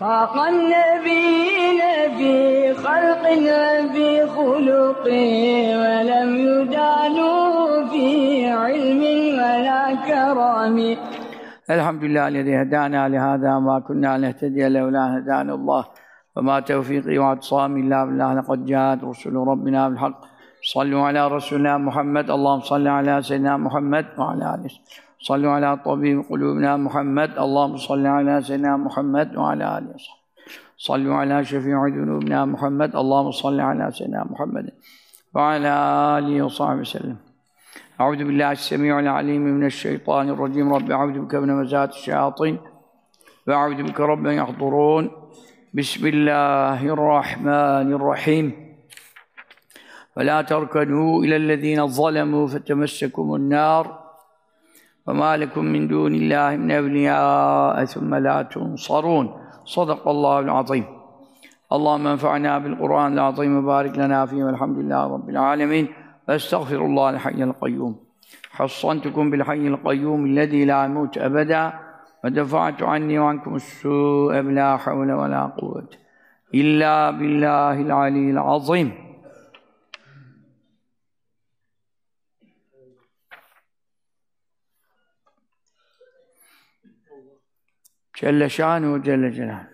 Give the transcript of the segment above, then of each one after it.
فاق النبيين في خلق ولم يدانوا في علم ولا كرم. الحمد لله الذي هدانا لهذا ما كنا لنهتدي لولا هدانا الله. وما توفيقي واعتصامي إلا بالله لقد جاءت رسل ربنا بالحق. صلوا على رسولنا محمد اللهم صل على سيدنا محمد وعلى وسلم. صلوا على طبيب قلوبنا محمد. اللهم صل على سيدنا محمد وعلى آله وصحبه. صلوا على شفيع ذنوبنا محمد. اللهم صل على سيدنا محمد وعلى آله وصحبه وسلم. أعوذ بالله السميع العليم من الشيطان الرجيم. رب أعوذ بك من همزات الشياطين وأعوذ بك رب يحضرون. بسم الله الرحمن الرحيم. ولا تركنوا إلى الذين ظلموا فتمسكم النار. وما لكم من دون الله من أولياء ثم لا تنصرون. صدق الله العظيم. اللهم انفعنا بالقرآن العظيم وبارك لنا فيه والحمد لله رب العالمين. واستغفر الله الحي القيوم. حصنتكم بالحي القيوم الذي لا يموت أبدا. ودفعت عني وعنكم السوء بلا حول ولا قوة إلا بالله العلي العظيم. Celle şanuhu Celle Celaluhu.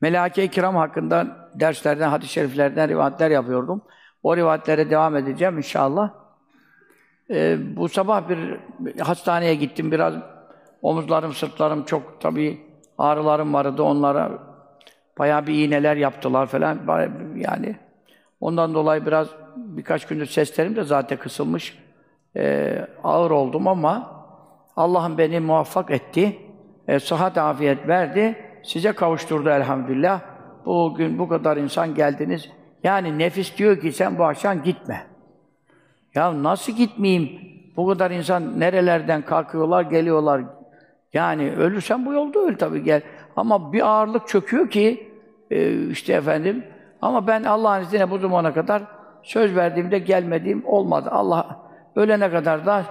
Melake-i Kiram hakkında derslerden, hadis-i şeriflerden rivayetler yapıyordum. O rivayetlere devam edeceğim inşallah. Ee, bu sabah bir hastaneye gittim. Biraz omuzlarım, sırtlarım çok tabii ağrılarım vardı. Onlara bayağı bir iğneler yaptılar falan. Yani ondan dolayı biraz birkaç gündür seslerim de zaten kısılmış. Ee, ağır oldum ama Allah'ım beni muvaffak etti. E, sıhhat, afiyet verdi. Size kavuşturdu elhamdülillah. Bugün bu kadar insan geldiniz. Yani nefis diyor ki sen bu akşam gitme. Ya nasıl gitmeyeyim? Bu kadar insan nerelerden kalkıyorlar, geliyorlar. Yani ölürsen bu yolda öl tabii gel. Ama bir ağırlık çöküyor ki e, işte efendim. Ama ben Allah'ın izniyle bu zamana kadar söz verdiğimde gelmediğim olmadı. Allah ölene kadar da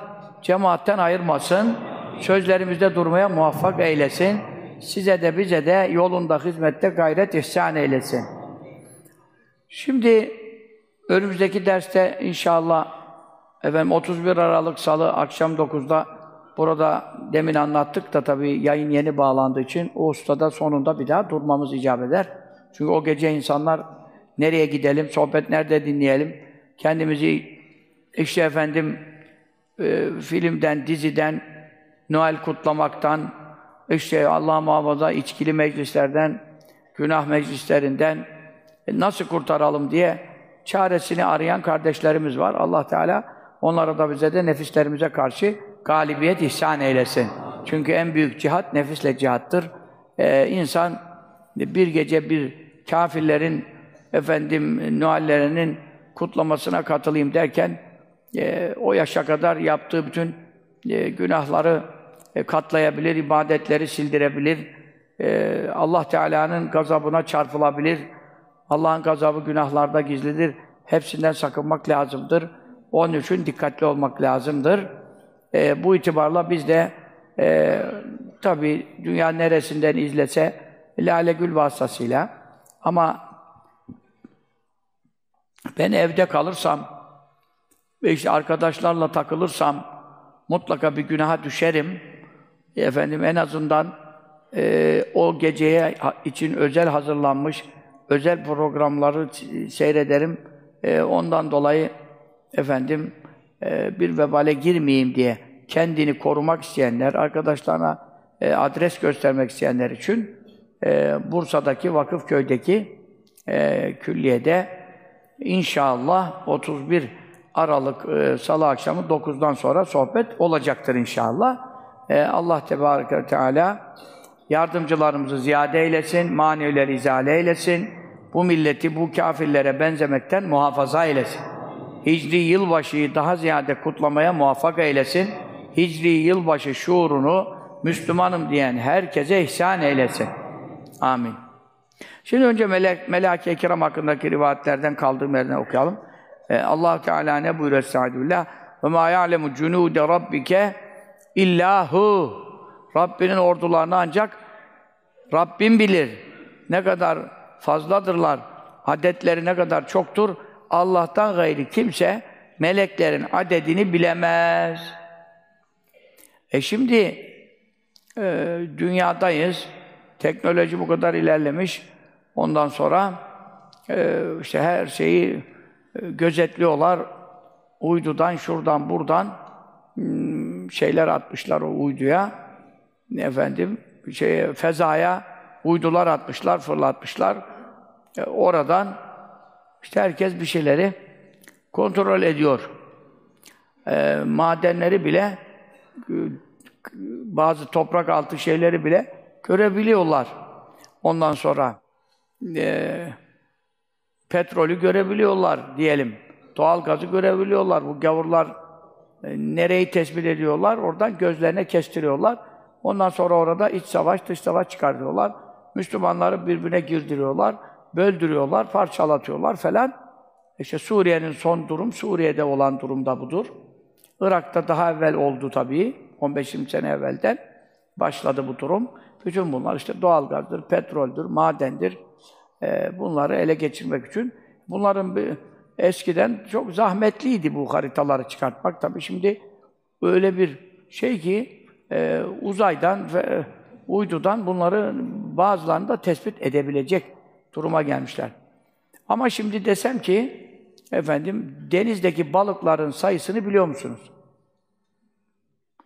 cemaatten ayırmasın. Sözlerimizde durmaya muvaffak eylesin. Size de bize de yolunda hizmette gayret ihsan eylesin. Şimdi önümüzdeki derste inşallah efendim 31 Aralık Salı akşam 9'da burada demin anlattık da tabii yayın yeni bağlandığı için o ustada sonunda bir daha durmamız icap eder. Çünkü o gece insanlar nereye gidelim, sohbet nerede dinleyelim, kendimizi işte efendim e, filmden, diziden, Noel kutlamaktan, işte Allah muhafaza içkili meclislerden, günah meclislerinden e, nasıl kurtaralım diye çaresini arayan kardeşlerimiz var. Allah Teala onlara da bize de nefislerimize karşı galibiyet ihsan eylesin. Çünkü en büyük cihat nefisle cihattır. Ee, insan bir gece bir kafirlerin efendim Noellerinin kutlamasına katılayım derken e, o yaşa kadar yaptığı bütün e, günahları e, katlayabilir, ibadetleri sildirebilir. E, Allah Teala'nın gazabına çarpılabilir. Allah'ın gazabı günahlarda gizlidir. Hepsinden sakınmak lazımdır. Onun için dikkatli olmak lazımdır. E, bu itibarla biz de e, tabi dünya neresinden izlese Lale Gül vasıtasıyla ama ben evde kalırsam ve işte arkadaşlarla takılırsam mutlaka bir günaha düşerim. Efendim en azından e, o geceye için özel hazırlanmış özel programları seyrederim. E, ondan dolayı efendim e, bir vebale girmeyeyim diye kendini korumak isteyenler, arkadaşlarına e, adres göstermek isteyenler için e, Bursa'daki Vakıfköy'deki e, külliyede inşallah 31 Aralık e, Salı akşamı 9'dan sonra sohbet olacaktır inşallah. E, Allah Tebareke ve Teala yardımcılarımızı ziyade eylesin, manileri izale eylesin. Bu milleti bu kafirlere benzemekten muhafaza eylesin. Hicri yılbaşıyı daha ziyade kutlamaya muvaffak eylesin. Hicri yılbaşı şuurunu Müslümanım diyen herkese ihsan eylesin. Amin. Şimdi önce melek, melek-i kiram hakkındaki rivayetlerden kaldığım yerden okuyalım. Ee, allah Teala ne buyuruyor Estağfirullah? Ve mâ ya'lemu cunûde rabbike illâhu. Rabbinin ordularını ancak Rabbim bilir. Ne kadar fazladırlar. Adetleri ne kadar çoktur. Allah'tan gayri kimse meleklerin adedini bilemez. E şimdi e, dünyadayız. Teknoloji bu kadar ilerlemiş. Ondan sonra e, işte her şeyi e, gözetliyorlar. Uydudan, şuradan, buradan hmm, şeyler atmışlar o uyduya. Efendim, şey, fezaya uydular atmışlar, fırlatmışlar. E, oradan işte herkes bir şeyleri kontrol ediyor. E, madenleri bile e, bazı toprak altı şeyleri bile görebiliyorlar. Ondan sonra e, petrolü görebiliyorlar diyelim. Doğal gazı görebiliyorlar. Bu gavurlar e, nereyi tespit ediyorlar? Oradan gözlerine kestiriyorlar. Ondan sonra orada iç savaş, dış savaş çıkartıyorlar. Müslümanları birbirine girdiriyorlar, böldürüyorlar, parçalatıyorlar falan. İşte Suriye'nin son durum, Suriye'de olan durum da budur. Irak'ta daha evvel oldu tabii. 15-20 sene evvelden başladı bu durum. Bütün bunlar işte doğalgazdır, petroldür, madendir. Ee, bunları ele geçirmek için. Bunların bir, eskiden çok zahmetliydi bu haritaları çıkartmak. Tabii şimdi öyle bir şey ki e, uzaydan ve e, uydudan bunları bazılarını da tespit edebilecek duruma gelmişler. Ama şimdi desem ki efendim denizdeki balıkların sayısını biliyor musunuz?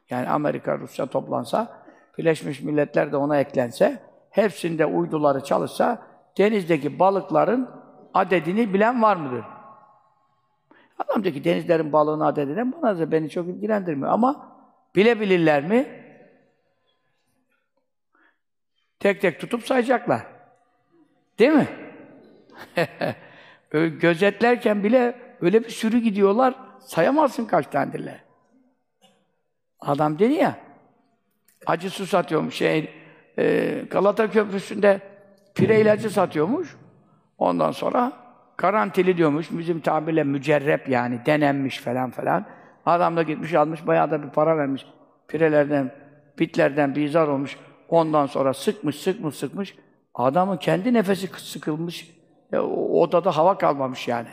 Yani Amerika, Rusya toplansa, Birleşmiş Milletler de ona eklense, hepsinde uyduları çalışsa, denizdeki balıkların adedini bilen var mıdır? Adam diyor ki denizlerin balığının adedini bana da beni çok ilgilendirmiyor ama bilebilirler mi? Tek tek tutup sayacaklar. Değil mi? Gözetlerken bile öyle bir sürü gidiyorlar, sayamazsın kaç tanedirler. Adam dedi ya, acı su satıyormuş şey, e, Galata Köprüsü'nde pire ilacı satıyormuş. Ondan sonra garantili diyormuş, bizim tabirle mücerrep yani, denenmiş falan falan. Adam da gitmiş almış, bayağı da bir para vermiş. Pirelerden, bitlerden bizar olmuş. Ondan sonra sıkmış, sıkmış, sıkmış. Adamın kendi nefesi sıkılmış. E, odada hava kalmamış yani.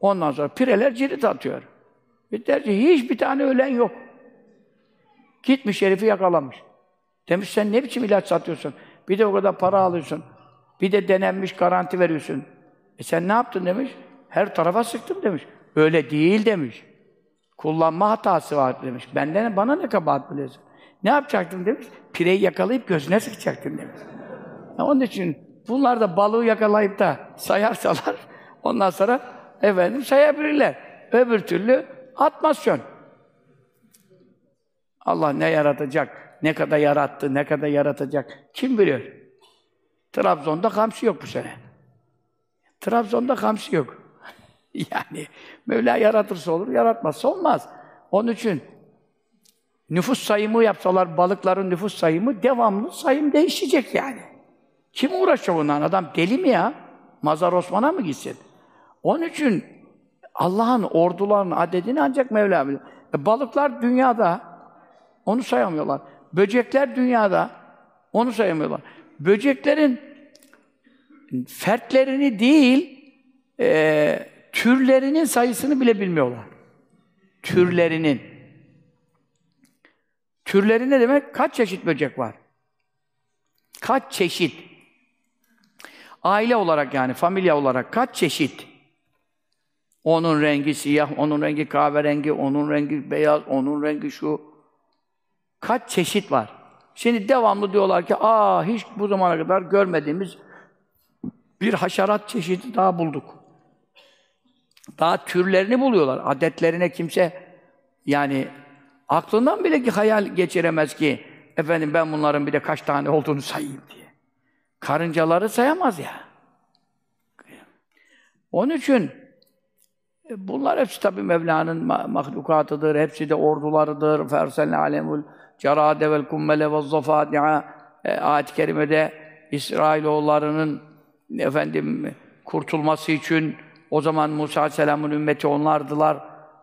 Ondan sonra pireler cirit atıyor. Bitlerce hiçbir tane ölen yok. Gitmiş herifi yakalamış. Demiş sen ne biçim ilaç satıyorsun? Bir de o kadar para alıyorsun. Bir de denenmiş garanti veriyorsun. E sen ne yaptın demiş. Her tarafa sıktım demiş. Öyle değil demiş. Kullanma hatası var demiş. Benden bana ne kabahat biliyorsun? Ne yapacaktın demiş. Pireyi yakalayıp gözüne sıkacaktın demiş. Ya onun için bunlar da balığı yakalayıp da sayarsalar ondan sonra efendim sayabilirler. Öbür türlü atmasyon. Allah ne yaratacak, ne kadar yarattı, ne kadar yaratacak kim biliyor? Trabzon'da kamçı yok bu sene. Trabzon'da kamçı yok. yani Mevla yaratırsa olur, yaratmazsa olmaz. Onun için nüfus sayımı yapsalar, balıkların nüfus sayımı devamlı sayım değişecek yani. Kim uğraşıyor bundan? Adam deli mi ya? Mazar Osman'a mı gitsin? Onun için Allah'ın ordularının adedini ancak Mevla bilir. E, balıklar dünyada, onu sayamıyorlar. Böcekler dünyada, onu sayamıyorlar. Böceklerin fertlerini değil, e, türlerinin sayısını bile bilmiyorlar. Türlerinin. Türleri ne demek? Kaç çeşit böcek var? Kaç çeşit? Aile olarak yani, familya olarak kaç çeşit? Onun rengi siyah, onun rengi kahverengi, onun rengi beyaz, onun rengi şu. Kaç çeşit var? Şimdi devamlı diyorlar ki, aa hiç bu zamana kadar görmediğimiz bir haşerat çeşidi daha bulduk. Daha türlerini buluyorlar. Adetlerine kimse yani aklından bile ki hayal geçiremez ki efendim ben bunların bir de kaç tane olduğunu sayayım diye. Karıncaları sayamaz ya. Onun için e, bunlar hepsi tabii Mevla'nın mahlukatıdır, hepsi de ordularıdır. Fersel alemul cerade vel kummele ve zafadi'a e, ayet-i kerimede İsrailoğullarının efendim kurtulması için o zaman Musa Aleyhisselam'ın ümmeti onlardılar.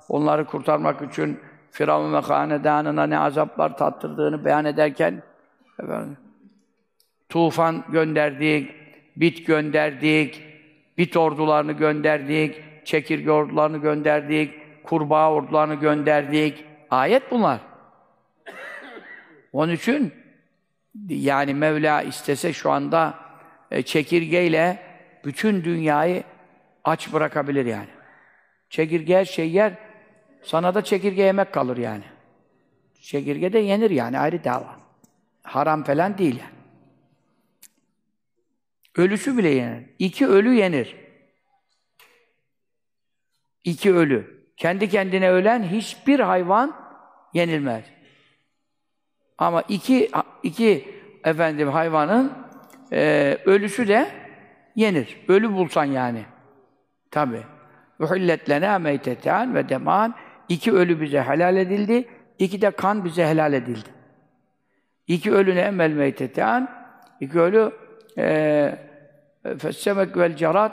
Onları kurtarmak için Firavun ve hanedanına ne azaplar tattırdığını beyan ederken efendim, Tufan gönderdik, bit gönderdik, bit ordularını gönderdik, çekirge ordularını gönderdik, kurbağa ordularını gönderdik. Ayet bunlar. Onun için yani Mevla istese şu anda e, çekirgeyle bütün dünyayı aç bırakabilir yani. Çekirge her şey yer, sana da çekirge yemek kalır yani. Çekirge de yenir yani ayrı dava. Haram falan değil yani. Ölüsü bile yenir. İki ölü yenir. İki ölü. Kendi kendine ölen hiçbir hayvan yenilmez. Ama iki, iki efendim hayvanın e, ölüsü de yenir. Ölü bulsan yani. Tabi. Uhillet lena meyteten ve deman. İki ölü bize helal edildi. iki de kan bize helal edildi. İki ölü ne emmel meyteten. İki ölü e, fessemek vel cerat.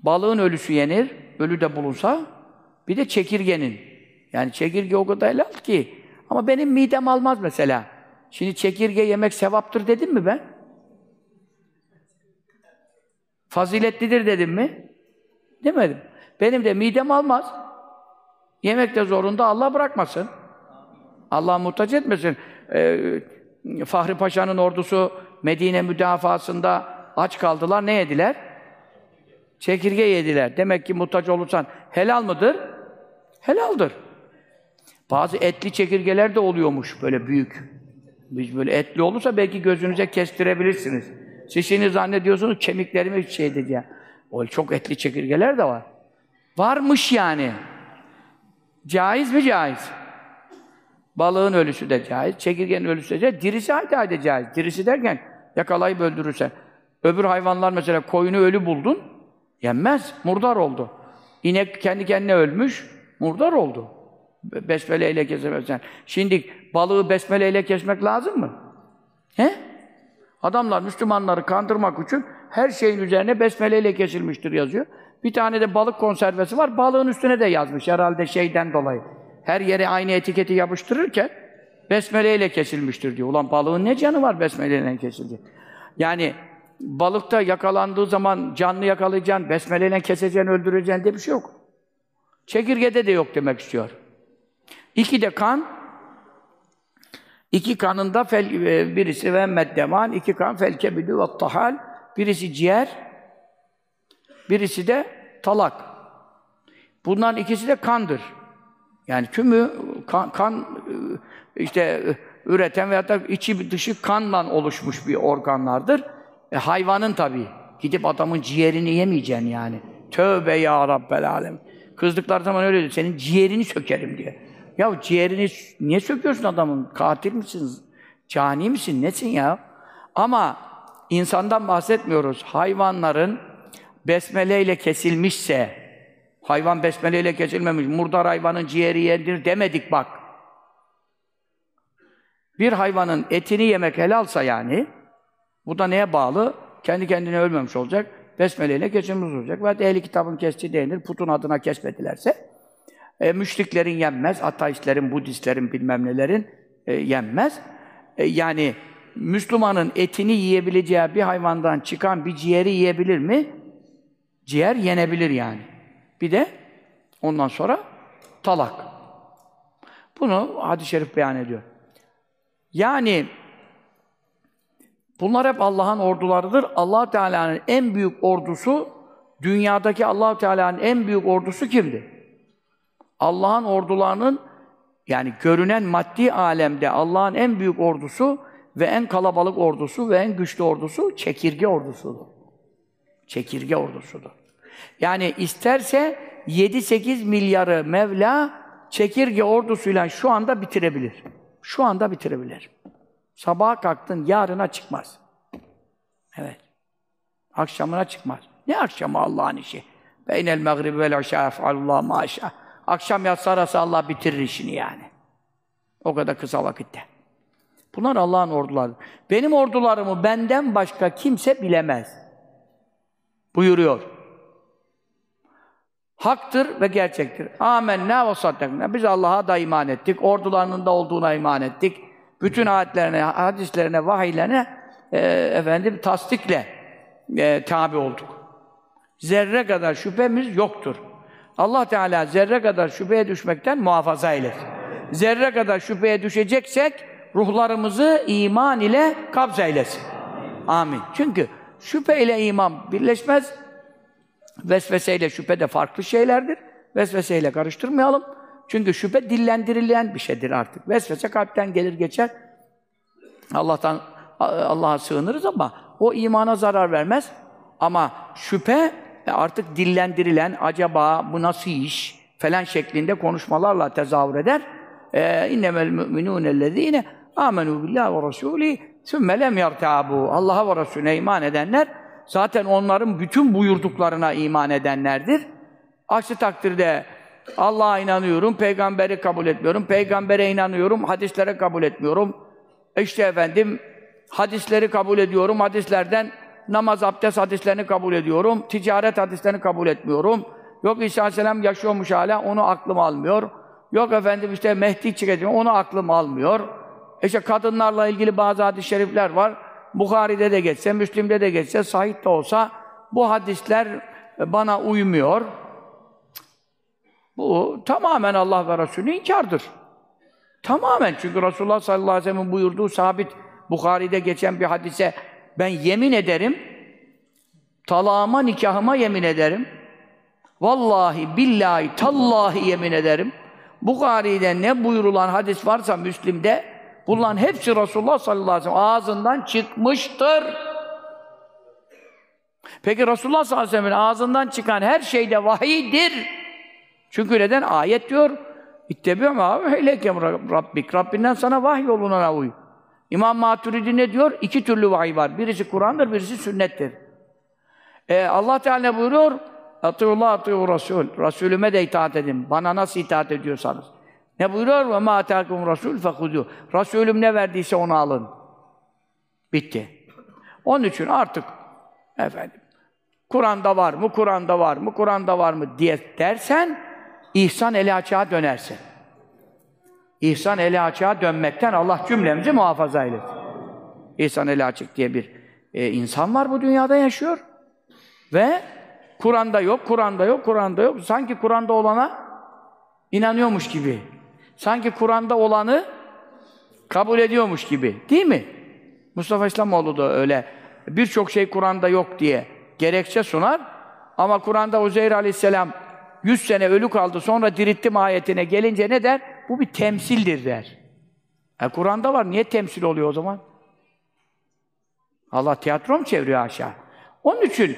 Balığın ölüsü yenir. Ölü de bulunsa. Bir de çekirgenin. Yani çekirge o kadar helal ki. Ama benim midem almaz mesela. Şimdi çekirge yemek sevaptır dedim mi ben? Faziletlidir dedim mi? Demedim. Benim de midem almaz. Yemek de zorunda Allah bırakmasın. Allah muhtaç etmesin. Ee, Fahri Paşa'nın ordusu Medine müdafasında aç kaldılar. Ne yediler? Çekirge yediler. Demek ki muhtaç olursan helal mıdır? Helaldir. Bazı etli çekirgeler de oluyormuş böyle büyük. Biz böyle etli olursa belki gözünüze kestirebilirsiniz. Siz şimdi zannediyorsunuz kemiklerimi şey dedi ya. O çok etli çekirgeler de var. Varmış yani. Caiz mi caiz? Balığın ölüsü de caiz, çekirgenin ölüsü de caiz, dirisi haydi haydi caiz. Dirisi derken yakalayıp öldürürsen. Öbür hayvanlar mesela koyunu ölü buldun, yenmez, murdar oldu. İnek kendi kendine ölmüş, murdar oldu. Besmele ile kesemezsen. Şimdi balığı besmele ile kesmek lazım mı? He? Adamlar Müslümanları kandırmak için her şeyin üzerine besmele ile kesilmiştir yazıyor. Bir tane de balık konservesi var. Balığın üstüne de yazmış herhalde şeyden dolayı. Her yere aynı etiketi yapıştırırken besmele ile kesilmiştir diyor. Ulan balığın ne canı var besmele ile kesildi? Yani balıkta yakalandığı zaman canlı yakalayacaksın, besmele ile keseceksin, öldüreceksin diye bir şey yok. Çekirgede de yok demek istiyor. İki de kan, iki kanında fel, e, birisi ve meddeman, iki kan fel kebidü ve tahal, birisi ciğer, birisi de talak. Bunların ikisi de kandır. Yani tümü kan, kan e, işte üreten veya da içi dışı kanla oluşmuş bir organlardır. E, hayvanın tabii. Gidip adamın ciğerini yemeyeceksin yani. Tövbe ya Rabbel alem. Kızdıklar zaman öyle diyor. Senin ciğerini sökerim diye. Ya ciğerini niye söküyorsun adamın? Katil misin? Cani misin? Nesin ya? Ama insandan bahsetmiyoruz. Hayvanların besmeleyle kesilmişse, hayvan besmeleyle kesilmemiş, murdar hayvanın ciğeri yendir demedik bak. Bir hayvanın etini yemek helalsa yani, bu da neye bağlı? Kendi kendine ölmemiş olacak, besmeleyle kesilmiş olacak. Ve ehli kitabın kestiği denir, putun adına kesmedilerse, e, müşriklerin yenmez, ateistlerin, budistlerin bilmem nelerin e, yenmez. E, yani Müslümanın etini yiyebileceği bir hayvandan çıkan bir ciğeri yiyebilir mi? Ciğer yenebilir yani. Bir de ondan sonra talak. Bunu hadis-i şerif beyan ediyor. Yani bunlar hep Allah'ın ordularıdır. Allah Teala'nın en büyük ordusu dünyadaki Allah Teala'nın en büyük ordusu kimdi? Allah'ın ordularının yani görünen maddi alemde Allah'ın en büyük ordusu ve en kalabalık ordusu ve en güçlü ordusu çekirge ordusudur. Çekirge ordusudur. Yani isterse 7-8 milyarı Mevla çekirge ordusuyla şu anda bitirebilir. Şu anda bitirebilir. Sabaha kalktın, yarına çıkmaz. Evet. Akşamına çıkmaz. Ne akşamı Allah'ın işi? Beynel mağribi vel aşağı ef'alullah maşa. Akşam yatsı arası Allah bitirir işini yani. O kadar kısa vakitte. Bunlar Allah'ın orduları. Benim ordularımı benden başka kimse bilemez. Buyuruyor. Haktır ve gerçektir. Amenna ve saddakna. Biz Allah'a da iman ettik. Ordularının da olduğuna iman ettik. Bütün ayetlerine, hadislerine, vahiylerine e, efendim tasdikle e, tabi olduk. Zerre kadar şüphemiz yoktur. Allah Teala zerre kadar şüpheye düşmekten muhafaza eylesin. Zerre kadar şüpheye düşeceksek ruhlarımızı iman ile kabz eylesin. Amin. Çünkü şüphe ile iman birleşmez. Vesvese ile şüphe de farklı şeylerdir. Vesveseyle karıştırmayalım. Çünkü şüphe dillendirilen bir şeydir artık. Vesvese kalpten gelir geçer. Allah'tan Allah'a sığınırız ama o imana zarar vermez. Ama şüphe artık dillendirilen acaba bu nasıl iş falan şeklinde konuşmalarla tezahür eder. İnnemel müminûnellezîne âmenû billâhi ve rasûlî sümme lem yertâbû. Allah'a ve Resulüne iman edenler zaten onların bütün buyurduklarına iman edenlerdir. Aksi takdirde Allah'a inanıyorum, peygamberi kabul etmiyorum, peygambere inanıyorum, hadislere kabul etmiyorum. İşte efendim, hadisleri kabul ediyorum, hadislerden namaz, abdest hadislerini kabul ediyorum, ticaret hadislerini kabul etmiyorum. Yok İsa Aleyhisselam yaşıyormuş hala, onu aklım almıyor. Yok efendim işte Mehdi çıkacak, onu aklım almıyor. İşte kadınlarla ilgili bazı hadis-i şerifler var. Bukhari'de de geçse, Müslim'de de geçse, sahih de olsa bu hadisler bana uymuyor. Bu tamamen Allah ve Resulü inkardır. Tamamen. Çünkü Resulullah sallallahu aleyhi ve sellem'in buyurduğu sabit Bukhari'de geçen bir hadise ben yemin ederim talağıma, nikahıma yemin ederim. Vallahi, billahi, tallahi yemin ederim. Bukhari'de ne buyurulan hadis varsa Müslim'de bunların hepsi Resulullah sallallahu aleyhi ve sellem ağzından çıkmıştır. Peki Resulullah sallallahu aleyhi ve sellem'in ağzından çıkan her şeyde vahiydir. Çünkü neden? Ayet diyor. İttebi'u heylekem Rabbik. Rabbinden sana vahiy yoluna uy. İmam Maturidi ne diyor? İki türlü vahiy var. Birisi Kur'an'dır, birisi sünnettir. Ee, Allah Teala buyuruyor? Atıyullah atıyur Resul. Resulüme de itaat edin. Bana nasıl itaat ediyorsanız. Ne buyuruyor? Ve ma atâkum Resul fekudû. Resulüm ne verdiyse onu alın. Bitti. Onun için artık efendim Kur'an'da var mı, Kur'an'da var mı, Kur'an'da var mı diye dersen ihsan eli açığa dönersin. İhsan eli açığa dönmekten Allah cümlemizi muhafaza eylesin. İhsan eli açık diye bir e, insan var bu dünyada yaşıyor. Ve Kur'an'da yok, Kur'an'da yok, Kur'an'da yok. Sanki Kur'an'da olana inanıyormuş gibi. Sanki Kur'an'da olanı kabul ediyormuş gibi. Değil mi? Mustafa İslamoğlu da öyle. Birçok şey Kur'an'da yok diye gerekçe sunar. Ama Kur'an'da Uzeyr aleyhisselam 100 sene ölü kaldı sonra dirittim ayetine gelince ne der? Bu bir temsildir der. E Kur'an'da var. Niye temsil oluyor o zaman? Allah tiyatro mu çeviriyor aşağı? Onun için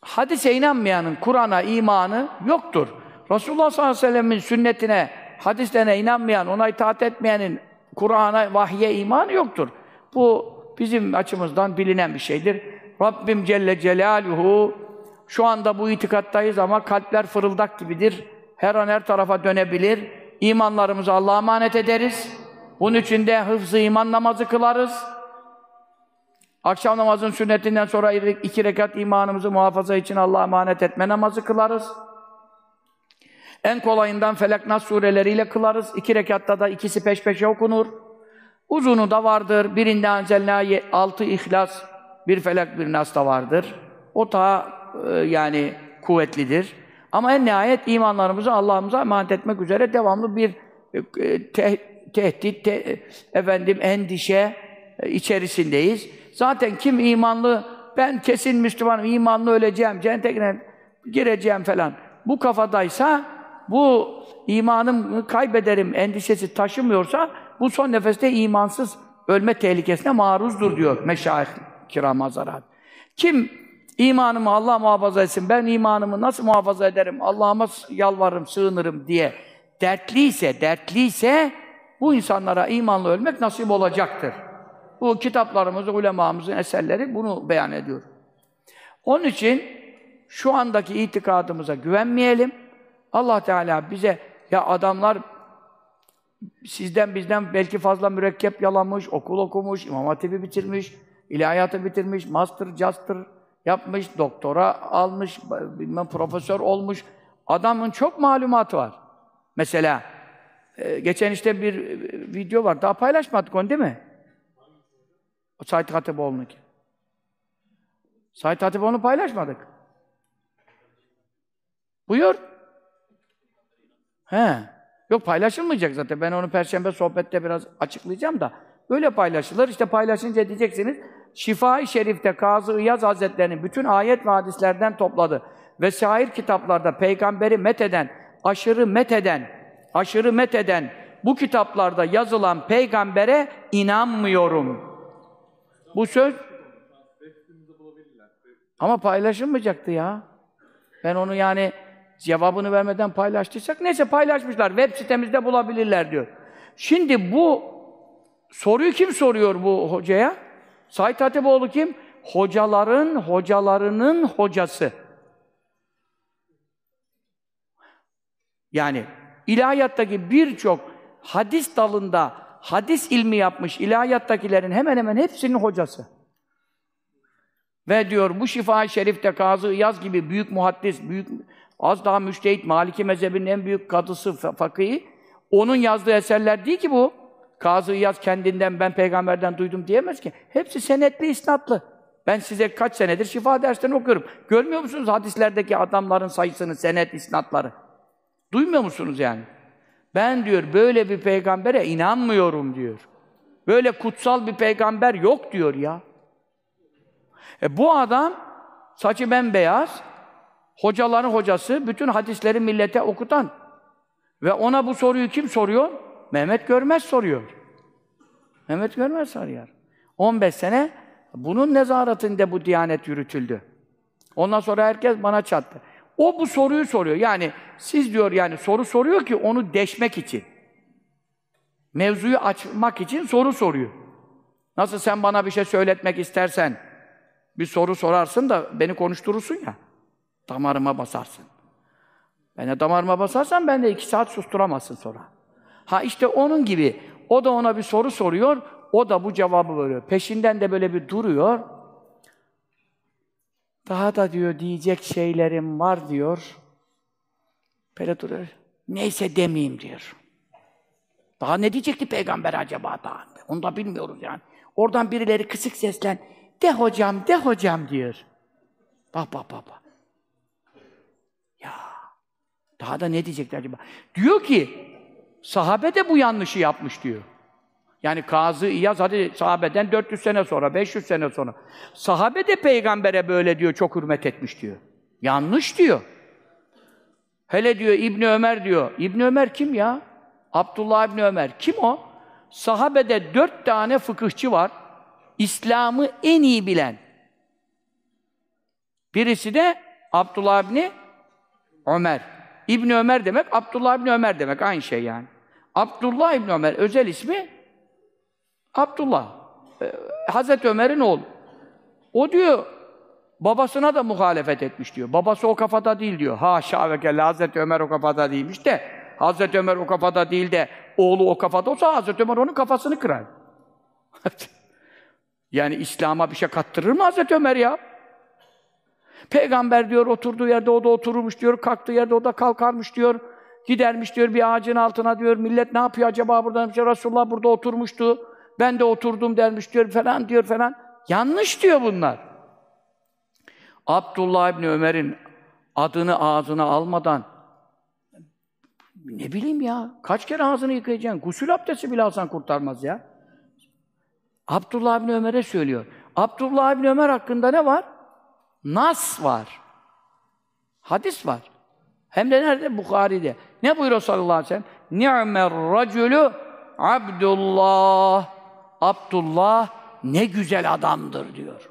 hadise inanmayanın Kur'an'a imanı yoktur. Resulullah sallallahu aleyhi ve sellem'in sünnetine, hadislerine inanmayan, ona itaat etmeyenin Kur'an'a, vahye imanı yoktur. Bu bizim açımızdan bilinen bir şeydir. Rabbim Celle Celaluhu şu anda bu itikattayız ama kalpler fırıldak gibidir. Her an her tarafa dönebilir. İmanlarımızı Allah'a emanet ederiz. Bunun için de hıfzı iman namazı kılarız. Akşam namazın sünnetinden sonra iki rekat imanımızı muhafaza için Allah'a emanet etme namazı kılarız. En kolayından Felak Nas sureleriyle kılarız. İki rekatta da ikisi peş peşe okunur. Uzunu da vardır. Birinde Anzelna altı ihlas, bir Felak bir Nas da vardır. O da e, yani kuvvetlidir. Ama en nihayet imanlarımızı Allah'ımıza emanet etmek üzere devamlı bir e, te tehdit, te efendim endişe e, içerisindeyiz. Zaten kim imanlı, ben kesin Müslümanım, imanlı öleceğim, cennete gireceğim falan. Bu kafadaysa, bu imanım kaybederim endişesi taşımıyorsa, bu son nefeste imansız ölme tehlikesine maruzdur diyor meşayih kiram hazarat. Kim imanımı Allah muhafaza etsin, ben imanımı nasıl muhafaza ederim, Allah'ıma yalvarırım, sığınırım diye dertliyse, dertliyse bu insanlara imanlı ölmek nasip olacaktır. Bu kitaplarımız, ulemamızın eserleri bunu beyan ediyor. Onun için şu andaki itikadımıza güvenmeyelim. Allah Teala bize ya adamlar sizden bizden belki fazla mürekkep yalamış, okul okumuş, imam hatibi bitirmiş, ilahiyatı bitirmiş, master, caster yapmış, doktora almış, bilmem profesör olmuş. Adamın çok malumatı var. Mesela e, geçen işte bir video var. Daha paylaşmadık onu değil mi? Said Hatipoğlu'nunki. Said Hatipoğlu'nu paylaşmadık. Buyur. He. Yok paylaşılmayacak zaten. Ben onu perşembe sohbette biraz açıklayacağım da. Böyle paylaşılır. İşte paylaşınca diyeceksiniz. Şifa-i Şerif'te Kazı İyaz Hazretleri'nin bütün ayet ve hadislerden topladı. Ve şair kitaplarda peygamberi metheden, aşırı metheden, aşırı metheden bu kitaplarda yazılan peygambere inanmıyorum. Bu söz ama paylaşılmayacaktı ya. Ben onu yani cevabını vermeden paylaştıysak neyse paylaşmışlar. Web sitemizde bulabilirler diyor. Şimdi bu soruyu kim soruyor bu hocaya? Said Hatipoğlu kim? Hocaların hocalarının hocası. Yani ilahiyattaki birçok hadis dalında hadis ilmi yapmış ilahiyattakilerin hemen hemen hepsinin hocası. Ve diyor bu şifa-i şerifte Kazı Yaz gibi büyük muhaddis, büyük az daha müştehit, Maliki mezhebinin en büyük kadısı, fakihi, onun yazdığı eserler değil ki bu. Kazı Yaz kendinden ben peygamberden duydum diyemez ki. Hepsi senetli, isnatlı. Ben size kaç senedir şifa derslerini okuyorum. Görmüyor musunuz hadislerdeki adamların sayısını, senet, isnatları? Duymuyor musunuz yani? Ben diyor böyle bir peygambere inanmıyorum diyor. Böyle kutsal bir peygamber yok diyor ya. E bu adam saçı bembeyaz, hocaların hocası, bütün hadisleri millete okutan ve ona bu soruyu kim soruyor? Mehmet Görmez soruyor. Mehmet Görmez soruyor. 15 sene bunun nezaretinde bu diyanet yürütüldü. Ondan sonra herkes bana çattı. O bu soruyu soruyor. Yani siz diyor yani soru soruyor ki onu deşmek için. Mevzuyu açmak için soru soruyor. Nasıl sen bana bir şey söyletmek istersen bir soru sorarsın da beni konuşturursun ya. Damarıma basarsın. Ben de damarıma basarsan ben de iki saat susturamazsın sonra. Ha işte onun gibi o da ona bir soru soruyor, o da bu cevabı veriyor. Peşinden de böyle bir duruyor. Daha da diyor diyecek şeylerim var diyor. Böyle duruyor. Neyse demeyeyim diyor. Daha ne diyecekti peygamber acaba daha? Onu da bilmiyoruz yani. Oradan birileri kısık seslen de hocam, de hocam diyor. Bak bak bak bak. Ya daha da ne diyecekler acaba? Diyor ki sahabe de bu yanlışı yapmış diyor. Yani Kazı İyaz hadi sahabeden 400 sene sonra, 500 sene sonra. Sahabe de peygambere böyle diyor, çok hürmet etmiş diyor. Yanlış diyor. Hele diyor İbni Ömer diyor. İbni Ömer kim ya? Abdullah İbni Ömer. Kim o? Sahabede dört tane fıkıhçı var. İslam'ı en iyi bilen. Birisi de Abdullah İbni Ömer. İbni Ömer demek, Abdullah İbni Ömer demek. Aynı şey yani. Abdullah İbni Ömer özel ismi Abdullah. Ee, Hazreti Ömer'in oğlu. O diyor, babasına da muhalefet etmiş diyor. Babası o kafada değil diyor. Haşa ve kelle Hazreti Ömer o kafada değilmiş de Hazreti Ömer o kafada değil de oğlu o kafada olsa Hazreti Ömer onun kafasını kırar. yani İslam'a bir şey kattırır mı Hazreti Ömer ya? Peygamber diyor oturduğu yerde o da otururmuş diyor, kalktığı yerde o da kalkarmış diyor. Gidermiş diyor bir ağacın altına diyor. Millet ne yapıyor acaba burada? İşte Resulullah burada oturmuştu. Ben de oturdum dermiş diyor falan diyor falan. Yanlış diyor bunlar. Abdullah İbni Ömer'in adını ağzına almadan ne bileyim ya, kaç kere ağzını yıkayacaksın? Gusül abdesti bile alsan kurtarmaz ya. Abdullah İbni Ömer'e söylüyor. Abdullah İbni Ömer hakkında ne var? Nas var. Hadis var. Hem de nerede? Bukhari'de. Ne buyuruyor sallallahu aleyhi ve sellem? Ni'mer racülü Abdullah. Abdullah ne güzel adamdır diyor.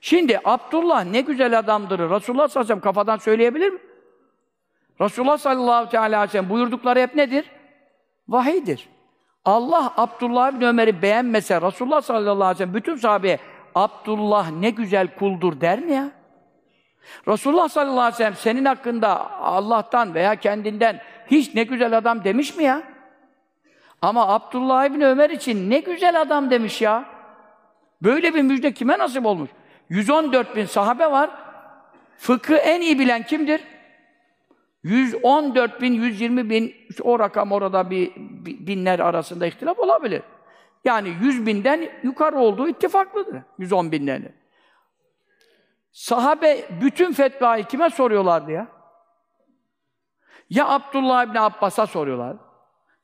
Şimdi Abdullah ne güzel adamdır. Resulullah sallallahu aleyhi ve sellem kafadan söyleyebilir mi? Resulullah sallallahu aleyhi ve sellem buyurdukları hep nedir? Vahiydir. Allah Abdullah bin Ömer'i beğenmese Resulullah sallallahu aleyhi ve sellem bütün sahabeye Abdullah ne güzel kuldur der mi ya? Resulullah sallallahu aleyhi ve sellem senin hakkında Allah'tan veya kendinden hiç ne güzel adam demiş mi ya? Ama Abdullah ibn Ömer için ne güzel adam demiş ya. Böyle bir müjde kime nasip olmuş? 114 bin sahabe var. Fıkı en iyi bilen kimdir? 114 bin, 120 bin, o rakam orada bir, binler arasında ihtilaf olabilir. Yani 100 binden yukarı olduğu ittifaklıdır. 110 binden. Sahabe bütün fetvayı kime soruyorlardı ya? Ya Abdullah İbni Abbas'a soruyorlardı.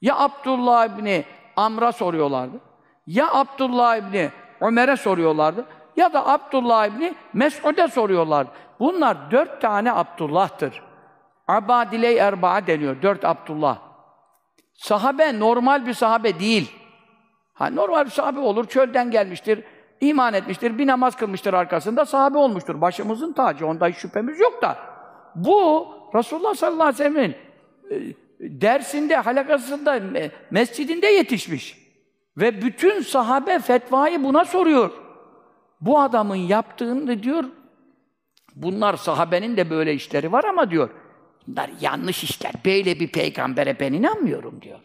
Ya Abdullah İbni Amr'a soruyorlardı. Ya Abdullah İbni Ömer'e soruyorlardı. Ya da Abdullah İbni Mes'ud'e soruyorlardı. Bunlar dört tane Abdullah'tır. Abadile-i Erba'a deniyor. Dört Abdullah. Sahabe normal bir sahabe değil. Ha, normal bir sahabe olur, çölden gelmiştir, iman etmiştir, bir namaz kılmıştır arkasında, sahabe olmuştur. Başımızın tacı, onda hiç şüphemiz yok da. Bu, Resulullah sallallahu aleyhi ve sellem'in e, dersinde, halakasında, e, mescidinde yetişmiş. Ve bütün sahabe fetvayı buna soruyor. Bu adamın yaptığını diyor, bunlar sahabenin de böyle işleri var ama diyor, bunlar yanlış işler, böyle bir peygambere ben inanmıyorum diyor.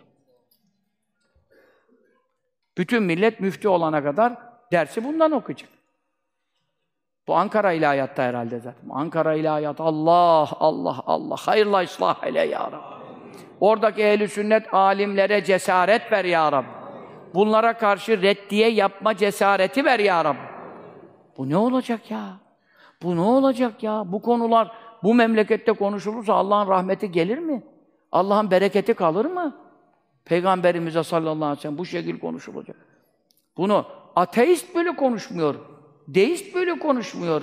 Bütün millet müftü olana kadar dersi bundan okuyacak. Bu Ankara ilahiyatta herhalde zaten. Ankara ilahiyat Allah, Allah, Allah. Hayırla ıslah eyle ya Rabbi. Oradaki ehli sünnet alimlere cesaret ver ya Rabbi. Bunlara karşı reddiye yapma cesareti ver ya Rabbi. Bu ne olacak ya? Bu ne olacak ya? Bu konular bu memlekette konuşulursa Allah'ın rahmeti gelir mi? Allah'ın bereketi kalır mı? Peygamberimize sallallahu aleyhi ve sellem bu şekilde konuşulacak. Bunu ateist böyle konuşmuyor. Deist böyle konuşmuyor.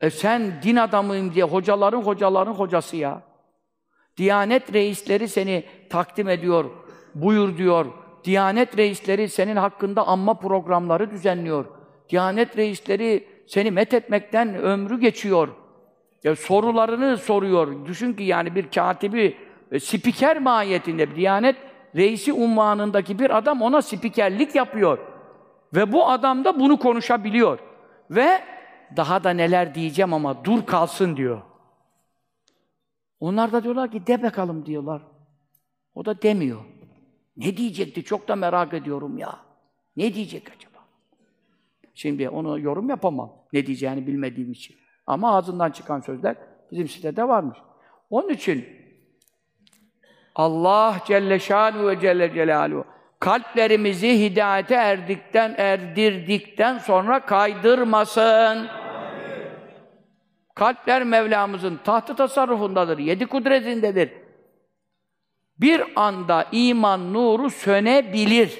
E sen din adamıyım diye hocaların hocaların hocası ya. Diyanet reisleri seni takdim ediyor, buyur diyor. Diyanet reisleri senin hakkında anma programları düzenliyor. Diyanet reisleri seni met etmekten ömrü geçiyor. Ya sorularını soruyor. Düşün ki yani bir katibi, e, spiker mahiyetinde, Diyanet reisi unvanındaki bir adam ona spikerlik yapıyor. Ve bu adam da bunu konuşabiliyor. Ve daha da neler diyeceğim ama dur kalsın diyor. Onlar da diyorlar ki de bakalım diyorlar. O da demiyor. Ne diyecekti? Çok da merak ediyorum ya. Ne diyecek acaba? Şimdi onu yorum yapamam. Ne diyeceğini bilmediğim için. Ama ağzından çıkan sözler bizim sitede varmış. Onun için Allah Celle Şanu ve Celle Celaluhu kalplerimizi hidayete erdikten, erdirdikten sonra kaydırmasın. Kalpler Mevlamızın tahtı tasarrufundadır, yedi kudretindedir. Bir anda iman nuru sönebilir.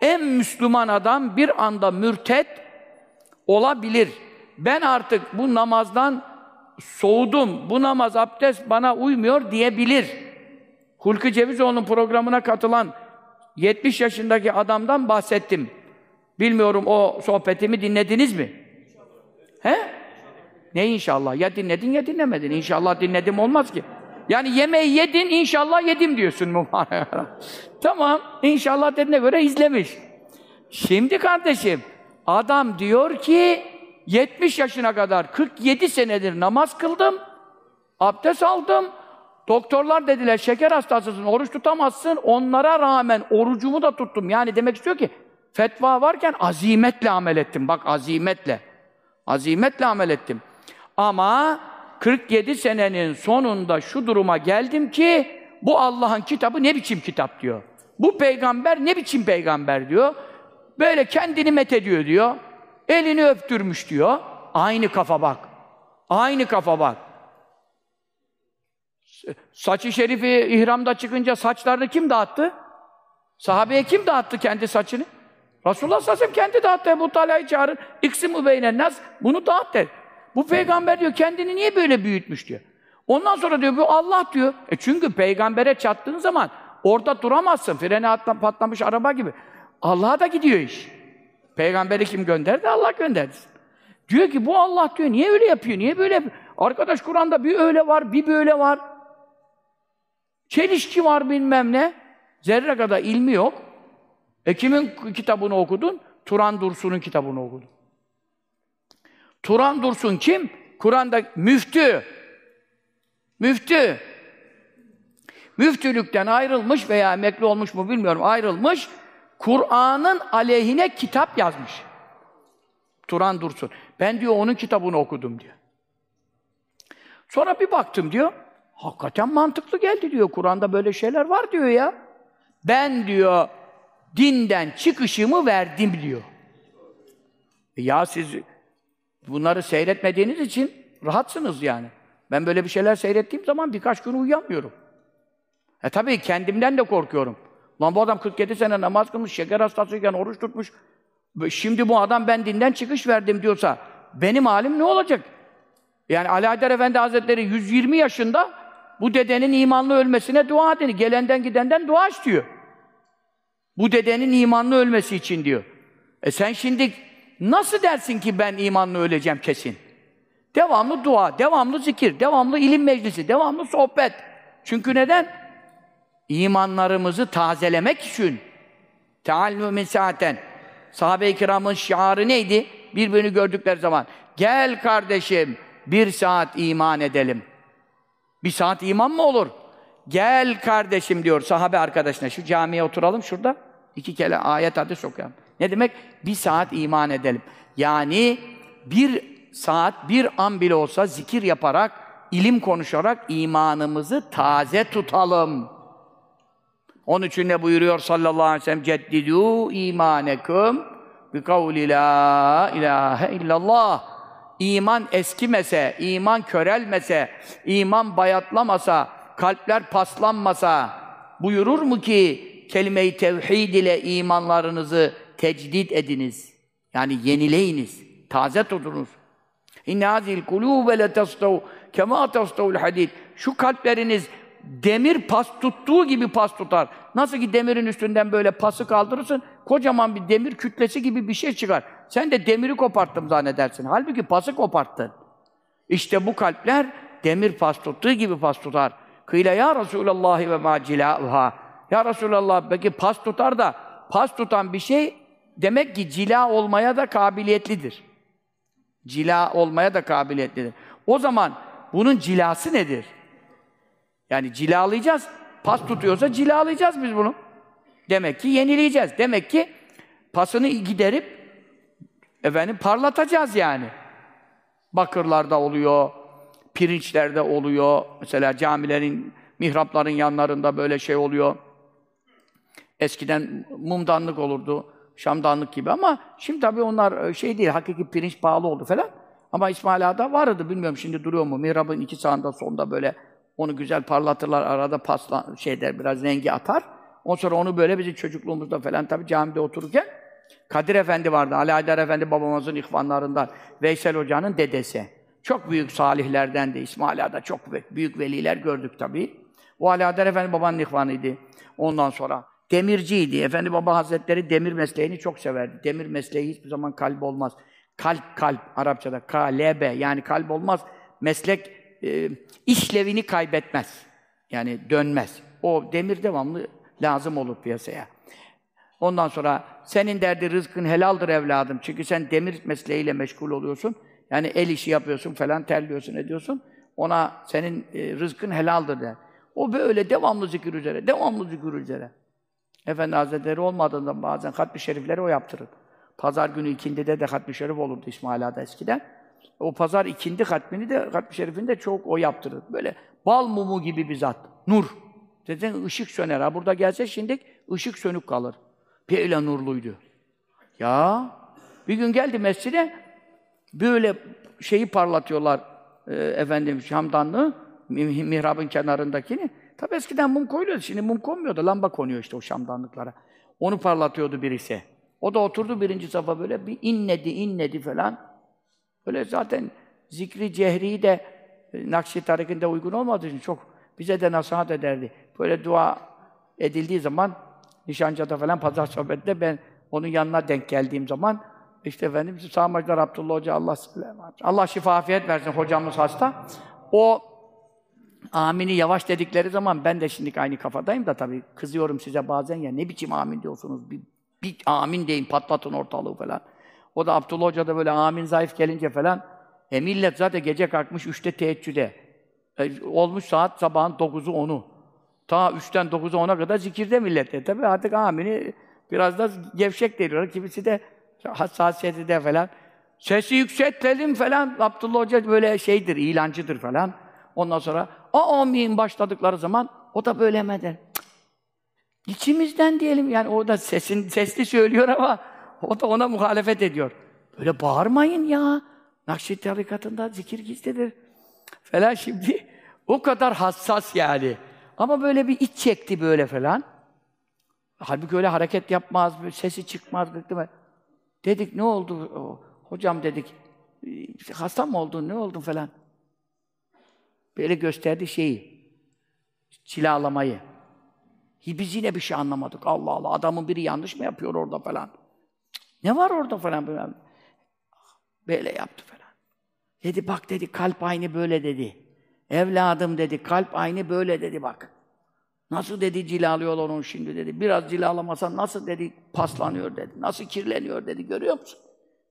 En Müslüman adam bir anda mürtet olabilir. Ben artık bu namazdan soğudum, bu namaz abdest bana uymuyor diyebilir. Hulki Cevizoğlu'nun programına katılan 70 yaşındaki adamdan bahsettim. Bilmiyorum o sohbetimi dinlediniz mi? He? Ne inşallah? Ya dinledin ya dinlemedin. İnşallah dinledim olmaz ki. Yani yemeği yedin, inşallah yedim diyorsun mübarek. tamam, inşallah dediğine göre izlemiş. Şimdi kardeşim, adam diyor ki 70 yaşına kadar 47 senedir namaz kıldım, abdest aldım, Doktorlar dediler şeker hastasısın, oruç tutamazsın. Onlara rağmen orucumu da tuttum. Yani demek istiyor ki fetva varken azimetle amel ettim. Bak azimetle. Azimetle amel ettim. Ama 47 senenin sonunda şu duruma geldim ki bu Allah'ın kitabı ne biçim kitap diyor. Bu peygamber ne biçim peygamber diyor. Böyle kendini met ediyor diyor. Elini öptürmüş diyor. Aynı kafa bak. Aynı kafa bak. Saçı şerifi ihramda çıkınca saçlarını kim dağıttı? Sahabeye kim dağıttı kendi saçını? Resulullah sallallahu aleyhi ve sellem kendi dağıttı. Ebu Talha'yı çağırır. İksimu beynen nas. Bunu dağıt der. Bu peygamber diyor kendini niye böyle büyütmüş diyor. Ondan sonra diyor bu Allah diyor. E çünkü peygambere çattığın zaman orada duramazsın. Freni atla, patlamış araba gibi. Allah'a da gidiyor iş. Peygamberi kim gönderdi? Allah gönderdi. Diyor ki bu Allah diyor niye öyle yapıyor? Niye böyle yapıyor? Arkadaş Kur'an'da bir öyle var, bir böyle var. Çelişki var bilmem ne. Zerre kadar ilmi yok. E kimin kitabını okudun? Turan Dursun'un kitabını okudun. Turan Dursun kim? Kur'an'da müftü. Müftü. Müftülükten ayrılmış veya emekli olmuş mu bilmiyorum ayrılmış. Kur'an'ın aleyhine kitap yazmış. Turan Dursun. Ben diyor onun kitabını okudum diyor. Sonra bir baktım diyor. Hakikaten mantıklı geldi diyor. Kur'an'da böyle şeyler var diyor ya. Ben diyor dinden çıkışımı verdim diyor. E ya siz bunları seyretmediğiniz için rahatsınız yani. Ben böyle bir şeyler seyrettiğim zaman birkaç gün uyuyamıyorum. E tabii kendimden de korkuyorum. Lan bu adam 47 sene namaz kılmış, şeker hastasıyken oruç tutmuş. Şimdi bu adam ben dinden çıkış verdim diyorsa benim halim ne olacak? Yani Ali Haydar Efendi Hazretleri 120 yaşında bu dedenin imanlı ölmesine dua edin. Gelenden gidenden dua istiyor. Bu dedenin imanlı ölmesi için diyor. E sen şimdi nasıl dersin ki ben imanlı öleceğim kesin? Devamlı dua, devamlı zikir, devamlı ilim meclisi, devamlı sohbet. Çünkü neden? İmanlarımızı tazelemek için. Teal min saaten. Sahabe-i kiramın şiarı neydi? Birbirini gördükleri zaman. Gel kardeşim, bir saat iman edelim. Bir saat iman mı olur? Gel kardeşim diyor sahabe arkadaşına. Şu camiye oturalım şurada. İki kere ayet hadis okuyalım. Ne demek? Bir saat iman edelim. Yani bir saat, bir an bile olsa zikir yaparak, ilim konuşarak imanımızı taze tutalım. Onun için ne buyuruyor sallallahu aleyhi ve sellem? Ceddidû imanekum bi kavli la ilahe illallah. İman eskimese, iman körelmese, iman bayatlamasa, kalpler paslanmasa buyurur mu ki kelime-i tevhid ile imanlarınızı tecdid ediniz. Yani yenileyiniz, taze tutunuz. İnne hazil kulûbe le testav kemâ testavul hadid. Şu kalpleriniz demir pas tuttuğu gibi pas tutar. Nasıl ki demirin üstünden böyle pası kaldırırsın, kocaman bir demir kütlesi gibi bir şey çıkar. Sen de demiri koparttım zannedersin. Halbuki pası koparttın. İşte bu kalpler demir pas tuttuğu gibi pas tutar. Kıyla ya Resulallah ve ma. Ya Resulallah peki pas tutar da pas tutan bir şey demek ki cila olmaya da kabiliyetlidir. Cila olmaya da kabiliyetlidir. O zaman bunun cilası nedir? Yani cilalayacağız. Pas tutuyorsa cilalayacağız biz bunu. Demek ki yenileyeceğiz. Demek ki pasını giderip efendim parlatacağız yani. Bakırlarda oluyor, pirinçlerde oluyor. Mesela camilerin, mihrapların yanlarında böyle şey oluyor. Eskiden mumdanlık olurdu, şamdanlık gibi ama şimdi tabii onlar şey değil, hakiki pirinç pahalı oldu falan. Ama İsmail Ağa'da vardı, bilmiyorum şimdi duruyor mu? Mihrabın iki sağında sonda böyle onu güzel parlatırlar, arada pasla şey der, biraz rengi atar. Ondan sonra onu böyle bizim çocukluğumuzda falan tabii camide otururken Kadir Efendi vardı, Ali Haydar Efendi babamızın ihvanlarından, Veysel Hoca'nın dedesi. Çok büyük salihlerdendi, İsmail Ağa'da çok büyük, veliler gördük tabii. O Ali Haydar Efendi babanın ihvanıydı. Ondan sonra demirciydi. Efendi Baba Hazretleri demir mesleğini çok severdi. Demir mesleği hiçbir zaman kalp olmaz. Kalp, kalp, Arapçada kalebe yani kalp olmaz. Meslek e, işlevini kaybetmez. Yani dönmez. O demir devamlı lazım olur piyasaya. Ondan sonra senin derdi rızkın helaldir evladım. Çünkü sen demir mesleğiyle meşgul oluyorsun. Yani el işi yapıyorsun falan, terliyorsun, ediyorsun. Ona senin e, rızkın helaldir der. O böyle devamlı zikir üzere, devamlı zikir üzere. Efendi Hazretleri olmadığında bazen hatmi şerifleri o yaptırır. Pazar günü ikindide de hatmi şerif olurdu İsmail Ağa'da eskiden. O pazar ikindi hatmini de, hatmi şerifini de çok o yaptırır. Böyle bal mumu gibi bir zat. Nur. Zaten ışık söner. Ha burada gelse şimdi ışık sönük kalır. Böyle nurluydu. Ya bir gün geldi mescide böyle şeyi parlatıyorlar e, efendim şamdanlığı mihrabın kenarındakini. Tabi eskiden mum koyuluyordu. Şimdi mum konmuyordu. Lamba konuyor işte o şamdanlıklara. Onu parlatıyordu birisi. O da oturdu birinci safa böyle bir inledi, inledi falan. Böyle zaten zikri cehri de e, Nakşi tarikinde uygun olmadığı için çok bize de nasihat ederdi. Böyle dua edildiği zaman Nişancı'da falan pazar sohbetinde ben onun yanına denk geldiğim zaman işte efendim Sağmacılar Abdullah Hoca Allah Allah şifa afiyet versin hocamız hasta. O amini yavaş dedikleri zaman ben de şimdi aynı kafadayım da tabii kızıyorum size bazen ya ne biçim amin diyorsunuz bir, bir amin deyin patlatın ortalığı falan. O da Abdullah Hoca da böyle amin zayıf gelince falan e millet zaten gece kalkmış üçte teheccüde. E, olmuş saat sabahın dokuzu onu. Ta üçten dokuza ona kadar zikirde millet. E tabi artık amini biraz da gevşek deniyor. Kimisi de hassasiyeti de falan. Sesi yükseltelim falan. Abdullah Hoca böyle şeydir, ilancıdır falan. Ondan sonra o amin başladıkları zaman o da böyle hemen der. İçimizden diyelim yani o da sesin, sesli söylüyor ama o da ona muhalefet ediyor. Böyle bağırmayın ya. Nakşi tarikatında zikir gizlidir. Falan şimdi o kadar hassas yani. Ama böyle bir iç çekti böyle falan. Halbuki öyle hareket yapmaz, sesi çıkmaz. Mi? Dedik ne oldu? Hocam dedik, hasta mı oldun, ne oldun falan. Böyle gösterdi şeyi, çilalamayı. Biz yine bir şey anlamadık. Allah Allah, adamın biri yanlış mı yapıyor orada falan. Ne var orada falan böyle. Böyle yaptı falan. Dedi bak dedi, kalp aynı böyle dedi. Evladım dedi, kalp aynı böyle dedi bak. Nasıl dedi cilalıyorlar onu şimdi dedi. Biraz cilalamasan nasıl dedi paslanıyor dedi. Nasıl kirleniyor dedi. Görüyor musun?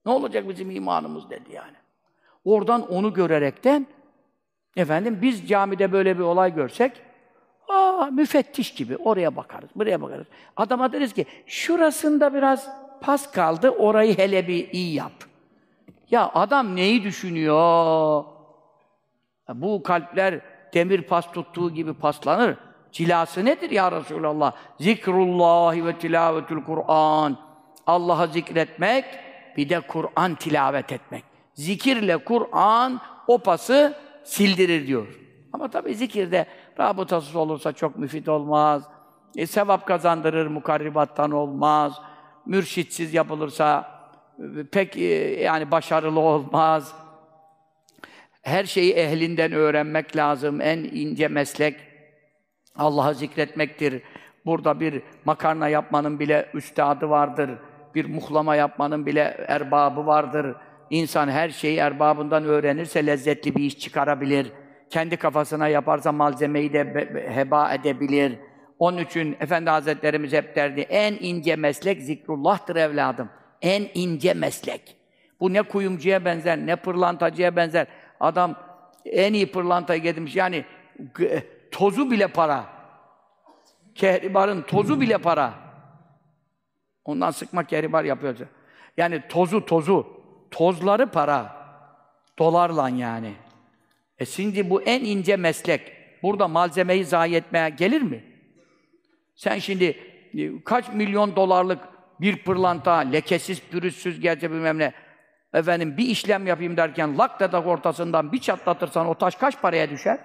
Ne olacak bizim imanımız dedi yani. Oradan onu görerekten efendim biz camide böyle bir olay görsek aa müfettiş gibi oraya bakarız, buraya bakarız. Adama deriz ki şurasında biraz pas kaldı orayı hele bir iyi yap. Ya adam neyi düşünüyor? Bu kalpler demir pas tuttuğu gibi paslanır. Cilası nedir ya Resulallah? Zikrullahi ve tilavetül Kur'an. Allah'ı zikretmek, bir de Kur'an tilavet etmek. Zikirle Kur'an o pası sildirir diyor. Ama tabii zikirde rabıtasız olursa çok müfit olmaz. E, sevap kazandırır, mukarribattan olmaz. Mürşitsiz yapılırsa e, pek e, yani başarılı olmaz. Her şeyi ehlinden öğrenmek lazım. En ince meslek Allah'ı zikretmektir. Burada bir makarna yapmanın bile üstadı vardır. Bir muhlama yapmanın bile erbabı vardır. İnsan her şeyi erbabından öğrenirse lezzetli bir iş çıkarabilir. Kendi kafasına yaparsa malzemeyi de heba edebilir. Onun için Efendi Hazretlerimiz hep derdi, en ince meslek zikrullah'tır evladım. En ince meslek. Bu ne kuyumcuya benzer, ne pırlantacıya benzer. Adam en iyi pırlantayı getirmiş. Yani tozu bile para. Kehribarın tozu bile para. Ondan sıkma kehribar yapıyor. Yani tozu tozu. Tozları para. Dolarla yani. E şimdi bu en ince meslek. Burada malzemeyi zayi etmeye gelir mi? Sen şimdi e, kaç milyon dolarlık bir pırlanta, lekesiz, pürüzsüz gelse bilmem ne, efendim bir işlem yapayım derken lak dedak ortasından bir çatlatırsan o taş kaç paraya düşer?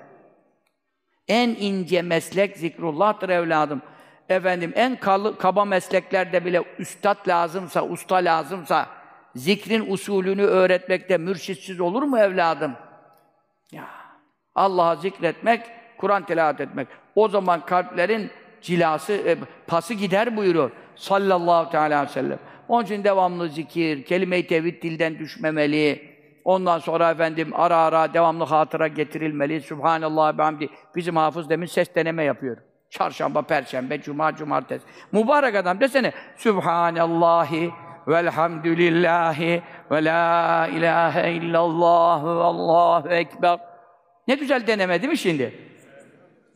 En ince meslek zikrullah'tır evladım. Efendim en kalı, kaba mesleklerde bile üstad lazımsa, usta lazımsa zikrin usulünü öğretmekte mürşitsiz olur mu evladım? Ya Allah'ı zikretmek, Kur'an tilavet etmek. O zaman kalplerin cilası, e, pası gider buyuruyor. Sallallahu teala aleyhi ve sellem. Onun için devamlı zikir, kelime-i tevhid dilden düşmemeli. Ondan sonra efendim ara ara devamlı hatıra getirilmeli. Subhanallah bihamdi. Bizim hafız demin ses deneme yapıyor. Çarşamba, perşembe, cuma, cumartesi. Mübarek adam desene. Subhanallahi velhamdülillahi ve la ilahe illallah ve allahu ekber. Ne güzel deneme değil mi şimdi?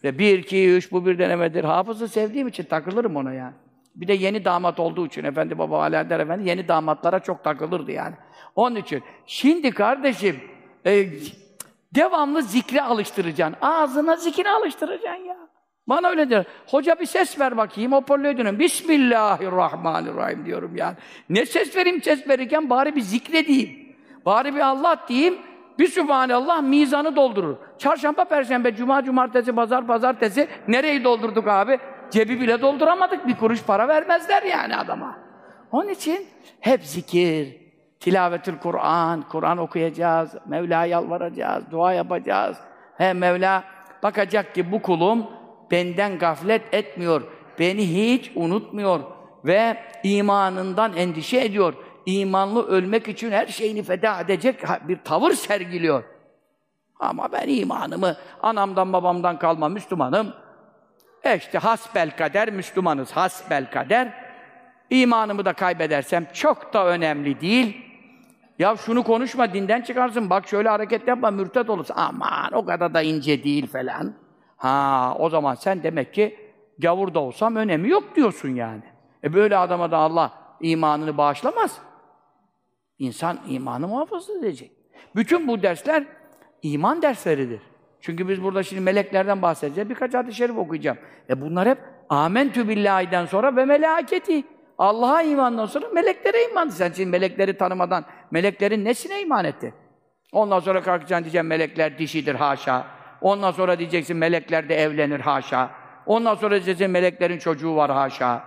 Ve bir, iki, üç bu bir denemedir. Hafızı sevdiğim için takılırım ona yani. Bir de yeni damat olduğu için Efendi Baba Alaeddin Efendi yeni damatlara çok takılırdı yani. Onun için şimdi kardeşim e, devamlı zikre alıştıracaksın. Ağzına zikre alıştıracaksın ya. Bana öyle diyor. Hoca bir ses ver bakayım. Hoparlöre dönüyorum. Bismillahirrahmanirrahim diyorum yani. Ne ses vereyim ses verirken bari bir zikredeyim. Bari bir Allah diyeyim. Bir Sübhanallah mizanı doldurur. Çarşamba, perşembe, cuma, cumartesi, pazar, pazartesi nereyi doldurduk abi? Cebi bile dolduramadık. Bir kuruş para vermezler yani adama. Onun için hep zikir, tilavetül Kur'an, Kur'an okuyacağız, Mevla'ya yalvaracağız, dua yapacağız. He Mevla bakacak ki bu kulum benden gaflet etmiyor, beni hiç unutmuyor ve imanından endişe ediyor. İmanlı ölmek için her şeyini feda edecek bir tavır sergiliyor. Ama ben imanımı anamdan babamdan kalma Müslümanım. E işte hasbel kader Müslümanız, hasbel kader. İmanımı da kaybedersem çok da önemli değil. Ya şunu konuşma, dinden çıkarsın, bak şöyle hareket yapma, mürtet olursun. Aman o kadar da ince değil falan. Ha o zaman sen demek ki gavur da olsam önemi yok diyorsun yani. E böyle adama da Allah imanını bağışlamaz. İnsan imanı muhafaza edecek. Bütün bu dersler iman dersleridir. Çünkü biz burada şimdi meleklerden bahsedeceğiz. Birkaç hadis-i şerif okuyacağım. E bunlar hep Amentü billahiden sonra ve melaketi. Allah'a imandan sonra meleklere iman. Sen şimdi melekleri tanımadan meleklerin nesine iman etti? Ondan sonra kalkacaksın diyeceksin melekler dişidir haşa. Ondan sonra diyeceksin melekler de evlenir haşa. Ondan sonra diyeceksin meleklerin çocuğu var haşa.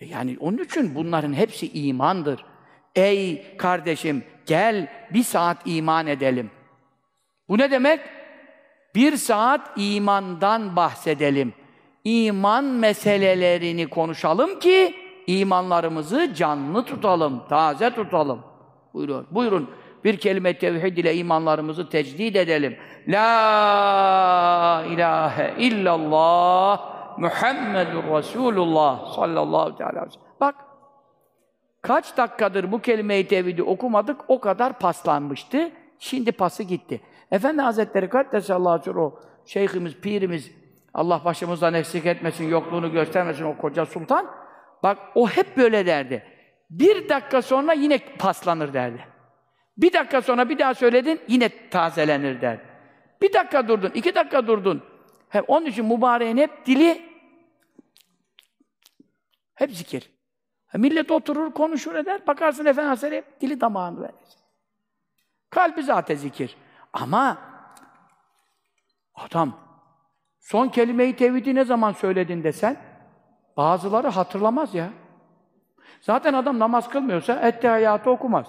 E yani onun için bunların hepsi imandır. Ey kardeşim gel bir saat iman edelim. Bu ne demek? Bir saat imandan bahsedelim. İman meselelerini konuşalım ki imanlarımızı canlı tutalım, taze tutalım. Buyurun. Buyurun. Bir kelime tevhid ile imanlarımızı tecdid edelim. La ilahe illallah Muhammedur Resulullah sallallahu teala aleyhi ve sellem. Bak kaç dakikadır bu kelime-i tevhidi okumadık o kadar paslanmıştı. Şimdi pası gitti. Efendi Hazretleri Kaddesallahu o şeyhimiz, pirimiz Allah başımızdan eksik etmesin, yokluğunu göstermesin o koca sultan. Bak o hep böyle derdi. Bir dakika sonra yine paslanır derdi. Bir dakika sonra bir daha söyledin, yine tazelenir derdi. Bir dakika durdun, iki dakika durdun. Hep, onun için mübareğin hep dili hep zikir. Millet oturur, konuşur eder, bakarsın Efendi Hazretleri hep dili damağını verir. Kalbi zaten zikir. Ama adam son kelimeyi tevhidi ne zaman söyledin desen bazıları hatırlamaz ya. Zaten adam namaz kılmıyorsa ettehiyatı okumaz.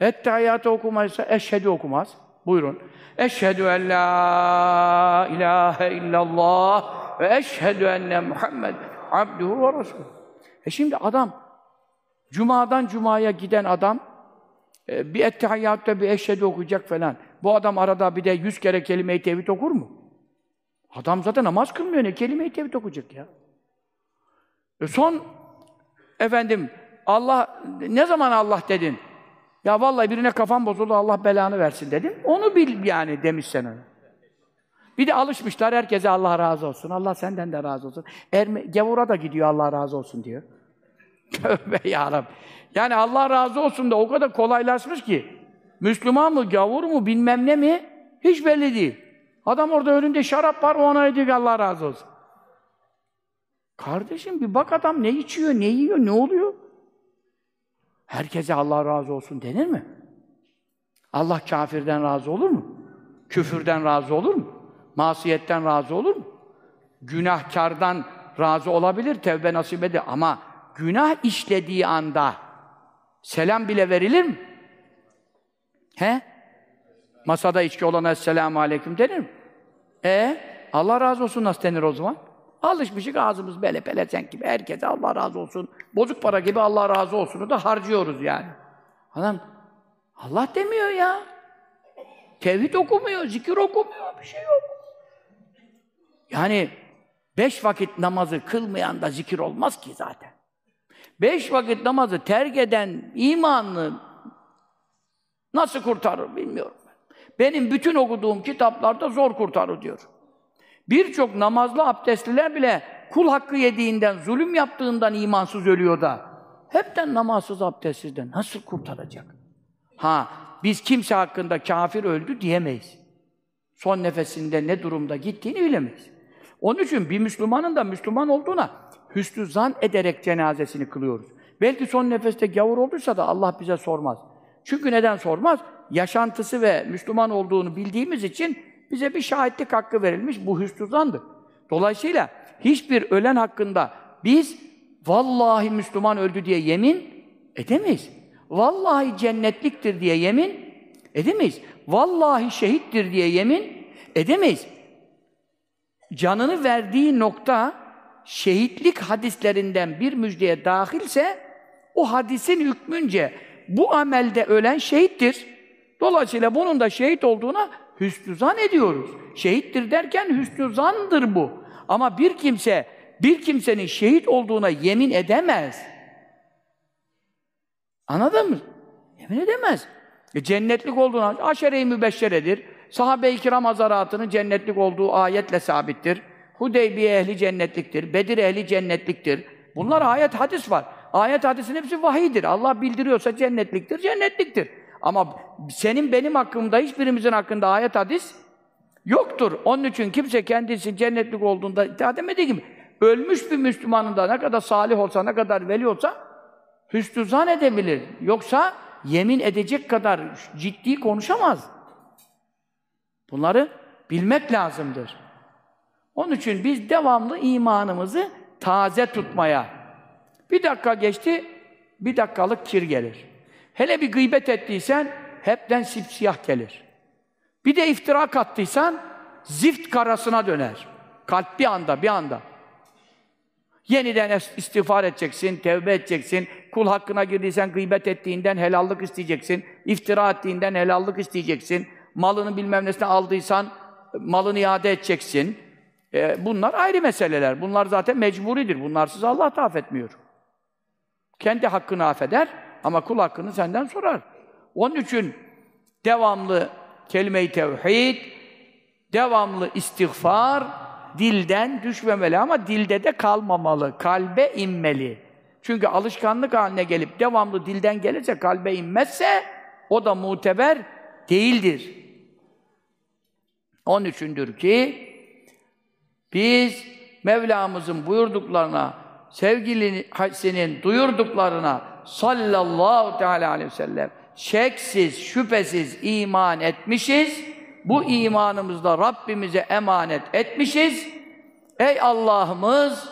Ettehiyatı okumazsa eşhedü okumaz. Buyurun. Eşhedü en la ilahe illallah ve eşhedü enne Muhammed abduhu ve resulü. E şimdi adam Cuma'dan Cuma'ya giden adam e, bir ettehiyyatta bir eşhedü okuyacak falan. Bu adam arada bir de yüz kere kelime-i tevhid okur mu? Adam zaten namaz kılmıyor ne kelime-i tevhid okuyacak ya. E son efendim Allah ne zaman Allah dedin? Ya vallahi birine kafam bozuldu Allah belanı versin dedim. Onu bil yani demiş sen onu. Bir de alışmışlar herkese Allah razı olsun. Allah senden de razı olsun. Erme, gavura da gidiyor Allah razı olsun diyor. Tövbe yarabbim. Yani Allah razı olsun da o kadar kolaylaşmış ki. Müslüman mı, gavur mu, bilmem ne mi? Hiç belli değil. Adam orada önünde şarap var, ona diyor Allah razı olsun. Kardeşim bir bak adam ne içiyor, ne yiyor, ne oluyor? Herkese Allah razı olsun denir mi? Allah kafirden razı olur mu? Küfürden razı olur mu? Masiyetten razı olur mu? Günahkardan razı olabilir, tevbe nasip eder ama günah işlediği anda selam bile verilir mi? He? Masada içki olana esselamu aleyküm denir mi? E Allah razı olsun nasıl denir o zaman? Alışmışık ağzımız bele pelesenk gibi. Herkese Allah razı olsun. Bozuk para gibi Allah razı olsunu da harcıyoruz yani. Adam Allah demiyor ya. Tevhid okumuyor, zikir okumuyor, bir şey yok. Yani beş vakit namazı kılmayan da zikir olmaz ki zaten. Beş vakit namazı terk eden imanlı nasıl kurtarır bilmiyorum. Benim bütün okuduğum kitaplarda zor kurtarır diyor. Birçok namazlı abdestliler bile kul hakkı yediğinden, zulüm yaptığından imansız ölüyor da hepten namazsız abdestsizden nasıl kurtaracak? Ha, biz kimse hakkında kafir öldü diyemeyiz. Son nefesinde ne durumda gittiğini bilemeyiz. Onun için bir Müslümanın da Müslüman olduğuna hüsnü zan ederek cenazesini kılıyoruz. Belki son nefeste gavur olduysa da Allah bize sormaz. Çünkü neden sormaz? Yaşantısı ve Müslüman olduğunu bildiğimiz için bize bir şahitlik hakkı verilmiş. Bu hüsnü zandır. Dolayısıyla hiçbir ölen hakkında biz vallahi Müslüman öldü diye yemin edemeyiz. Vallahi cennetliktir diye yemin edemeyiz. Vallahi şehittir diye yemin edemeyiz. Canını verdiği nokta şehitlik hadislerinden bir müjdeye dahilse o hadisin hükmünce bu amelde ölen şehittir. Dolayısıyla bunun da şehit olduğuna hüsnü zan ediyoruz. Şehittir derken hüsnü zandır bu. Ama bir kimse bir kimsenin şehit olduğuna yemin edemez. Anladın mı? Yemin edemez. E, cennetlik olduğuna aşere-i mübeşşeredir. Sahabe-i kiram hazaratının cennetlik olduğu ayetle sabittir. Hudeybiye ehli cennetliktir. Bedir ehli cennetliktir. Bunlar ayet hadis var. Ayet hadisin hepsi vahidir. Allah bildiriyorsa cennetliktir, cennetliktir. Ama senin benim hakkımda, hiçbirimizin hakkında ayet hadis Yoktur. Onun için kimse kendisi cennetlik olduğunda iddia edemediği gibi ölmüş bir Müslümanın da ne kadar salih olsa, ne kadar veli olsa hüsnü zan edebilir. Yoksa yemin edecek kadar ciddi konuşamaz. Bunları bilmek lazımdır. Onun için biz devamlı imanımızı taze tutmaya. Bir dakika geçti, bir dakikalık kir gelir. Hele bir gıybet ettiysen hepten sipsiyah gelir. Bir de iftira kattıysan zift karasına döner. Kalp bir anda, bir anda. Yeniden istiğfar edeceksin, tevbe edeceksin. Kul hakkına girdiysen gıybet ettiğinden helallik isteyeceksin. İftira ettiğinden helallik isteyeceksin. Malını bilmem nesine aldıysan malını iade edeceksin. E, bunlar ayrı meseleler. Bunlar zaten mecburidir. Bunlarsız Allah da affetmiyor. Kendi hakkını affeder ama kul hakkını senden sorar. Onun için devamlı kelime-i tevhid, devamlı istiğfar, dilden düşmemeli ama dilde de kalmamalı, kalbe inmeli. Çünkü alışkanlık haline gelip devamlı dilden gelirse, kalbe inmezse o da muteber değildir. Onun üçündür ki biz Mevlamızın buyurduklarına, sevgilinin duyurduklarına sallallahu teala aleyhi ve sellem şeksiz, şüphesiz iman etmişiz. Bu imanımızda Rabbimize emanet etmişiz. Ey Allah'ımız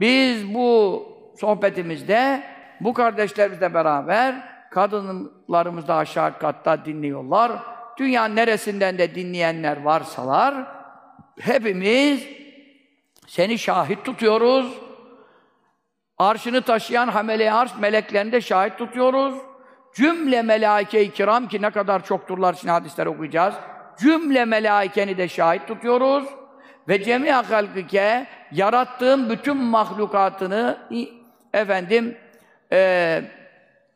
biz bu sohbetimizde bu kardeşlerimizle beraber kadınlarımız da aşağı katta dinliyorlar. Dünyanın neresinden de dinleyenler varsalar hepimiz seni şahit tutuyoruz. Arşını taşıyan hamele arş meleklerini de şahit tutuyoruz. Cümle melaike-i kiram ki ne kadar çokturlar şimdi hadisler okuyacağız. Cümle melaikeni de şahit tutuyoruz. Ve cemi'a halkike yarattığım bütün mahlukatını efendim e,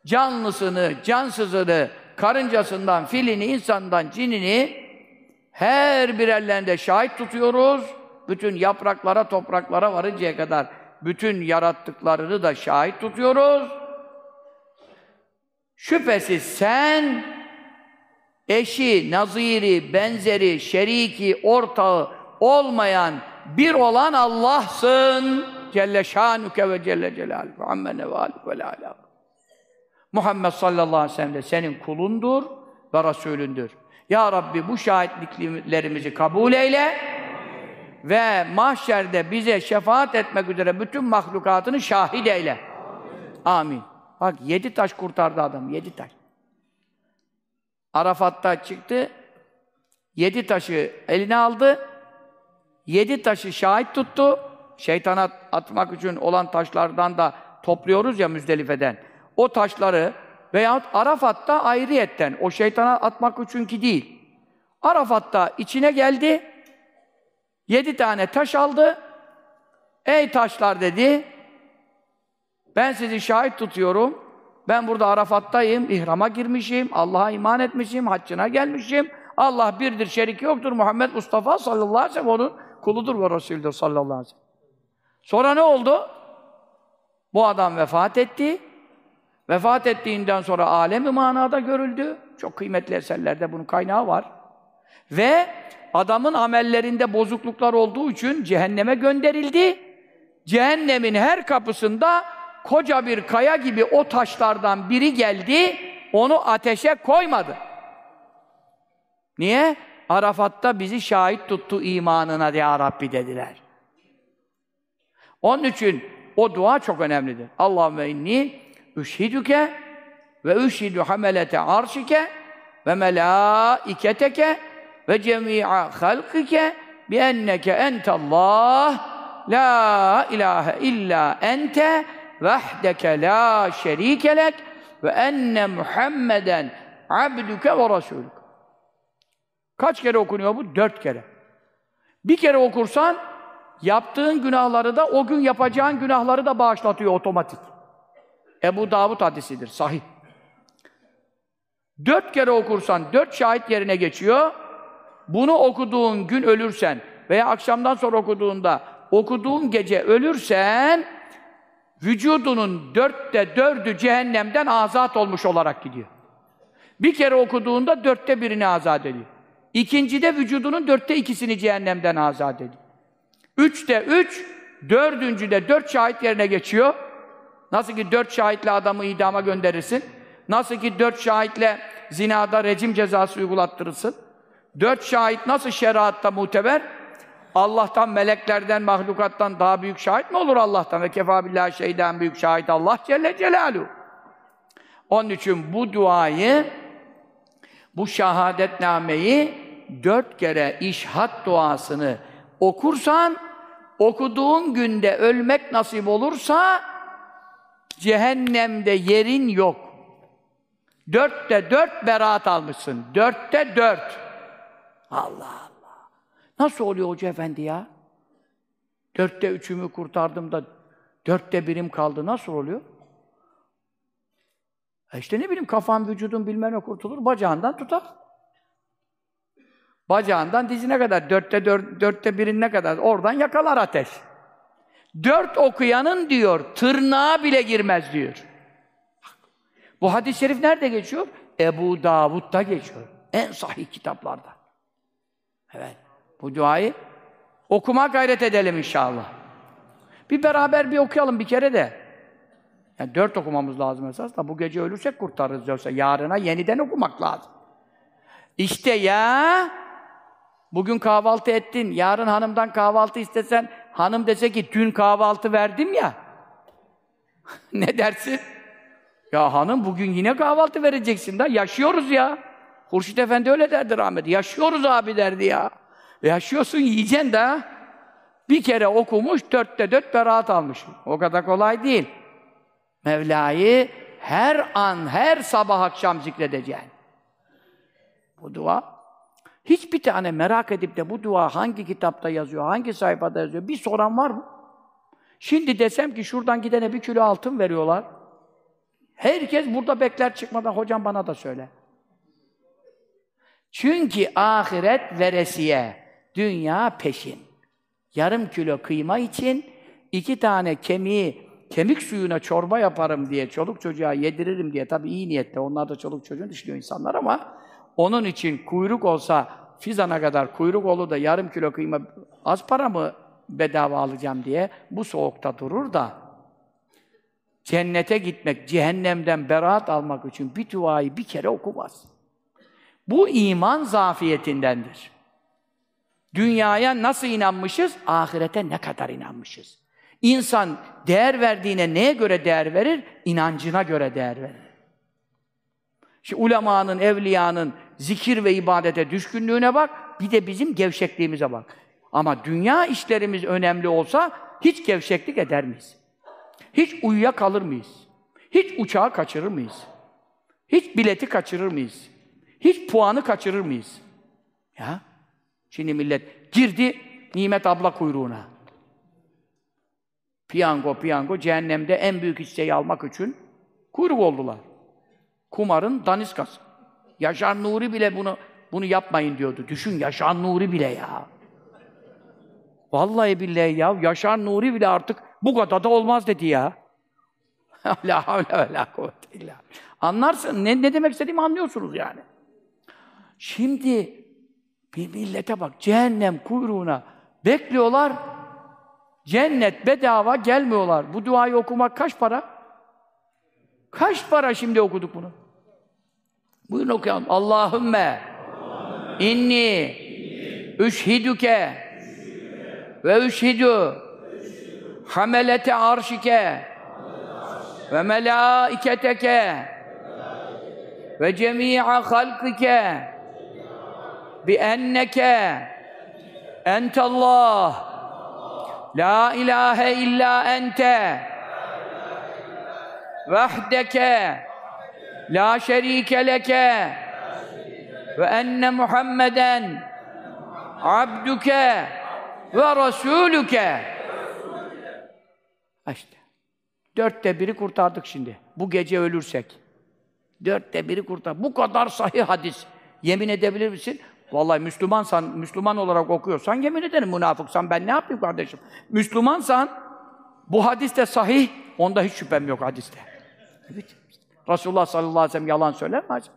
canlısını, cansızını, karıncasından, filini, insandan, cinini her bir ellerinde şahit tutuyoruz. Bütün yapraklara, topraklara varıncaya kadar bütün yarattıklarını da şahit tutuyoruz. Şüphesiz sen eşi, naziri, benzeri, şeriki, ortağı olmayan bir olan Allah'sın. Celle şanuke ve celle celaluhu. Amme nevalik ve la Muhammed sallallahu aleyhi ve sellem de senin kulundur ve Resulündür. Ya Rabbi bu şahitliklerimizi kabul eyle ve mahşerde bize şefaat etmek üzere bütün mahlukatını şahit eyle. Amin. Bak yedi taş kurtardı adam, yedi taş. Arafat'ta çıktı, yedi taşı eline aldı, yedi taşı şahit tuttu, şeytana atmak için olan taşlardan da topluyoruz ya Müzdelife'den. O taşları veyahut Arafat'ta ayrıyetten, o şeytana atmak için ki değil. Arafat'ta içine geldi, yedi tane taş aldı, ey taşlar dedi, ben sizi şahit tutuyorum, ben burada Arafat'tayım, ihrama girmişim, Allah'a iman etmişim, haccına gelmişim, Allah birdir, şerik yoktur, Muhammed Mustafa sallallahu aleyhi ve sellem onun kuludur ve Resulüdür sallallahu aleyhi ve sellem. Sonra ne oldu? Bu adam vefat etti. Vefat ettiğinden sonra alemi manada görüldü. Çok kıymetli eserlerde bunun kaynağı var. Ve adamın amellerinde bozukluklar olduğu için cehenneme gönderildi. Cehennemin her kapısında koca bir kaya gibi o taşlardan biri geldi, onu ateşe koymadı. Niye? Arafat'ta bizi şahit tuttu imanına ya Rabbi dediler. Onun için o dua çok önemlidir. Allahümme inni üşhidüke ve üşhidu hamelete arşike ve melâiketeke ve cemî'a halkike bi enneke entallah la ilahe illa ente vehdeke la şerike lek ve enne Muhammeden abduke ve rasulük. Kaç kere okunuyor bu? Dört kere. Bir kere okursan yaptığın günahları da o gün yapacağın günahları da bağışlatıyor otomatik. Ebu Davud hadisidir, sahih. Dört kere okursan dört şahit yerine geçiyor. Bunu okuduğun gün ölürsen veya akşamdan sonra okuduğunda okuduğun gece ölürsen vücudunun dörtte dördü cehennemden azat olmuş olarak gidiyor. Bir kere okuduğunda dörtte birini azat ediyor. İkincide vücudunun dörtte ikisini cehennemden azat ediyor. Üçte üç, dördüncüde dört şahit yerine geçiyor. Nasıl ki dört şahitle adamı idama gönderirsin. Nasıl ki dört şahitle zinada rejim cezası uygulattırırsın. Dört şahit nasıl şeriatta muteber? Allah'tan, meleklerden, mahlukattan daha büyük şahit mi olur Allah'tan? Ve kefa billahi şeyden büyük şahit Allah Celle Celaluhu. Onun için bu duayı, bu şehadetnameyi dört kere işhat duasını okursan, okuduğun günde ölmek nasip olursa, cehennemde yerin yok. Dörtte dört beraat almışsın. Dörtte dört. Allah Allah. Nasıl oluyor hoca efendi ya? Dörtte üçümü kurtardım da dörtte birim kaldı. Nasıl oluyor? E işte ne bileyim kafan, vücudun bilmem ne kurtulur. Bacağından tutar. Bacağından dizine kadar, dörtte, dört, dörtte birin ne kadar, oradan yakalar ateş. Dört okuyanın diyor, tırnağa bile girmez diyor. Bu hadis-i şerif nerede geçiyor? Ebu Davud'da geçiyor. En sahih kitaplarda. Evet. Bu duayı okuma gayret edelim inşallah. Bir beraber bir okuyalım bir kere de. Yani dört okumamız lazım esas da bu gece ölürsek kurtarırız yoksa yarına yeniden okumak lazım. İşte ya bugün kahvaltı ettin, yarın hanımdan kahvaltı istesen hanım dese ki dün kahvaltı verdim ya. ne dersin? Ya hanım bugün yine kahvaltı vereceksin da yaşıyoruz ya. Hurşit Efendi öyle derdi rahmet. Yaşıyoruz abi derdi ya. Yaşıyorsun yiyeceksin de. Bir kere okumuş, dörtte dört beraat almış. O kadar kolay değil. Mevla'yı her an, her sabah akşam zikredeceksin. Bu dua. Hiçbir tane merak edip de bu dua hangi kitapta yazıyor, hangi sayfada yazıyor bir soran var mı? Şimdi desem ki şuradan gidene bir kilo altın veriyorlar. Herkes burada bekler çıkmadan hocam bana da söyle. Çünkü ahiret veresiye, dünya peşin. Yarım kilo kıyma için iki tane kemiği kemik suyuna çorba yaparım diye, çoluk çocuğa yediririm diye, tabii iyi niyetle, onlar da çoluk çocuğun düşünüyor insanlar ama onun için kuyruk olsa, fizana kadar kuyruk olur da yarım kilo kıyma az para mı bedava alacağım diye bu soğukta durur da cennete gitmek, cehennemden beraat almak için bir duayı bir kere okumaz. Bu iman zafiyetindendir. Dünyaya nasıl inanmışız? Ahirete ne kadar inanmışız? İnsan değer verdiğine neye göre değer verir? İnancına göre değer verir. Şimdi ulemanın, evliyanın zikir ve ibadete düşkünlüğüne bak, bir de bizim gevşekliğimize bak. Ama dünya işlerimiz önemli olsa hiç gevşeklik eder miyiz? Hiç uyuya kalır mıyız? Hiç uçağı kaçırır mıyız? Hiç bileti kaçırır mıyız? Hiç puanı kaçırır mıyız? Ya? Şimdi millet girdi nimet abla kuyruğuna. Piyango piyango cehennemde en büyük hisseyi almak için kuyruk oldular. Kumarın daniskası. Yaşar Nuri bile bunu bunu yapmayın diyordu. Düşün Yaşar Nuri bile ya. Vallahi billahi ya Yaşar Nuri bile artık bu kadar da olmaz dedi ya. La havle ve la kuvvete illa. Anlarsın. Ne, ne demek istediğimi anlıyorsunuz yani. Şimdi bir millete bak. Cehennem kuyruğuna bekliyorlar. Cennet bedava gelmiyorlar. Bu duayı okumak kaç para? Kaç para şimdi okuduk bunu? Buyurun okuyalım. Allahümme inni üşhidüke ve üşhidu hamelete arşike ve melaiketeke ve cemi'a halkike bi enneke entallah la ilahe illa ente vahdeke la şerike leke ve enne Muhammeden abduke ve rasulüke işte dörtte biri kurtardık şimdi. Bu gece ölürsek. Dörtte biri kurtar. Bu kadar sahih hadis. Yemin edebilir misin? Vallahi Müslümansan, Müslüman olarak okuyorsan yemin ederim münafıksan ben ne yapayım kardeşim? Müslümansan bu hadiste sahih, onda hiç şüphem yok hadiste. Evet. Resulullah sallallahu aleyhi ve sellem yalan söyler mi acaba?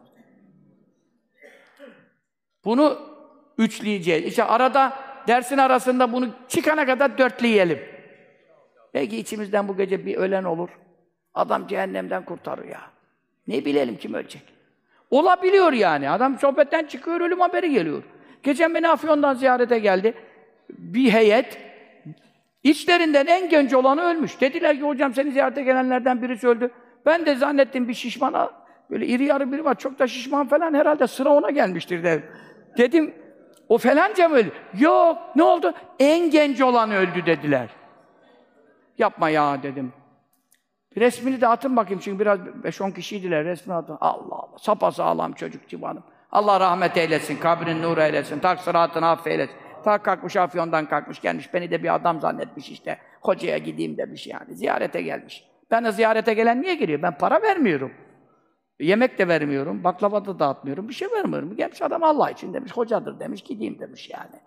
Bunu üçleyeceğiz. İşte arada, dersin arasında bunu çıkana kadar dörtleyelim. Belki içimizden bu gece bir ölen olur. Adam cehennemden kurtarır ya. Ne bilelim kim ölecek. Olabiliyor yani. Adam sohbetten çıkıyor, ölüm haberi geliyor. Geçen beni Afyon'dan ziyarete geldi. Bir heyet, içlerinden en genç olanı ölmüş. Dediler ki hocam seni ziyarete gelenlerden birisi öldü. Ben de zannettim bir şişmana, böyle iri yarı biri var, çok da şişman falan herhalde sıra ona gelmiştir dedim. Dedim, o falanca mı öldü? Yok, ne oldu? En genç olan öldü dediler. Yapma ya dedim. Resmini de atın bakayım çünkü biraz 5-10 kişiydiler resmini atın. Allah Allah, sapasağlam çocuk civanım. Allah rahmet eylesin, kabrin nur eylesin, tak sıratını affeylesin. Ta kalkmış Afyon'dan kalkmış gelmiş, beni de bir adam zannetmiş işte. Hocaya gideyim demiş yani, ziyarete gelmiş. Ben de ziyarete gelen niye geliyor? Ben para vermiyorum. Yemek de vermiyorum, baklava da dağıtmıyorum, bir şey vermiyorum. Gelmiş adam Allah için demiş, hocadır demiş, gideyim demiş yani.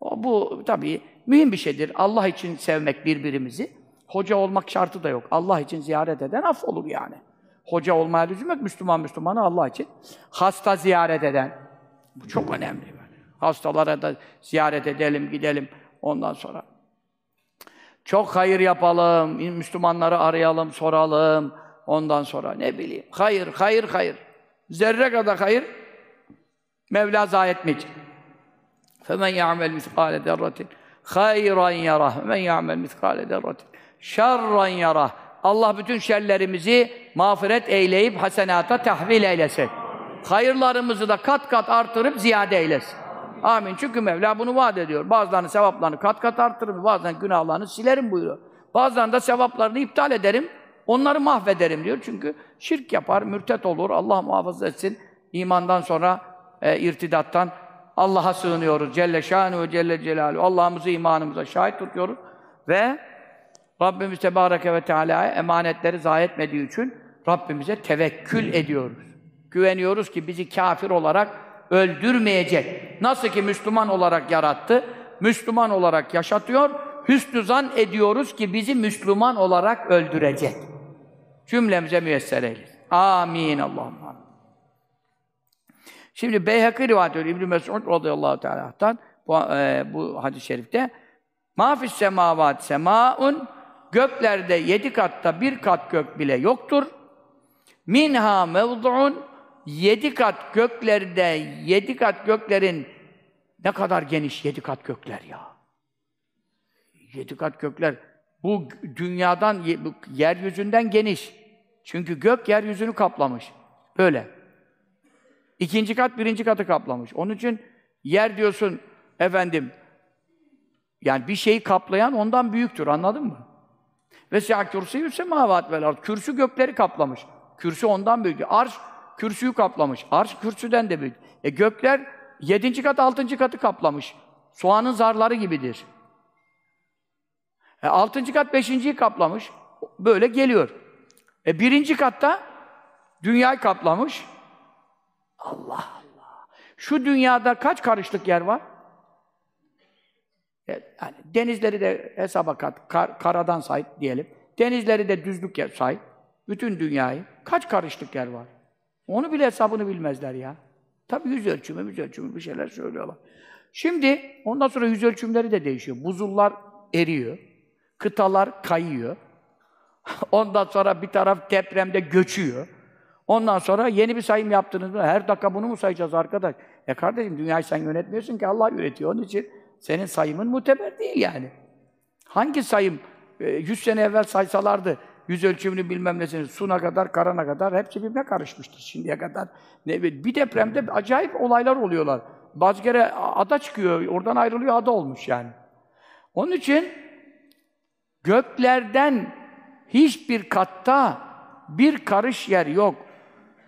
O, bu tabii mühim bir şeydir. Allah için sevmek birbirimizi. Hoca olmak şartı da yok. Allah için ziyaret eden af olur yani. Hoca olmaya lüzum yok. Müslüman Müslümanı Allah için. Hasta ziyaret eden. Bu çok önemli. Hastalara da ziyaret edelim, gidelim ondan sonra. Çok hayır yapalım, Müslümanları arayalım, soralım. Ondan sonra ne bileyim, hayır, hayır, hayır. Zerre kadar hayır, Mevla zayi etmeyecek. فَمَنْ يَعْمَلْ مِثْقَالَ دَرَّةٍ خَيْرًا يَرَهُ وَمَنْ يَعْمَلْ مِثْقَالَ دَرَّةٍ şerran yara. Allah bütün şerlerimizi mağfiret eyleyip hasenata tahvil eylesin. Hayırlarımızı da kat kat artırıp ziyade eylesin. Amin. Çünkü Mevla bunu vaat ediyor. Bazılarının sevaplarını kat kat artırırım, bazen günahlarını silerim buyuruyor. Bazen de sevaplarını iptal ederim, onları mahvederim diyor. Çünkü şirk yapar, mürtet olur, Allah muhafaza etsin. İmandan sonra e, irtidattan Allah'a sığınıyoruz. Celle şanu ve Celle celaluhu. Allah'ımızı imanımıza şahit tutuyoruz ve Rabbimiz Tebareke ve Teala'ya emanetleri zayi etmediği için Rabbimize tevekkül ediyoruz. Güveniyoruz ki bizi kafir olarak öldürmeyecek. Nasıl ki Müslüman olarak yarattı, Müslüman olarak yaşatıyor, hüsnü zan ediyoruz ki bizi Müslüman olarak öldürecek. Cümlemize müyesser eylesin. Amin Allah'ım. Şimdi Beyhekî rivayet ediyor İbn Mes'ud radıyallahu teala'dan bu, e, bu hadis-i şerifte Mafis semavat semaun göklerde yedi katta bir kat gök bile yoktur. Minha mevdu'un yedi kat göklerde yedi kat göklerin ne kadar geniş yedi kat gökler ya. Yedi kat gökler bu dünyadan yeryüzünden geniş. Çünkü gök yeryüzünü kaplamış. Böyle. İkinci kat birinci katı kaplamış. Onun için yer diyorsun efendim yani bir şeyi kaplayan ondan büyüktür. Anladın mı? Ve siyah kürsü semavat vel ard. Kürsü gökleri kaplamış. Kürsü ondan büyük. Arş kürsüyü kaplamış. Arş kürsüden de büyük. E gökler yedinci kat, altıncı katı kaplamış. Soğanın zarları gibidir. E altıncı kat, beşinciyi kaplamış. Böyle geliyor. E birinci katta dünyayı kaplamış. Allah Allah. Şu dünyada kaç karışlık yer var? Yani denizleri de hesaba kat, kar, karadan say diyelim. Denizleri de düzlük yer say. Bütün dünyayı. Kaç karışlık yer var? Onu bile hesabını bilmezler ya. Tabii yüz ölçümü, yüz ölçümü bir şeyler söylüyorlar. Şimdi ondan sonra yüz ölçümleri de değişiyor. Buzullar eriyor. Kıtalar kayıyor. ondan sonra bir taraf depremde göçüyor. Ondan sonra yeni bir sayım yaptınız mı? Her dakika bunu mu sayacağız arkadaş? E kardeşim dünyayı sen yönetmiyorsun ki Allah yönetiyor. Onun için senin sayımın muteber değil yani. Hangi sayım? E, yüz sene evvel saysalardı, yüz ölçümünü bilmem nesini, suna kadar, karana kadar hepsi birbirine karışmıştır şimdiye kadar. Ne, bir depremde acayip olaylar oluyorlar. Bazı kere ada çıkıyor, oradan ayrılıyor, ada olmuş yani. Onun için göklerden hiçbir katta bir karış yer yok.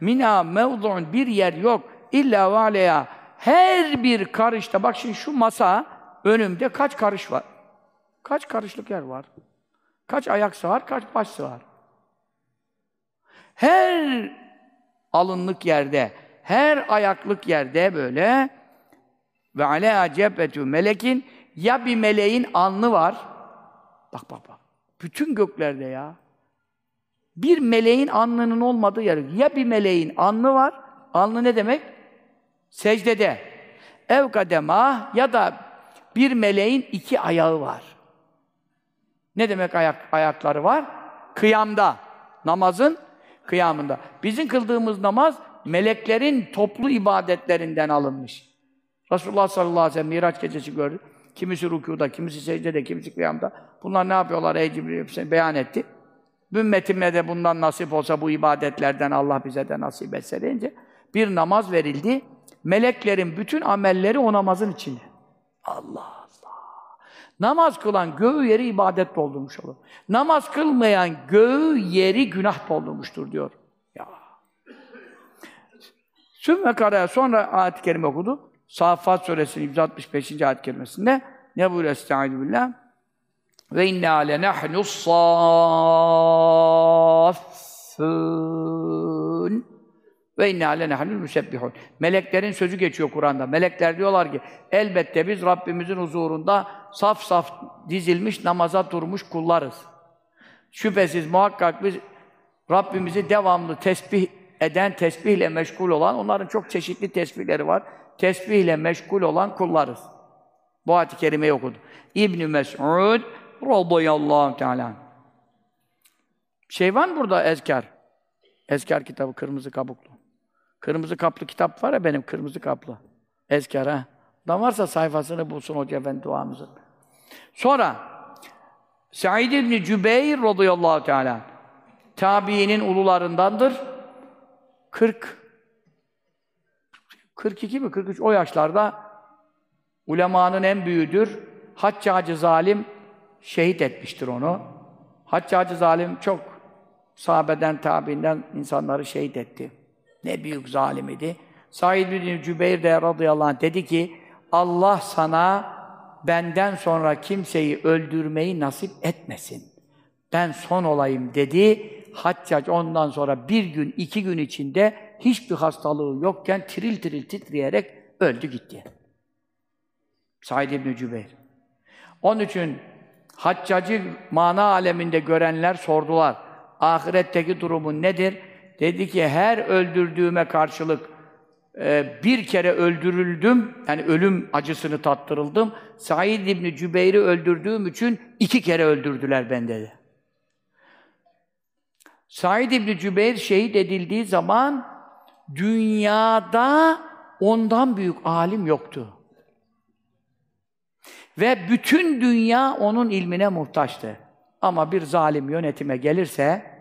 Mina mevdu'un bir yer yok. İlla ve. Her bir karışta, bak şimdi şu masa, Önümde kaç karış var? Kaç karışlık yer var? Kaç ayak sığar, kaç baş sığar? Her alınlık yerde, her ayaklık yerde böyle ve aleyha cebbetü melekin ya bir meleğin alnı var. Bak bak bak. Bütün göklerde ya. Bir meleğin alnının olmadığı yer. Ya bir meleğin alnı var. Alnı ne demek? Secdede. ev kadema ya da bir meleğin iki ayağı var. Ne demek ayak ayakları var? Kıyamda. Namazın kıyamında. Bizim kıldığımız namaz meleklerin toplu ibadetlerinden alınmış. Resulullah sallallahu aleyhi ve sellem Miraç gecesi gördü. Kimisi rükuda, kimisi secdede, kimisi kıyamda. Bunlar ne yapıyorlar ey Cibril? Hepsini beyan etti. Ümmetime de bundan nasip olsa bu ibadetlerden Allah bize de nasip etse deyince bir namaz verildi. Meleklerin bütün amelleri o namazın içinde. Allah Allah. Namaz kılan göğü yeri ibadet doldurmuş olur. Namaz kılmayan göğü yeri günah doldurmuştur diyor. Ya. Sümme karaya sonra ayet-i kerime okudu. Saffat suresinin 165. ayet-i kerimesinde ne buyuruyor Estaizu billah? Ve inna le nahnu saffun ve inna le nahnu müsebbihun. Meleklerin sözü geçiyor Kur'an'da. Melekler diyorlar ki elbette biz Rabbimizin huzurunda saf saf dizilmiş namaza durmuş kullarız. Şüphesiz muhakkak biz Rabbimizi devamlı tesbih eden, tesbihle meşgul olan, onların çok çeşitli tesbihleri var. Tesbihle meşgul olan kullarız. Bu ayet-i kerimeyi okudu. İbn Mes'ud radıyallahu teala. Şey burada ezkar? Ezkar kitabı kırmızı kabuklu. Kırmızı kaplı kitap var ya benim kırmızı kaplı. Ezkar ha. Da varsa sayfasını bulsun Hoca Efendi duamızı. Sonra Said İbni Cübeyr radıyallahu teala tabiinin ulularındandır. 40 42 mi 43 o yaşlarda ulemanın en büyüğüdür. Haccacı zalim şehit etmiştir onu. Haccacı zalim çok sahabeden, tabiinden insanları şehit etti. Ne büyük zalim idi. Said bin Cübeyr de radıyallahu anh dedi ki Allah sana benden sonra kimseyi öldürmeyi nasip etmesin. Ben son olayım dedi. Haccac ondan sonra bir gün, iki gün içinde hiçbir hastalığı yokken tiril tiril titreyerek öldü gitti. Said İbni Cübeyr. Onun için Haccacı mana aleminde görenler sordular. Ahiretteki durumun nedir? Dedi ki her öldürdüğüme karşılık e, bir kere öldürüldüm, yani ölüm acısını tattırıldım. Said İbni Cübeyr'i öldürdüğüm için iki kere öldürdüler ben dedi. Said İbni Cübeyr şehit edildiği zaman dünyada ondan büyük alim yoktu. Ve bütün dünya onun ilmine muhtaçtı. Ama bir zalim yönetime gelirse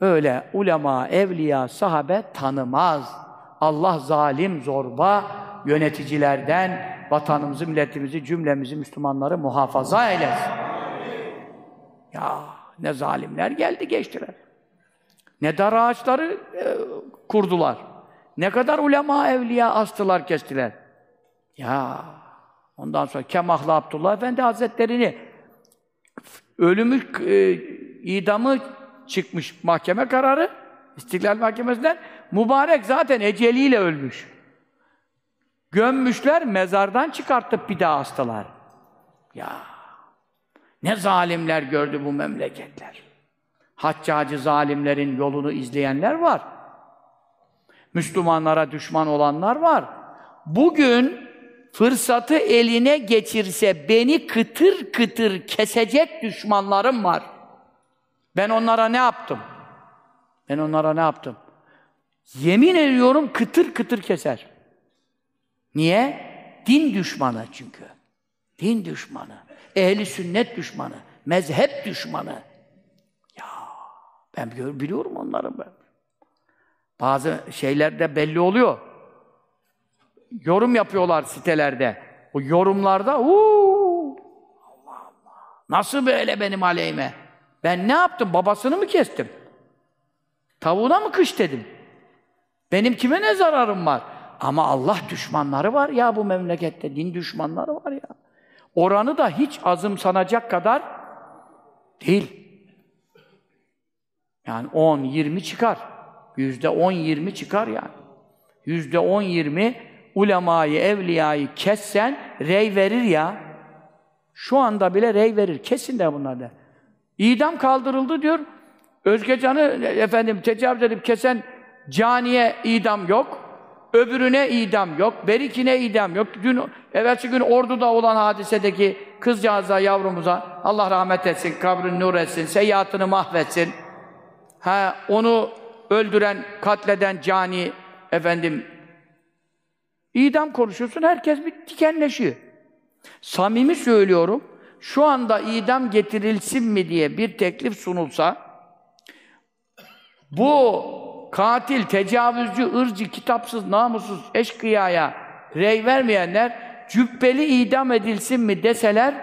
öyle ulema, evliya, sahabe tanımaz. Allah zalim, zorba yöneticilerden vatanımızı, milletimizi, cümlemizi, Müslümanları muhafaza eylesin. Ya ne zalimler geldi geçtiler. Ne dar ağaçları e, kurdular. Ne kadar ulema, evliya astılar, kestiler. Ya ondan sonra Kemahlı Abdullah Efendi Hazretlerini ölümü, e, idamı çıkmış mahkeme kararı İstiklal Mahkemesi'nden mübarek zaten eceliyle ölmüş. Gömmüşler, mezardan çıkartıp bir daha astılar. Ya ne zalimler gördü bu memleketler. Haccacı zalimlerin yolunu izleyenler var. Müslümanlara düşman olanlar var. Bugün fırsatı eline geçirse beni kıtır kıtır kesecek düşmanlarım var. Ben onlara ne yaptım? Ben onlara ne yaptım? Yemin ediyorum kıtır kıtır keser. Niye? Din düşmanı çünkü. Din düşmanı. Ehli sünnet düşmanı. Mezhep düşmanı. Ya ben biliyorum onları ben. Bazı şeylerde belli oluyor. Yorum yapıyorlar sitelerde. O yorumlarda uuu Allah Allah. Nasıl böyle benim aleyhime? Ben ne yaptım? Babasını mı kestim? Tavuğuna mı kış dedim? Benim kime ne zararım var? Ama Allah düşmanları var ya bu memlekette. Din düşmanları var ya. Oranı da hiç azımsanacak kadar değil. Yani 10, 20 çıkar. Yüzde 10, 20 çıkar yani. Yüzde 10, 20 ulemayı, evliyayı kessen rey verir ya. Şu anda bile rey verir. Kesin de bunlar da. İdam kaldırıldı diyor. Özgecan'ı efendim tecavüz edip kesen caniye idam yok. Öbürüne idam yok, berikine idam yok. Dün, evvelsi gün orduda olan hadisedeki kızcağıza, yavrumuza Allah rahmet etsin, kabrini nur etsin, seyyiatını mahvetsin. Ha, onu öldüren, katleden cani efendim idam konuşuyorsun, herkes bir dikenleşiyor. Samimi söylüyorum, şu anda idam getirilsin mi diye bir teklif sunulsa, bu katil, tecavüzcü, ırcı, kitapsız, namussuz, eşkıyaya rey vermeyenler cübbeli idam edilsin mi deseler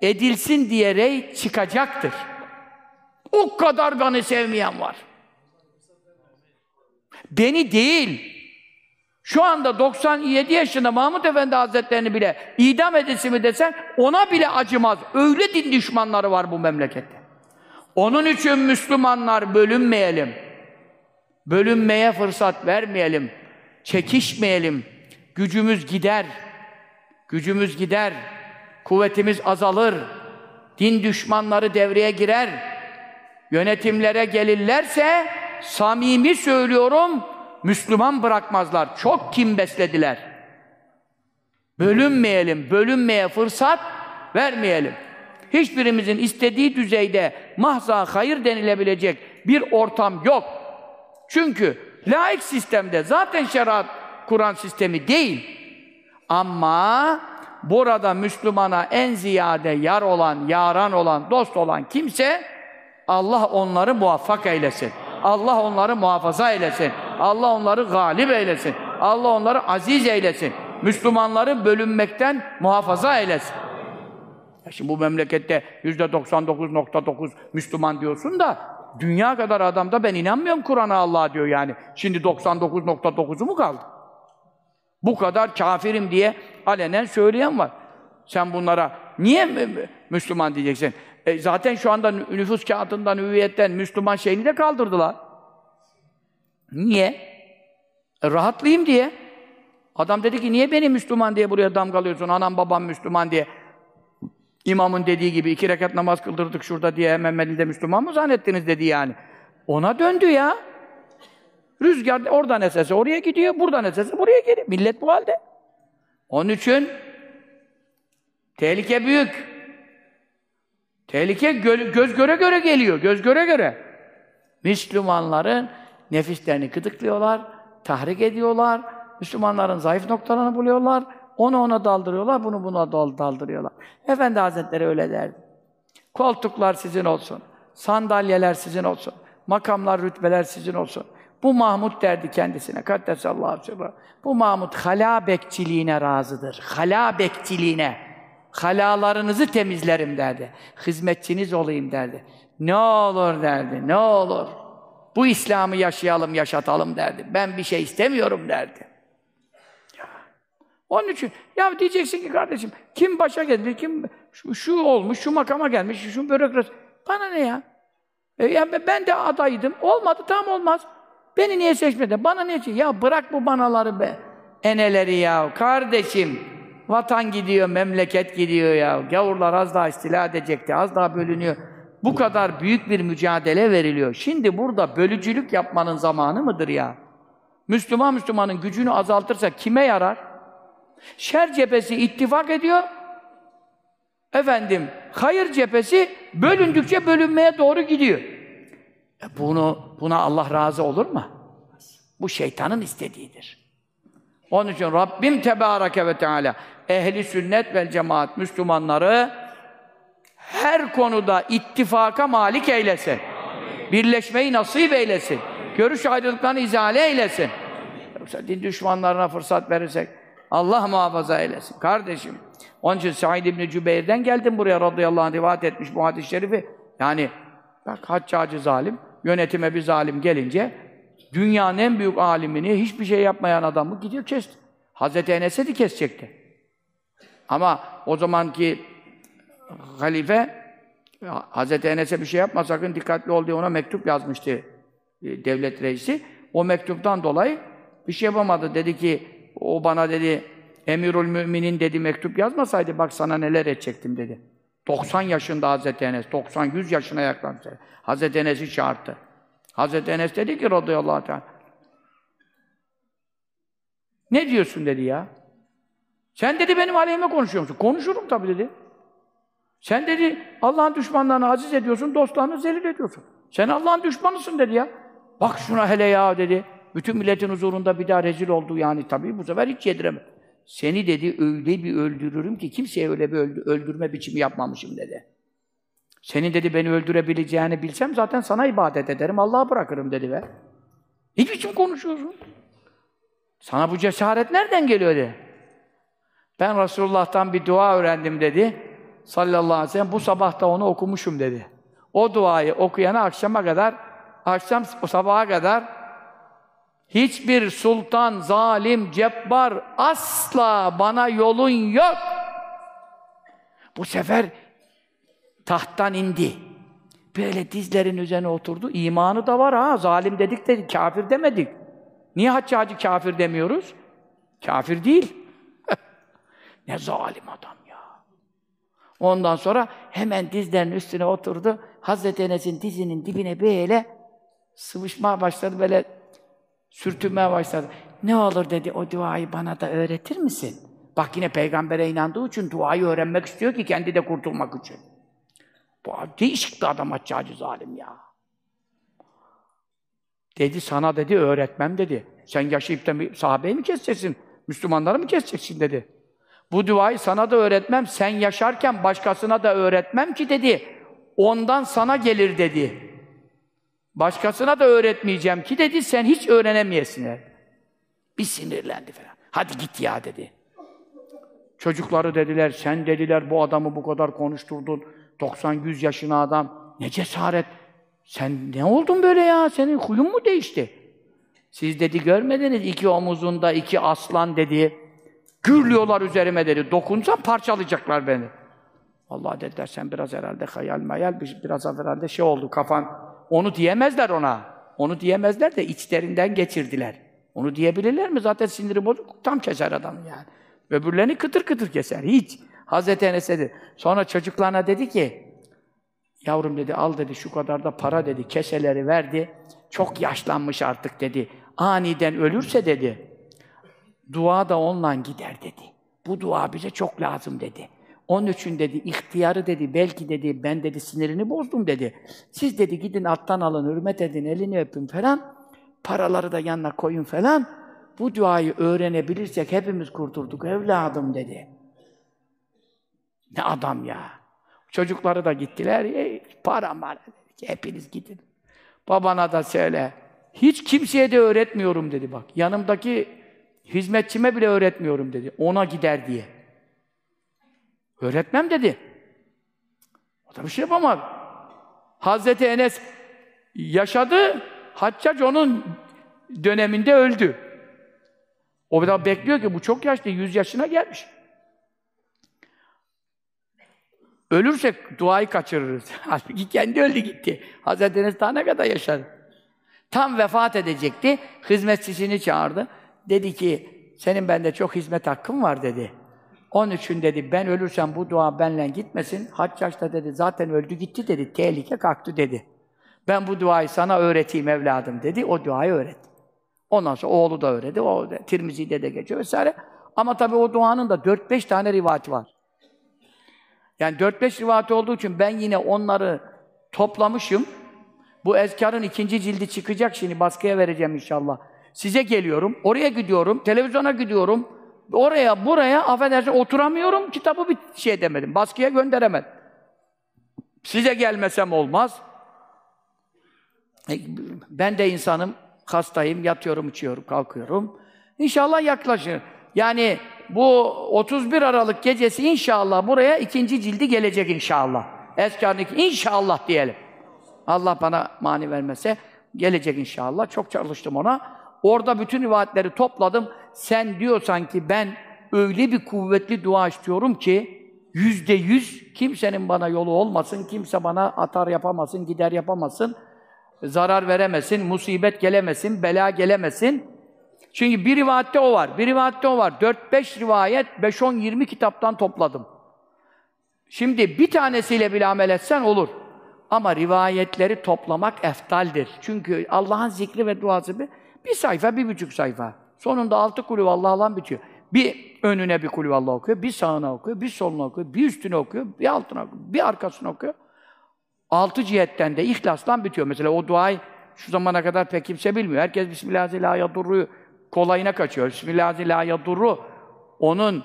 edilsin diye rey çıkacaktır. O kadar beni sevmeyen var. Beni değil. Şu anda 97 yaşında Mahmud Efendi Hazretlerini bile idam edilsin mi desen ona bile acımaz. Öyle din düşmanları var bu memlekette. Onun için Müslümanlar bölünmeyelim. Bölünmeye fırsat vermeyelim. Çekişmeyelim. Gücümüz gider. Gücümüz gider. Kuvvetimiz azalır. Din düşmanları devreye girer. Yönetimlere gelirlerse samimi söylüyorum Müslüman bırakmazlar. Çok kim beslediler. Bölünmeyelim, bölünmeye fırsat vermeyelim. Hiçbirimizin istediği düzeyde mahza hayır denilebilecek bir ortam yok. Çünkü laik sistemde zaten şeriat Kur'an sistemi değil. Ama burada Müslümana en ziyade yar olan, yaran olan, dost olan kimse Allah onları muvaffak eylesin. Allah onları muhafaza eylesin. Allah onları galip eylesin. Allah onları aziz eylesin. Müslümanları bölünmekten muhafaza eylesin. Şimdi bu memlekette yüzde 99.9 Müslüman diyorsun da dünya kadar adamda ben inanmıyorum Kur'an'a Allah diyor yani. Şimdi 99.9'u mu kaldı? Bu kadar kafirim diye alenen söyleyen var. Sen bunlara niye Müslüman diyeceksin? E zaten şu anda nüfus kağıdından, hüviyetten Müslüman şeyini de kaldırdılar. Niye? E rahatlayayım diye. Adam dedi ki niye beni Müslüman diye buraya damgalıyorsun, anam babam Müslüman diye. İmamın dediği gibi iki rekat namaz kıldırdık şurada diye hemen Medine'de Müslüman mı zannettiniz dedi yani. Ona döndü ya. Rüzgar oradan esese oraya gidiyor, buradan esese buraya geliyor. Millet bu halde. Onun için tehlike büyük. Tehlike gö göz göre göre geliyor, göz göre göre. Müslümanların nefislerini gıdıklıyorlar, tahrik ediyorlar, Müslümanların zayıf noktalarını buluyorlar, onu ona daldırıyorlar, bunu buna daldırıyorlar. Efendi Hazretleri öyle derdi. Koltuklar sizin olsun, sandalyeler sizin olsun, makamlar, rütbeler sizin olsun. Bu Mahmud derdi kendisine, Kaddesallahu sırrı. Bu Mahmud hala bekçiliğine razıdır, hala bekçiliğine. Halalarınızı temizlerim derdi. Hizmetçiniz olayım derdi. Ne olur derdi, ne olur. Bu İslam'ı yaşayalım, yaşatalım derdi. Ben bir şey istemiyorum derdi. Onun için ya diyeceksin ki kardeşim kim başa geldi, kim şu, şu olmuş, şu makama gelmiş, şu bürokrat. Bana ne ya? E, ya ben de adaydım. Olmadı, tam olmaz. Beni niye seçmedi? Bana niye seçmedi? Ya bırak bu banaları be. Eneleri ya. Kardeşim, vatan gidiyor, memleket gidiyor ya. Gavurlar az daha istila edecekti, az daha bölünüyor. Bu kadar büyük bir mücadele veriliyor. Şimdi burada bölücülük yapmanın zamanı mıdır ya? Müslüman Müslümanın gücünü azaltırsa kime yarar? Şer cephesi ittifak ediyor. Efendim, hayır cephesi bölündükçe bölünmeye doğru gidiyor. E bunu buna Allah razı olur mu? Bu şeytanın istediğidir. Onun için Rabbim Tebareke ve Teala ehli sünnet vel cemaat Müslümanları her konuda ittifaka malik eylesin. Birleşmeyi nasip eylesin. Görüş ayrılıklarını izale eylesin. Yoksa din düşmanlarına fırsat verirsek Allah muhafaza eylesin. Kardeşim, onun için Said İbni Cübeyr'den geldim buraya radıyallahu anh rivayet etmiş bu hadis-i şerifi. Yani bak haccacı zalim, yönetime bir zalim gelince dünyanın en büyük alimini, hiçbir şey yapmayan adamı gidiyor kesti. Hazreti Enes'e de kesecekti. Ama o zamanki halife Hazreti Enes'e bir şey yapma sakın dikkatli ol diye ona mektup yazmıştı e, devlet reisi. O mektuptan dolayı bir şey yapamadı. Dedi ki o bana dedi Emirül Müminin dedi mektup yazmasaydı bak sana neler edecektim dedi. 90 yaşında Hazreti Enes, 90-100 yaşına yaklaştı. Hazreti Enes'i çağırdı. Hazreti Enes dedi ki radıyallahu teala Ne diyorsun dedi ya. Sen dedi benim aleyhime konuşuyor musun? Konuşurum tabii dedi. Sen dedi Allah'ın düşmanlarını aziz ediyorsun, dostlarını zelil ediyorsun. Sen Allah'ın düşmanısın dedi ya. Bak şuna hele ya dedi. Bütün milletin huzurunda bir daha rezil oldu yani tabii bu sefer hiç yediremem. Seni dedi öyle bir öldürürüm ki kimseye öyle bir öldürme biçimi yapmamışım dedi. Senin dedi beni öldürebileceğini bilsem zaten sana ibadet ederim, Allah'a bırakırım dedi be. Ne biçim konuşuyorsun? Sana bu cesaret nereden geliyor dedi. Ben Resulullah'tan bir dua öğrendim dedi. Sallallahu aleyhi ve sellem bu sabah da onu okumuşum dedi. O duayı okuyana akşama kadar, akşam sabaha kadar hiçbir sultan, zalim, cebbar asla bana yolun yok. Bu sefer tahttan indi. Böyle dizlerin üzerine oturdu. İmanı da var ha. Zalim dedik de kafir demedik. Niye haccacı kafir demiyoruz? Kafir değil. ne zalim adam. Ondan sonra hemen dizlerinin üstüne oturdu. Hazreti Enes'in dizinin dibine böyle sıvışmaya başladı, böyle sürtünmeye başladı. Ne olur dedi, o duayı bana da öğretir misin? Bak yine peygambere inandığı için duayı öğrenmek istiyor ki kendi de kurtulmak için. Bu değişik bir adam haccacı zalim ya. Dedi sana dedi öğretmem dedi. Sen yaşayıp da sahabeyi mi keseceksin? Müslümanları mı keseceksin dedi. Bu duayı sana da öğretmem, sen yaşarken başkasına da öğretmem ki dedi. Ondan sana gelir dedi. Başkasına da öğretmeyeceğim ki dedi, sen hiç öğrenemeyesin. Bir sinirlendi falan. Hadi git ya dedi. Çocukları dediler, sen dediler bu adamı bu kadar konuşturdun. 90-100 yaşına adam. Ne cesaret. Sen ne oldun böyle ya? Senin huyun mu değişti? Siz dedi görmediniz iki omuzunda iki aslan dedi. Gürlüyorlar üzerime dedi. Dokunsam parçalayacaklar beni. Allah dediler sen biraz herhalde hayal mayal, biraz herhalde şey oldu kafan. Onu diyemezler ona. Onu diyemezler de içlerinden geçirdiler. Onu diyebilirler mi? Zaten siniri bozuk, tam keser adam yani. Öbürlerini kıtır kıtır keser, hiç. Hazreti Enes dedi. Sonra çocuklarına dedi ki, yavrum dedi, al dedi, şu kadar da para dedi, keseleri verdi. Çok yaşlanmış artık dedi. Aniden ölürse dedi, dua da onunla gider dedi. Bu dua bize çok lazım dedi. Onun için dedi, ihtiyarı dedi, belki dedi, ben dedi, sinirini bozdum dedi. Siz dedi, gidin alttan alın, hürmet edin, elini öpün falan. Paraları da yanına koyun falan. Bu duayı öğrenebilirsek hepimiz kurtulduk evladım dedi. Ne adam ya. Çocukları da gittiler, e, para mara. Hepiniz gidin. Babana da söyle. Hiç kimseye de öğretmiyorum dedi bak. Yanımdaki hizmetçime bile öğretmiyorum dedi. Ona gider diye. Öğretmem dedi. O da bir şey yapamadı. Hazreti Enes yaşadı, Haccac onun döneminde öldü. O da bekliyor ki bu çok yaşlı, yüz yaşına gelmiş. Ölürsek duayı kaçırırız. Halbuki kendi öldü gitti. Hazreti Enes daha ne kadar yaşadı? Tam vefat edecekti. Hizmetçisini çağırdı. Dedi ki, senin bende çok hizmet hakkın var dedi. Onun için dedi, ben ölürsem bu dua benle gitmesin. Haccaç da dedi, zaten öldü gitti dedi, tehlike kalktı dedi. Ben bu duayı sana öğreteyim evladım dedi, o duayı öğret. Ondan sonra oğlu da öğretti, o Tirmizi'de de geçiyor vesaire. Ama tabii o duanın da 4-5 tane rivati var. Yani 4-5 rivati olduğu için ben yine onları toplamışım. Bu ezkarın ikinci cildi çıkacak şimdi, baskıya vereceğim inşallah. Size geliyorum, oraya gidiyorum, televizyona gidiyorum, oraya buraya affedersin oturamıyorum, kitabı bir şey demedim, baskıya gönderemedim. Size gelmesem olmaz. E, ben de insanım, hastayım, yatıyorum, içiyorum, kalkıyorum. İnşallah yaklaşır. Yani bu 31 Aralık gecesi inşallah buraya ikinci cildi gelecek inşallah. Eskarın inşallah diyelim. Allah bana mani vermese gelecek inşallah. Çok çalıştım ona. Orada bütün rivayetleri topladım. Sen diyorsan ki ben öyle bir kuvvetli dua istiyorum ki yüzde yüz kimsenin bana yolu olmasın, kimse bana atar yapamasın, gider yapamasın, zarar veremesin, musibet gelemesin, bela gelemesin. Çünkü bir rivayette o var, bir rivayette o var. 4-5 rivayet, 5-10-20 kitaptan topladım. Şimdi bir tanesiyle bile amel etsen olur. Ama rivayetleri toplamak eftaldir. Çünkü Allah'ın zikri ve duası bir bir sayfa, bir buçuk sayfa. Sonunda altı kulü Allah'la bitiyor. Bir önüne bir kulü Allah okuyor, bir sağına okuyor, bir soluna okuyor, bir üstüne okuyor, bir altına okuyor, bir arkasına okuyor. Altı cihetten de ihlaslan bitiyor. Mesela o duayı şu zamana kadar pek kimse bilmiyor. Herkes Bismillahirrahmanirrahim kolayına kaçıyor. Bismillahirrahmanirrahim onun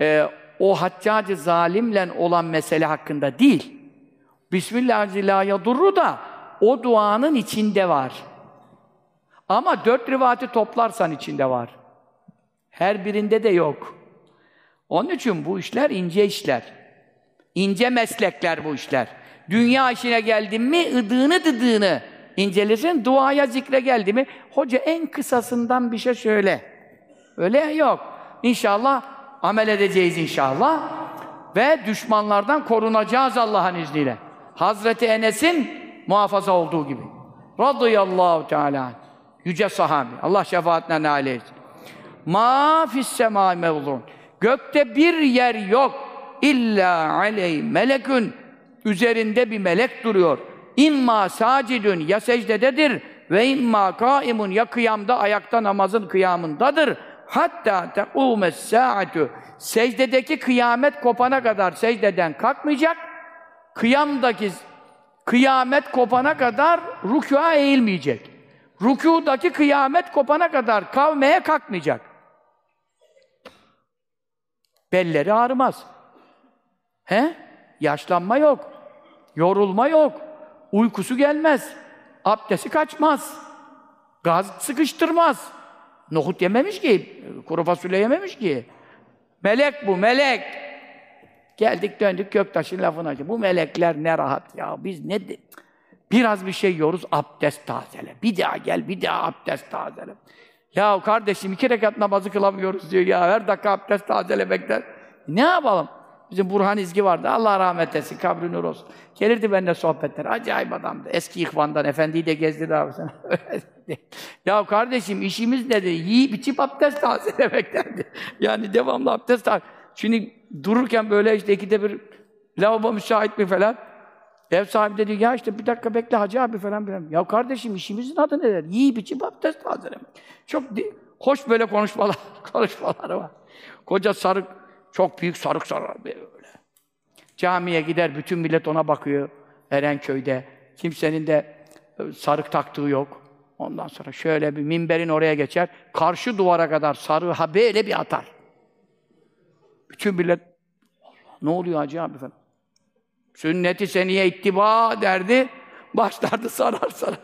e, o haccacı zalimle olan mesele hakkında değil. Bismillahirrahmanirrahim da o duanın içinde var. Ama dört rivati toplarsan içinde var. Her birinde de yok. Onun için bu işler ince işler. İnce meslekler bu işler. Dünya işine geldin mi ıdığını dıdığını incelesin. Duaya zikre geldi mi hoca en kısasından bir şey söyle. Öyle yok. İnşallah amel edeceğiz inşallah. Ve düşmanlardan korunacağız Allah'ın izniyle. Hazreti Enes'in muhafaza olduğu gibi. Radıyallahu Teala. Yüce sahabi. Allah şefaatine nail etsin. Ma fis semâ. Gökte bir yer yok. İlla aleyh melekün. Üzerinde bir melek duruyor. İmma sacidün ya secdededir ve imma kaimun ya kıyamda ayakta namazın kıyamındadır. Hatta tekumes saatu. Secdedeki kıyamet kopana kadar secdeden kalkmayacak. Kıyamdaki kıyamet kopana kadar rükûa eğilmeyecek. Rükûdaki kıyamet kopana kadar kavmeye kalkmayacak. Belleri ağrımaz. He? Yaşlanma yok. Yorulma yok. Uykusu gelmez. Abdesti kaçmaz. Gaz sıkıştırmaz. Nohut yememiş ki, kuru fasulye yememiş ki. Melek bu, melek. Geldik döndük Göktaş'ın lafına. Bu melekler ne rahat ya. Biz ne de... Biraz bir şey yiyoruz, abdest tazele. Bir daha gel, bir daha abdest tazele. Ya kardeşim iki rekat namazı kılamıyoruz diyor ya. Her dakika abdest tazelemekten. Ne yapalım? Bizim Burhan İzgi vardı. Allah rahmet etsin, kabri nur olsun. Gelirdi benimle sohbetler. Acayip adamdı. Eski ihvandan, efendiyi de gezdirdi abi sana. ya kardeşim işimiz nedir? Yiyip içip abdest tazelemektendi. yani devamlı abdest taze. Şimdi dururken böyle işte ikide bir lavabo müsait mi falan. Ev sahibi dedi ya işte bir dakika bekle hacı abi falan filan. Ya kardeşim işimizin adı nedir? Yiyip içip abdest tazelemek. Çok di- hoş böyle konuşmalar, konuşmaları var. Koca sarık, çok büyük sarık sarar böyle. Camiye gider, bütün millet ona bakıyor Erenköy'de. Kimsenin de e, sarık taktığı yok. Ondan sonra şöyle bir minberin oraya geçer, karşı duvara kadar sarığı ha böyle bir atar. Bütün millet, ne oluyor hacı abi falan. Sünnet-i seniye ittiba derdi, başlardı sarar sarar.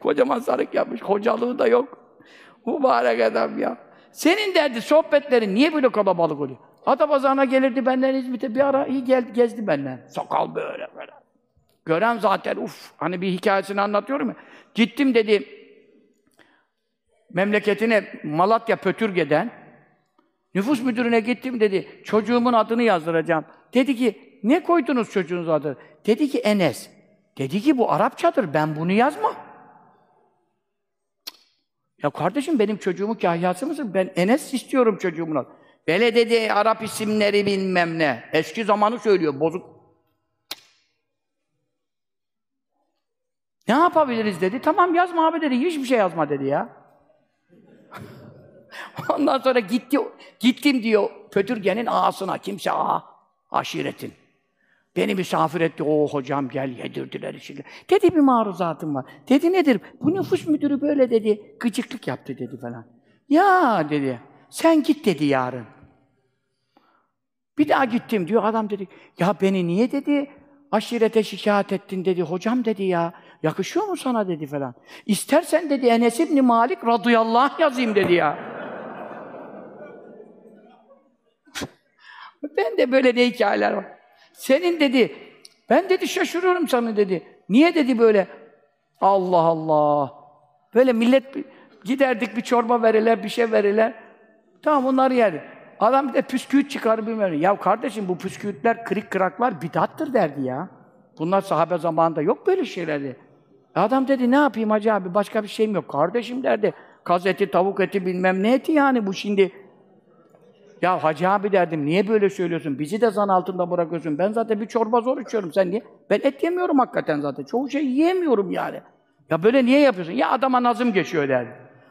Kocaman sarık yapmış, hocalığı da yok. Mübarek adam ya. Senin derdi sohbetlerin niye böyle kalabalık oluyor? Atapazarı'na gelirdi benden İzmit'e bir ara iyi geldi gezdi benden. Sakal böyle böyle. Gören zaten uf hani bir hikayesini anlatıyorum ya. Gittim dedi memleketine Malatya Pötürge'den nüfus müdürüne gittim dedi çocuğumun adını yazdıracağım. Dedi ki ne koydunuz çocuğunuz adı? Dedi ki Enes. Dedi ki bu Arapçadır ben bunu yazma. Ya kardeşim benim çocuğumun kahyası mısın? Ben Enes istiyorum çocuğumun adı. Böyle dedi Arap isimleri bilmem ne. Eski zamanı söylüyor bozuk. Ne yapabiliriz dedi. Tamam yazma abi dedi. Hiçbir şey yazma dedi ya. Ondan sonra gitti, gittim diyor Pötürge'nin ağasına. Kimse ağa, aşiretin. Beni misafir etti. O hocam gel yedirdiler içinde. Dedi bir maruzatım var. Dedi nedir? Bu nüfus müdürü böyle dedi. Gıcıklık yaptı dedi falan. Ya dedi. Sen git dedi yarın. Bir daha gittim diyor. Adam dedi. Ya beni niye dedi aşirete şikayet ettin dedi. Hocam dedi ya. Yakışıyor mu sana dedi falan. İstersen dedi Enes İbni Malik radıyallahu yazayım dedi ya. ben de böyle ne hikayeler var. Senin dedi, ben dedi şaşırıyorum sana dedi. Niye dedi böyle? Allah Allah. Böyle millet giderdik bir çorba verirler, bir şey verirler. Tamam bunları yerdik. Adam bir de püsküvit çıkarır bilmem Ya kardeşim bu püsküvitler, kırık kıraklar bidattır derdi ya. Bunlar sahabe zamanında yok böyle şeylerdi. Adam dedi ne yapayım hacı abi başka bir şeyim yok. Kardeşim derdi kaz eti, tavuk eti bilmem ne eti yani bu şimdi. Ya hacı abi derdim niye böyle söylüyorsun? Bizi de zan altında bırakıyorsun. Ben zaten bir çorba zor içiyorum sen niye? Ben et yemiyorum hakikaten zaten. Çoğu şey yiyemiyorum yani. Ya böyle niye yapıyorsun? Ya adama nazım geçiyor derdi.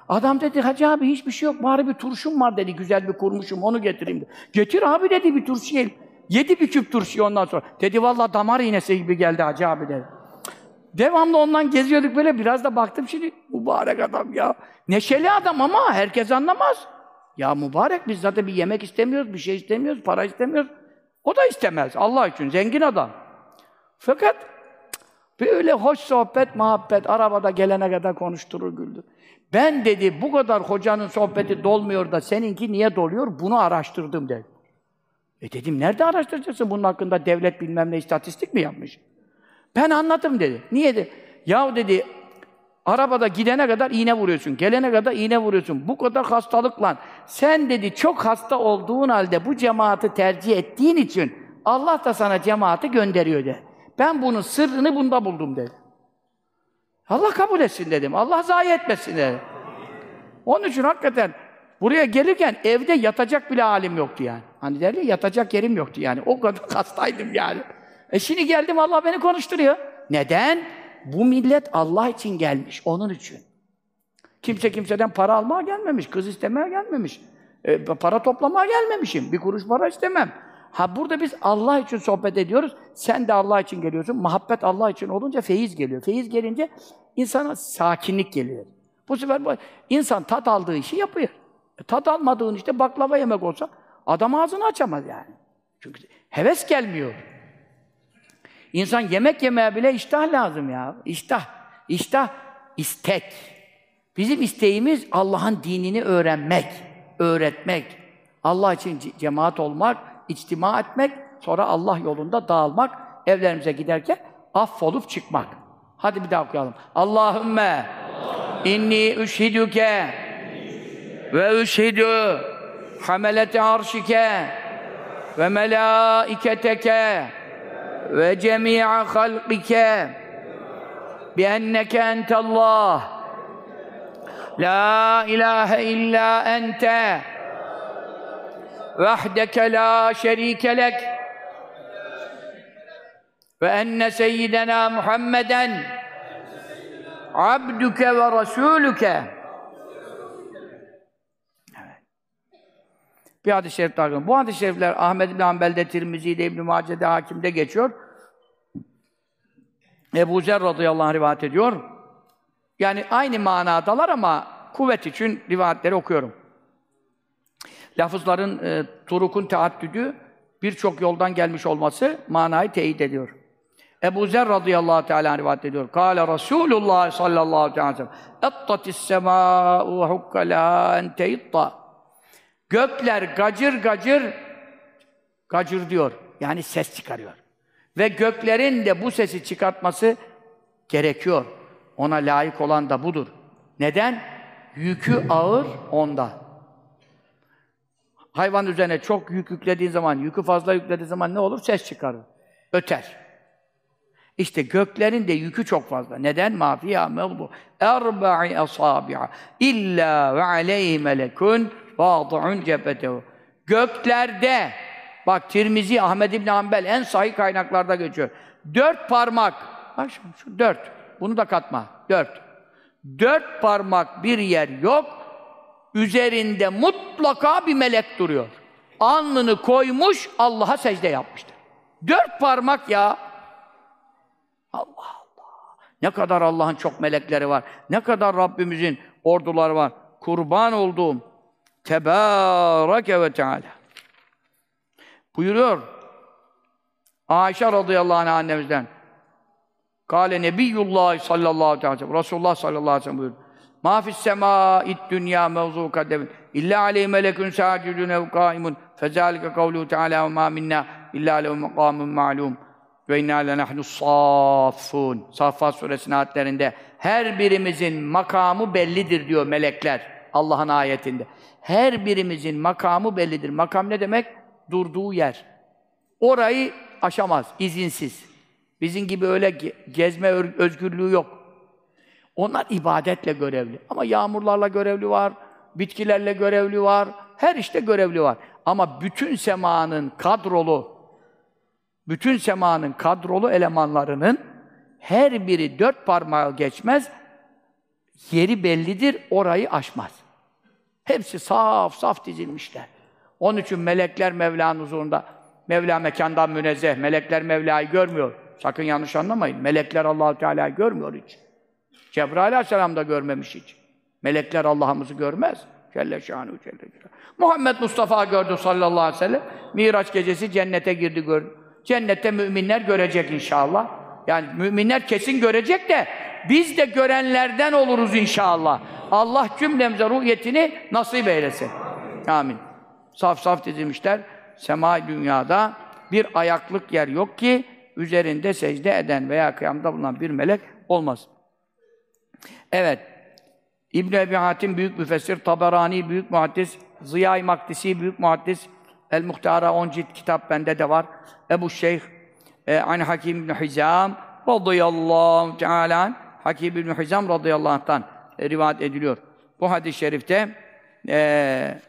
Adam dedi, Hacı abi hiçbir şey yok, bari bir turşum var dedi, güzel bir kurmuşum, onu getireyim dedi. Getir abi dedi bir turşu yiyelim. Yedi bir küp turşu ondan sonra. Dedi vallahi damar iğnesi gibi geldi Hacı abi dedi. Devamlı ondan geziyorduk böyle, biraz da baktım şimdi, mübarek adam ya. Neşeli adam ama herkes anlamaz. Ya mübarek biz zaten bir yemek istemiyoruz, bir şey istemiyoruz, para istemiyoruz. O da istemez Allah için, zengin adam. Fakat böyle hoş sohbet, muhabbet, arabada gelene kadar konuşturur, güldür. Ben dedi, bu kadar hocanın sohbeti dolmuyor da seninki niye doluyor? Bunu araştırdım dedi. E dedim, nerede araştıracaksın bunun hakkında devlet bilmem ne istatistik mi yapmış? Ben anladım dedi. Niye dedi? Yahu dedi, arabada gidene kadar iğne vuruyorsun, gelene kadar iğne vuruyorsun. Bu kadar hastalıkla. Sen dedi, çok hasta olduğun halde bu cemaati tercih ettiğin için Allah da sana cemaati gönderiyor dedi. Ben bunun sırrını bunda buldum dedi. Allah kabul etsin dedim. Allah zayi etmesin dedi. Onun için hakikaten buraya gelirken evde yatacak bile halim yoktu yani. Hani derler yatacak yerim yoktu yani. O kadar hastaydım yani. E şimdi geldim Allah beni konuşturuyor. Neden? Bu millet Allah için gelmiş, onun için. Kimse kimseden para almaya gelmemiş, kız istemeye gelmemiş. E, para toplamaya gelmemişim. Bir kuruş para istemem. Ha burada biz Allah için sohbet ediyoruz. Sen de Allah için geliyorsun. Muhabbet Allah için olunca feyiz geliyor. Feyiz gelince insana sakinlik geliyor. Bu sefer bu, insan tat aldığı işi yapıyor. E, tat almadığın işte baklava yemek olsa adam ağzını açamaz yani. Çünkü heves gelmiyor. İnsan yemek yemeye bile iştah lazım ya. İştah. İştah, istek. Bizim isteğimiz Allah'ın dinini öğrenmek, öğretmek. Allah için cemaat olmak, içtima etmek, sonra Allah yolunda dağılmak, evlerimize giderken affolup çıkmak. Hadi bir daha okuyalım. Allahümme inni üşhidüke ve üşhidü hamelete arşike ve melaiketeke ve cemi'a halqike bienneke entallah. La ilahe illa ente vahdeke la şerike lek ve enne seyyidena Muhammeden abduke ve rasulüke Bir hadis-i şerif daha Bu hadis-i şerifler Ahmed bin Hanbel'de, Tirmizi'de, İbn-i Mace'de, Hakim'de geçiyor. Ebu Zer radıyallahu anh rivayet ediyor. Yani aynı manadalar ama kuvvet için rivayetleri okuyorum. Lafızların e, turukun teaddüdü birçok yoldan gelmiş olması manayı teyit ediyor. Ebu Zer radıyallahu teala rivayet ediyor. Kâle Rasulullah sallallahu aleyhi ve sellem Ettatis semâ'u hukka lâ enteitta Gökler gacır gacır gacır diyor. Yani ses çıkarıyor. Ve göklerin de bu sesi çıkartması gerekiyor. Ona layık olan da budur. Neden? Yükü ağır onda. Hayvan üzerine çok yük yüklediğin zaman, yükü fazla yüklediğin zaman ne olur? Ses çıkarır. Öter. İşte göklerin de yükü çok fazla. Neden? Mafiyâ mevdu. Erba'i asâbi'a. İllâ ve aleyhi melekun vâdu'un cebetehu. Göklerde, bak Tirmizi, Ahmed İbni Hanbel en sahih kaynaklarda geçiyor. Dört parmak, bak şu, şu dört, bunu da katma, dört. Dört parmak bir yer yok, üzerinde mutlaka bir melek duruyor. Alnını koymuş, Allah'a secde yapmıştır. Dört parmak ya! Allah Allah! Ne kadar Allah'ın çok melekleri var, ne kadar Rabbimizin orduları var. Kurban olduğum, Tebâreke ve Teâlâ. Buyuruyor, Ayşe radıyallahu anh annemizden, Kale Nebiyyullah sallallahu aleyhi ve sellem, Resulullah sallallahu aleyhi ve sellem buyuruyor. Ma fis semâ'id dünya mevzû kademin. İlla aleyhi melekun sâcidun ev kâimun. Fezâlike kavluhu teâlâ ve mâ minnâ illâ lehu mekâmun ma'lûm. Ve innâ lenehnu sâffûn. Saffat suresinin ayetlerinde her birimizin makamı bellidir diyor melekler Allah'ın ayetinde. Her birimizin makamı bellidir. Makam ne demek? Durduğu yer. Orayı aşamaz, izinsiz. Bizim gibi öyle gezme özgürlüğü yok. Onlar ibadetle görevli. Ama yağmurlarla görevli var, bitkilerle görevli var, her işte görevli var. Ama bütün semanın kadrolu, bütün semanın kadrolu elemanlarının her biri dört parmağı geçmez, yeri bellidir, orayı aşmaz. Hepsi saf saf dizilmişler. Onun için melekler Mevla'nın huzurunda. Mevla mekandan münezzeh. Melekler Mevla'yı görmüyor. Sakın yanlış anlamayın. Melekler Allahu Teala'yı görmüyor hiç. Cebrail Aleyhisselam da görmemiş hiç. Melekler Allah'ımızı görmez. Celle şanuhu celle celaluhu. Muhammed Mustafa gördü sallallahu aleyhi ve sellem. Miraç gecesi cennete girdi gördü. Cennette müminler görecek inşallah. Yani müminler kesin görecek de biz de görenlerden oluruz inşallah. Allah cümlemize ruhiyetini nasip eylesin. Amin. Saf saf dizilmişler. Sema dünyada bir ayaklık yer yok ki üzerinde secde eden veya kıyamda bulunan bir melek olmaz. Evet. İbn Ebi Hatim büyük müfessir, Taberani büyük muhaddis, Ziya-i Maktisi büyük muhaddis, El Muhtara 10 cilt kitap bende de var. Ebu Şeyh e, An Hakim bin Hizam radıyallahu teala Hakim bin Hizam radıyallahu anh'tan e, rivayet ediliyor. Bu hadis-i şerifte e,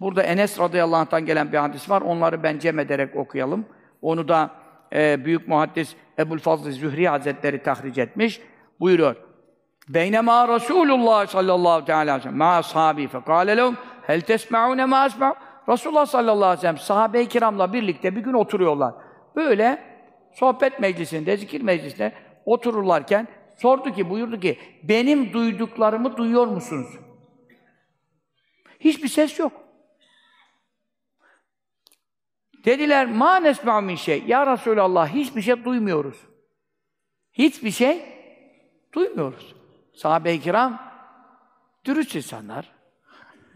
burada Enes radıyallahu anh'tan gelen bir hadis var. Onları ben cem ederek okuyalım. Onu da e, büyük muhaddis Ebu'l Fazl Zühri Hazretleri tahric etmiş. Buyuruyor. Beynema Resulullah sallallahu aleyhi ve sellem ma ashabi fekale lehum hel tesma'une ma asma'u Resulullah sallallahu aleyhi ve sellem sahabe-i kiramla birlikte bir gün oturuyorlar. Böyle sohbet meclisinde, zikir meclisinde otururlarken sordu ki, buyurdu ki benim duyduklarımı duyuyor musunuz? Hiçbir ses yok. Dediler, ma nesma'u min şey. Ya Resulallah, hiçbir şey duymuyoruz. Hiçbir şey duymuyoruz. Sahabe-i kiram, dürüst insanlar,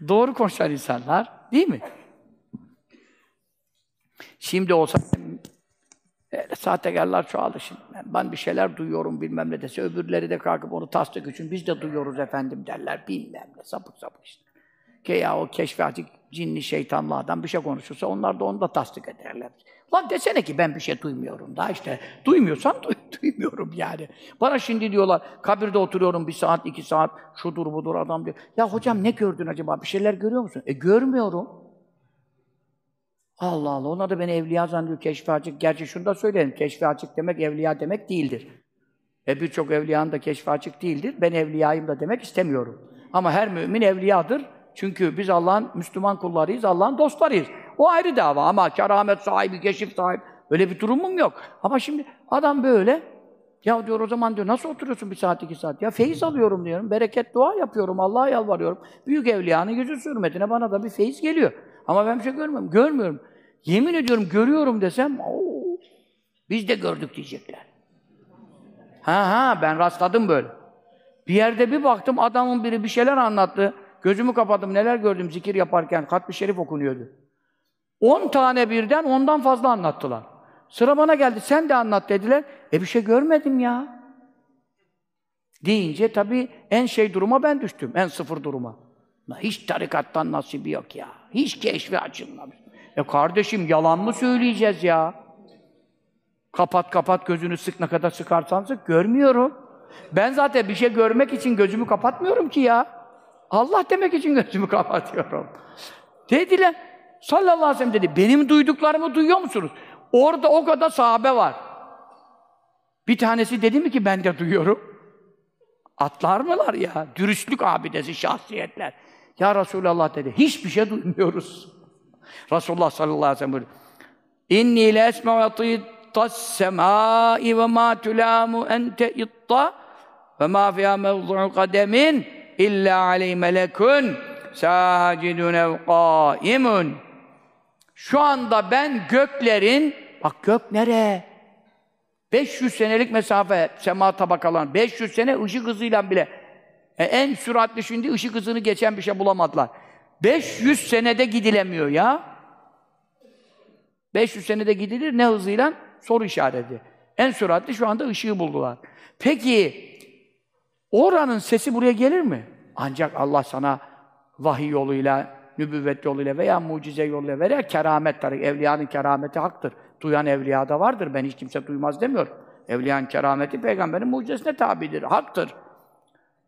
doğru konuşan insanlar, değil mi? Şimdi olsa Öyle sahtekarlar çoğaldı şimdi. Ben bir şeyler duyuyorum bilmem ne dese, öbürleri de kalkıp onu tasdik için biz de duyuyoruz efendim derler, bilmem ne, sapık sapık işte. Ki ya o keşfi cinli şeytanlı adam bir şey konuşursa onlar da onu da tasdik ederler. Lan desene ki ben bir şey duymuyorum da işte. Duymuyorsan duy, duymuyorum yani. Bana şimdi diyorlar kabirde oturuyorum bir saat iki saat şudur budur adam diyor. Ya hocam ne gördün acaba? Bir şeyler görüyor musun? E görmüyorum. Allah Allah, ona da beni evliya zannediyor, keşfi açık. Gerçi şunu da söyleyelim, keşfi açık demek evliya demek değildir. E birçok evliyanın da keşfi açık değildir. Ben evliyayım da demek istemiyorum. Ama her mümin evliyadır. Çünkü biz Allah'ın Müslüman kullarıyız, Allah'ın dostlarıyız. O ayrı dava ama keramet sahibi, keşif sahibi, öyle bir durumum yok. Ama şimdi adam böyle, ya diyor o zaman diyor nasıl oturuyorsun bir saat iki saat? Ya feyiz alıyorum diyorum, bereket dua yapıyorum, Allah'a yalvarıyorum. Büyük evliyanın yüzü hürmetine bana da bir feyiz geliyor. Ama ben bir şey görmüyorum, görmüyorum. Yemin ediyorum görüyorum desem, ooo, biz de gördük diyecekler. Ha ha, ben rastladım böyle. Bir yerde bir baktım, adamın biri bir şeyler anlattı. Gözümü kapadım, neler gördüm zikir yaparken, Katb-ı Şerif okunuyordu. On tane birden, ondan fazla anlattılar. Sıra bana geldi, sen de anlat dediler. E bir şey görmedim ya. Deyince tabii en şey duruma ben düştüm, en sıfır duruma. Hiç tarikattan nasibi yok ya. Hiç keşfi açılmamış. E kardeşim yalan mı söyleyeceğiz ya? Kapat kapat gözünü sık ne kadar sıkarsan sık görmüyorum. Ben zaten bir şey görmek için gözümü kapatmıyorum ki ya. Allah demek için gözümü kapatıyorum. Dediler, sallallahu aleyhi ve sellem dedi, benim duyduklarımı duyuyor musunuz? Orada o kadar sahabe var. Bir tanesi dedi mi ki ben de duyuyorum? Atlar mılar ya? Dürüstlük abidesi, şahsiyetler. Ya Resulallah dedi, hiçbir şey duymuyoruz. Resulullah sallallahu aleyhi ve sellem buyuruyor. İnni le esme'u yatîtas semâi ve mâ tulâmu ente itta ve mâ fiyâ mevzu'u kademin illa aleyh melekun sâcidun ev qâimun. Şu anda ben göklerin, bak gök nere? 500 senelik mesafe sema tabakalarının, 500 sene ışık hızıyla bile e, en süratli şimdi ışık hızını geçen bir şey bulamadılar. 500 senede gidilemiyor ya. 500 senede gidilir ne hızıyla? Soru işareti. En süratli şu anda ışığı buldular. Peki oranın sesi buraya gelir mi? Ancak Allah sana vahiy yoluyla, nübüvvet yoluyla veya mucize yoluyla veya keramet tarik. Evliyanın kerameti haktır. Duyan evliya da vardır. Ben hiç kimse duymaz demiyor. Evliyanın kerameti peygamberin mucizesine tabidir. Haktır.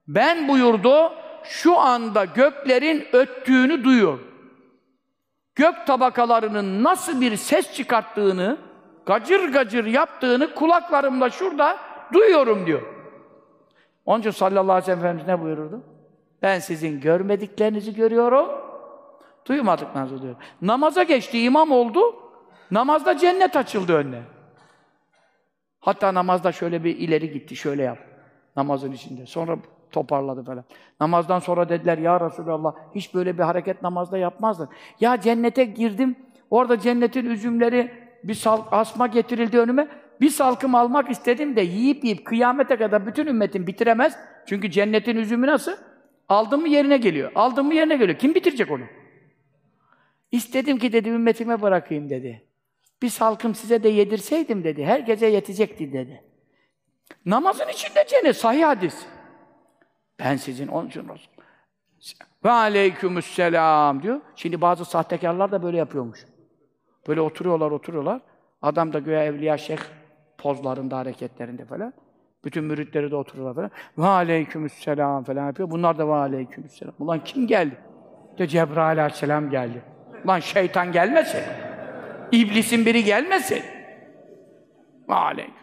Ben buyurdu, şu anda göklerin öttüğünü duyuyor. Gök tabakalarının nasıl bir ses çıkarttığını, gacır gacır yaptığını kulaklarımla şurada duyuyorum diyor. Onun için sallallahu aleyhi ve sellem ne buyururdu? Ben sizin görmediklerinizi görüyorum, duymadıklarınızı duyuyorum. Namaza geçti, imam oldu, namazda cennet açıldı önüne. Hatta namazda şöyle bir ileri gitti, şöyle yap. Namazın içinde. Sonra toparladı falan. Namazdan sonra dediler, ya Resulallah, hiç böyle bir hareket namazda yapmazdın. Ya cennete girdim, orada cennetin üzümleri, bir sal asma getirildi önüme. Bir salkım almak istedim de yiyip yiyip kıyamete kadar bütün ümmetin bitiremez. Çünkü cennetin üzümü nasıl? Aldın mı yerine geliyor. Aldın mı yerine geliyor. Kim bitirecek onu? İstedim ki dedi ümmetime bırakayım dedi. Bir salkım size de yedirseydim dedi. Her gece yetecekti dedi. Namazın içinde cennet. Sahih hadis. Ben sizin onun için Resul. Ve aleykümüsselam diyor. Şimdi bazı sahtekarlar da böyle yapıyormuş. Böyle oturuyorlar, oturuyorlar. Adam da göğe evliya şeyh pozlarında, hareketlerinde falan. Bütün müritleri de oturuyorlar falan. Ve aleykümüsselam falan yapıyor. Bunlar da ve aleykümüsselam. Ulan kim geldi? De Cebrail aleyhisselam geldi. Lan şeytan gelmesin. İblisin biri gelmesin. Ve aleykümselam.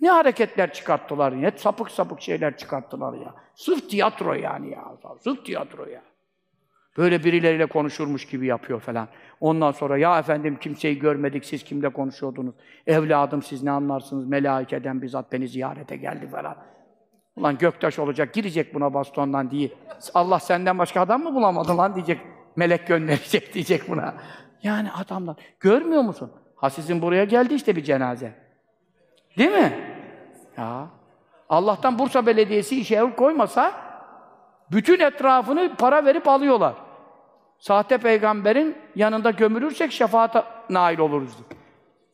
Ne hareketler çıkarttılar ya. Sapık sapık şeyler çıkarttılar ya. Sırf tiyatro yani ya. Sırf tiyatro ya. Böyle birileriyle konuşurmuş gibi yapıyor falan. Ondan sonra ya efendim kimseyi görmedik, siz kimle konuşuyordunuz? Evladım siz ne anlarsınız? Melaikeden bizzat beni ziyarete geldi falan. Ulan göktaş olacak, girecek buna bastondan diye. Allah senden başka adam mı bulamadın lan diyecek. Melek gönderecek diyecek buna. Yani adamlar. Görmüyor musun? Ha sizin buraya geldi işte bir cenaze. Değil mi? Ya. Allah'tan Bursa Belediyesi işe el koymasa bütün etrafını para verip alıyorlar. Sahte peygamberin yanında gömülürsek şefaata nail oluruz.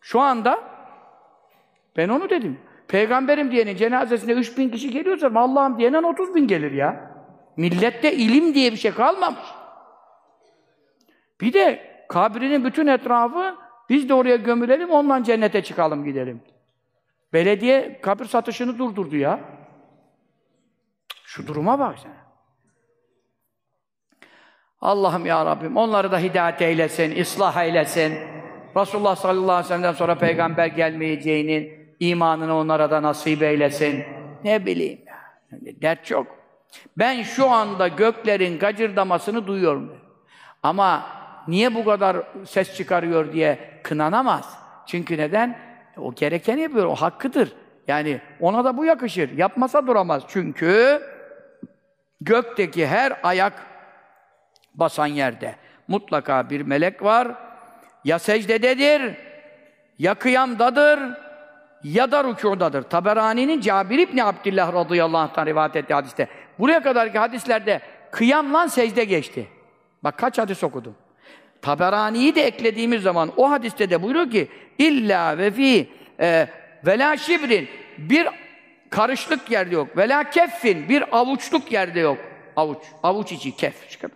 Şu anda ben onu dedim. Peygamberim diyenin cenazesine 3000 kişi geliyorsa Allah'ım diyenen 30 bin gelir ya. Millette ilim diye bir şey kalmamış. Bir de kabrinin bütün etrafı biz de oraya gömülelim ondan cennete çıkalım gidelim. Belediye kabir satışını durdurdu ya. Şu duruma bak sen. Allah'ım ya Rabbim onları da hidayet eylesin, ıslah eylesin. Resulullah sallallahu aleyhi ve sellem'den sonra peygamber gelmeyeceğinin imanını onlara da nasip eylesin. Ne bileyim ya. Dert çok. Ben şu anda göklerin gacırdamasını duyuyorum. Ama niye bu kadar ses çıkarıyor diye kınanamaz. Çünkü neden? O gerekeni yapıyor, o hakkıdır. Yani ona da bu yakışır. Yapmasa duramaz. Çünkü gökteki her ayak basan yerde mutlaka bir melek var. Ya secdededir, ya kıyamdadır, ya da rükûdadır. Taberani'nin Cabir İbni Abdillah radıyallahu anh'tan rivayet ettiği hadiste. Buraya kadarki hadislerde kıyamla secde geçti. Bak kaç hadis okudum. Taberani'yi de eklediğimiz zaman o hadiste de buyuruyor ki illa ve fi e, vela şibrin bir karışlık yerde yok. Vela keffin bir avuçluk yerde yok. Avuç. Avuç içi kef. Çıkar.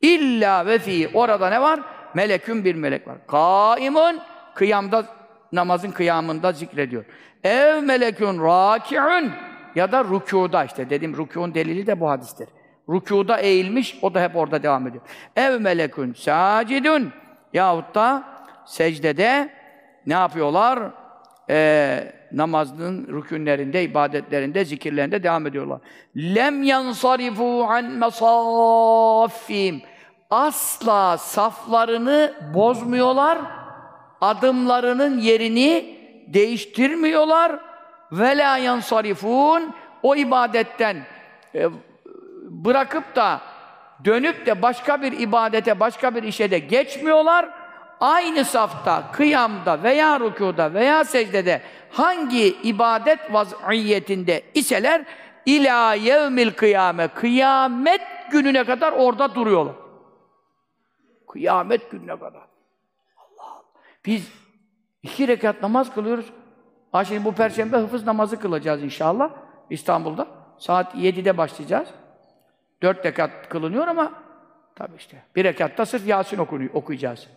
İlla ve fi orada ne var? Melekün bir melek var. Kaimun kıyamda namazın kıyamında zikrediyor. Ev melekün rakiun ya da rükuda işte dedim rükûn delili de bu hadistir. Rükuda eğilmiş, o da hep orada devam ediyor. Ev melekün sacidun yahut da secdede ne yapıyorlar? Ee, namazın rükünlerinde, ibadetlerinde, zikirlerinde devam ediyorlar. Lem yansarifu an mesaffim. Asla saflarını bozmuyorlar. Adımlarının yerini değiştirmiyorlar. Ve la yansarifun. O ibadetten e, bırakıp da dönüp de başka bir ibadete, başka bir işe de geçmiyorlar. Aynı safta, kıyamda veya rükuda veya secdede hangi ibadet vaziyetinde iseler ila yevmil kıyame kıyamet gününe kadar orada duruyorlar. Kıyamet gününe kadar. Allah Allah. Biz iki rekat namaz kılıyoruz. Ha şimdi bu perşembe hıfız namazı kılacağız inşallah İstanbul'da. Saat 7'de başlayacağız. Dört rekat kılınıyor ama tabi işte bir rekatta sırf Yasin okunuyor, okuyacağız.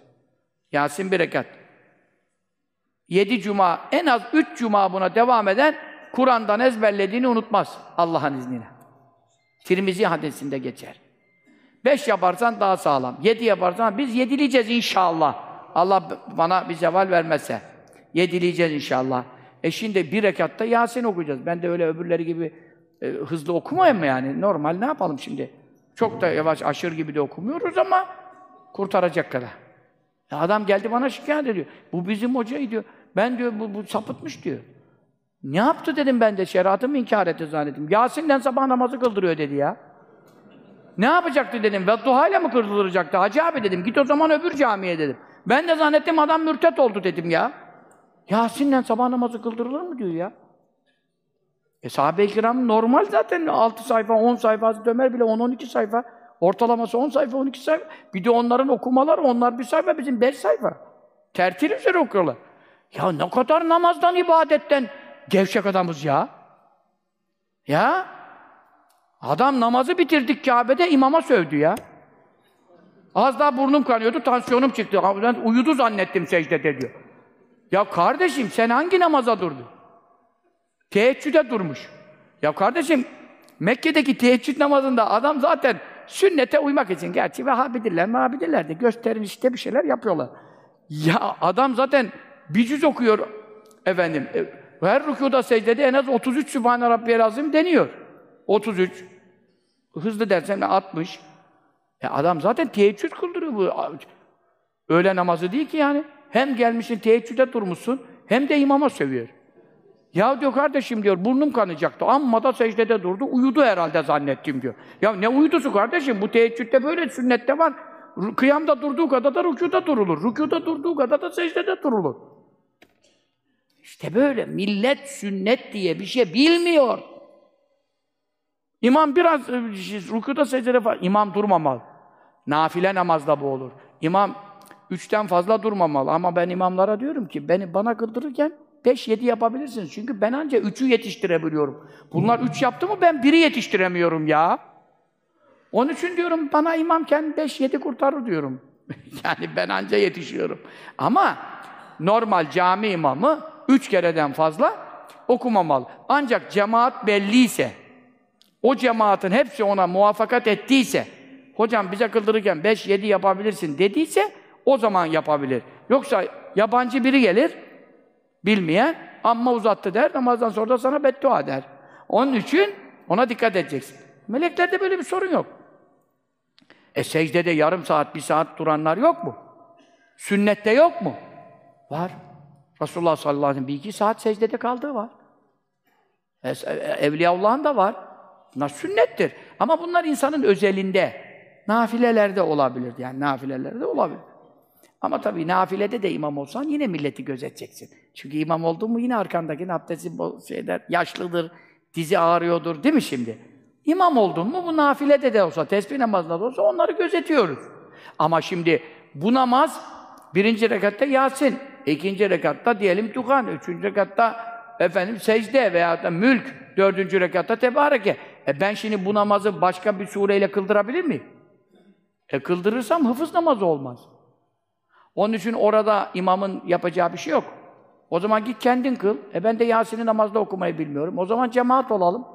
Yasin bir rekat. Yedi cuma, en az üç cuma buna devam eden Kur'an'dan ezberlediğini unutmaz Allah'ın izniyle. Tirmizi hadisinde geçer. Beş yaparsan daha sağlam. Yedi yaparsan biz yedileyeceğiz inşallah. Allah bana bir zeval vermezse. Yedileyeceğiz inşallah. E şimdi bir rekatta Yasin okuyacağız. Ben de öyle öbürleri gibi e, hızlı okumayayım mı yani? Normal ne yapalım şimdi? Çok da yavaş, aşır gibi de okumuyoruz ama kurtaracak kadar. Ya adam geldi bana şikayet ediyor. Bu bizim hocayı diyor. Ben diyor bu, bu sapıtmış diyor. Ne yaptı dedim ben de şeriatı mı inkar etti zannettim. Yasin'den sabah namazı kıldırıyor dedi ya. Ne yapacaktı dedim. Ve duhayla mı kıldıracaktı? Hacı abi dedim. Git o zaman öbür camiye dedim. Ben de zannettim adam mürtet oldu dedim ya. Yasin'le sabah namazı kıldırılır mı diyor ya. E sahabe-i kiram normal zaten 6 sayfa, 10 sayfa, Hazreti Ömer bile 10-12 sayfa. Ortalaması 10 sayfa, 12 sayfa. Bir de onların okumaları, onlar bir sayfa, bizim 5 sayfa. Tertil üzere okuyorlar. Ya ne kadar namazdan, ibadetten gevşek adamız ya. Ya. Adam namazı bitirdik Kabe'de imama sövdü ya. Az daha burnum kanıyordu, tansiyonum çıktı. Ben uyudu zannettim secdede diyor. Ya kardeşim sen hangi namaza durdun? Teheccüde durmuş. Ya kardeşim Mekke'deki teheccüd namazında adam zaten sünnete uymak için gerçi Vehhabidirler, Mehabidirler de gösterin işte bir şeyler yapıyorlar. Ya adam zaten bir cüz okuyor efendim. E, her rükuda secdede en az 33 Sübhane Rabbiyel Azim deniyor. 33. Hızlı dersen 60. Ya adam zaten teheccüd kıldırıyor bu. Öğle namazı değil ki yani. Hem gelmişsin teheccüde durmuşsun hem de imama sövüyor. Ya diyor kardeşim diyor burnum kanacaktı. Amma da secdede durdu. Uyudu herhalde zannettim diyor. Ya ne uyudusu kardeşim? Bu teheccüde böyle sünnette var. Kıyamda durduğu kadar da rükuda durulur. Rükuda durduğu kadar da secdede durulur. İşte böyle millet sünnet diye bir şey bilmiyor. İmam biraz e, rükuda secdede falan. İmam durmamalı. Nafile namazda bu olur. İmam üçten fazla durmamalı. Ama ben imamlara diyorum ki beni bana kıldırırken beş yedi yapabilirsiniz. Çünkü ben ancak üçü yetiştirebiliyorum. Bunlar üç yaptı mı ben biri yetiştiremiyorum ya. Onun için diyorum bana imamken beş yedi kurtarır diyorum. yani ben anca yetişiyorum. Ama normal cami imamı üç kereden fazla okumamalı. Ancak cemaat belliyse, o cemaatin hepsi ona muvaffakat ettiyse, hocam bize kıldırırken 5-7 yapabilirsin dediyse, o zaman yapabilir. Yoksa yabancı biri gelir, bilmeyen, amma uzattı der, namazdan sonra da sana beddua der. Onun için ona dikkat edeceksin. Meleklerde böyle bir sorun yok. E secdede yarım saat, bir saat duranlar yok mu? Sünnette yok mu? Var. Resulullah sallallahu aleyhi ve sellem bir iki saat secdede kaldığı var. E, Evliyaullah'ın da var. Bunlar sünnettir. Ama bunlar insanın özelinde. Nafilelerde olabilir. Yani nafilelerde olabilir. Ama tabii nafilede de imam olsan yine milleti gözeteceksin. Çünkü imam oldun mu yine arkandaki abdesti şeyler, yaşlıdır, dizi ağrıyordur değil mi şimdi? İmam oldun mu bu nafilede de olsa, tesbih namazında da olsa onları gözetiyoruz. Ama şimdi bu namaz birinci rekatta Yasin, ikinci rekatta diyelim Tukan, üçüncü rekatta efendim secde veya da mülk, dördüncü rekatta tebareke. E ben şimdi bu namazı başka bir sureyle kıldırabilir miyim? E kıldırırsam hıfız namazı olmaz. Onun için orada imamın yapacağı bir şey yok. O zaman git kendin kıl. E ben de Yasin'i namazda okumayı bilmiyorum. O zaman cemaat olalım.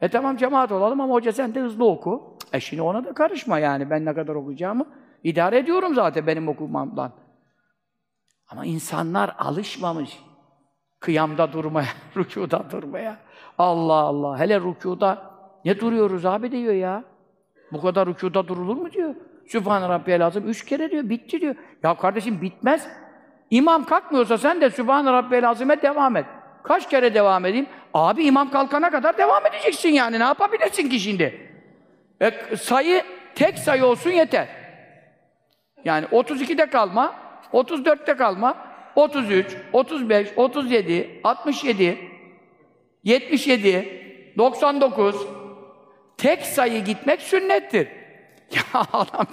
E tamam cemaat olalım ama hoca sen de hızlı oku. E şimdi ona da karışma yani. Ben ne kadar okuyacağımı idare ediyorum zaten benim okumamdan. Ama insanlar alışmamış. Kıyamda durmaya, rükuda durmaya. Allah Allah. Hele rükuda ne duruyoruz abi diyor ya. Bu kadar rükuda durulur mu diyor. Sübhane Rabbiyel Azim üç kere diyor, bitti diyor. Ya kardeşim bitmez. İmam kalkmıyorsa sen de Sübhane Rabbiyel Azim'e devam et. Kaç kere devam edeyim? Abi imam kalkana kadar devam edeceksin yani. Ne yapabilirsin ki şimdi? E, sayı, tek sayı olsun yeter. Yani 32'de kalma, 34'te kalma, 33, 35, 37, 67, 77, 99, tek sayı gitmek sünnettir. Ya adam,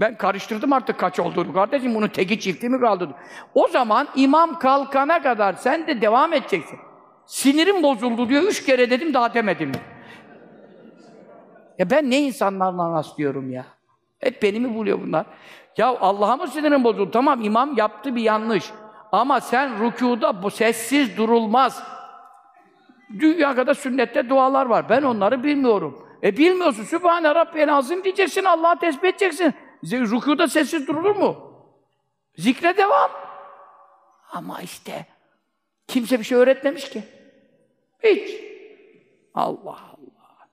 ben karıştırdım artık kaç olduğunu kardeşim, bunun teki çifti mi kaldı? O zaman imam kalkana kadar sen de devam edeceksin. Sinirim bozuldu diyor, üç kere dedim daha demedim. Ya ben ne insanlarla rastlıyorum ya? Hep beni mi buluyor bunlar? Ya Allah'a mı sinirim bozuldu? Tamam imam yaptı bir yanlış. Ama sen rükuda bu sessiz durulmaz. Dünya kadar sünnette dualar var. Ben onları bilmiyorum. E bilmiyorsun. Sübhane Rabbiyel Azim diyeceksin. Allah'a tesbih edeceksin. Rükuda sessiz durulur mu? Zikre devam. Ama işte Kimse bir şey öğretmemiş ki. Hiç. Allah Allah.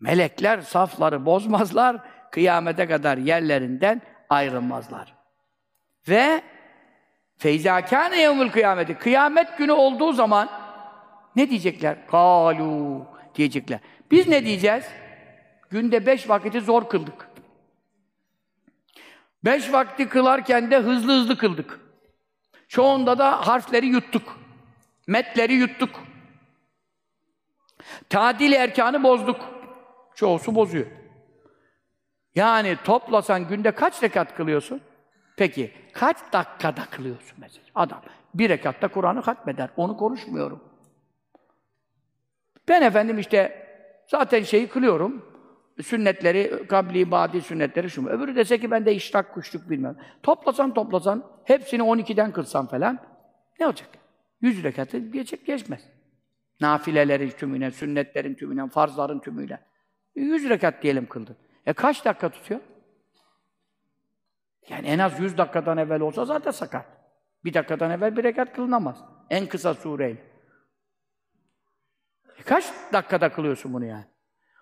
Melekler safları bozmazlar, kıyamete kadar yerlerinden ayrılmazlar. Ve feyzâ kâne yevmül kıyameti. Kıyamet günü olduğu zaman ne diyecekler? Kalu diyecekler. Biz ne diyeceğiz? Günde beş vakiti zor kıldık. Beş vakti kılarken de hızlı hızlı kıldık. Çoğunda da harfleri yuttuk. Metleri yuttuk. Tadil erkanı bozduk. Çoğusu bozuyor. Yani toplasan günde kaç rekat kılıyorsun? Peki kaç dakikada kılıyorsun mesela? Adam bir rekatta Kur'an'ı hatmeder. Onu konuşmuyorum. Ben efendim işte zaten şeyi kılıyorum. Sünnetleri, kabli, badi sünnetleri şu. Öbürü dese ki ben de işrak kuşluk bilmem. Toplasan toplasan, hepsini 12'den kılsan falan ne olacak? 100 rekatı geçecek geçmez. Nafileleri tümüne, sünnetlerin tümüne, farzların tümüyle. 100 rekat diyelim kıldın. E kaç dakika tutuyor? Yani en az 100 dakikadan evvel olsa zaten sakat. Bir dakikadan evvel bir rekat kılınamaz. En kısa sureyle. E kaç dakikada kılıyorsun bunu yani?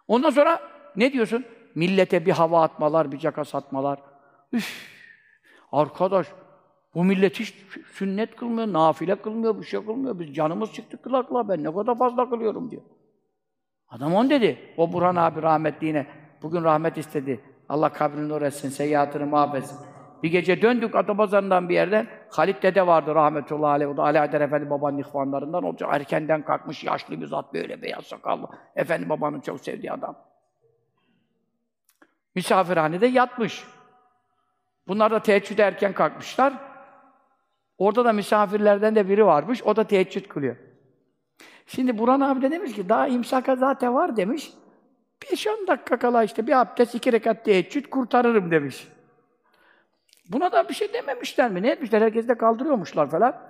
Ondan sonra ne diyorsun? Millete bir hava atmalar, bir caka satmalar. Üf! Arkadaş, bu millet hiç sünnet kılmıyor, nafile kılmıyor, bir şey kılmıyor. Biz canımız çıktı kıla kıla, ben ne kadar fazla kılıyorum diyor. Adam on dedi. O Burhan abi rahmetli yine. Bugün rahmet istedi. Allah kabrini nur etsin, seyyiatını mahvetsin. Bir gece döndük Atapazarı'ndan bir yerden. Halit dede vardı rahmetullahi aleyh. O da Ali Haydar Efendi babanın ihvanlarından. O erkenden kalkmış, yaşlı bir zat böyle beyaz sakallı. Efendi babanın çok sevdiği adam. Misafirhanede yatmış. Bunlar da teheccüde erken kalkmışlar. Orada da misafirlerden de biri varmış. O da teheccüd kılıyor. Şimdi Burhan abi de demiş ki daha imsaka zaten var demiş. 5-10 dakika kala işte bir abdest, iki rekat teheccüd kurtarırım demiş. Buna da bir şey dememişler mi? Ne etmişler? Herkes de kaldırıyormuşlar falan.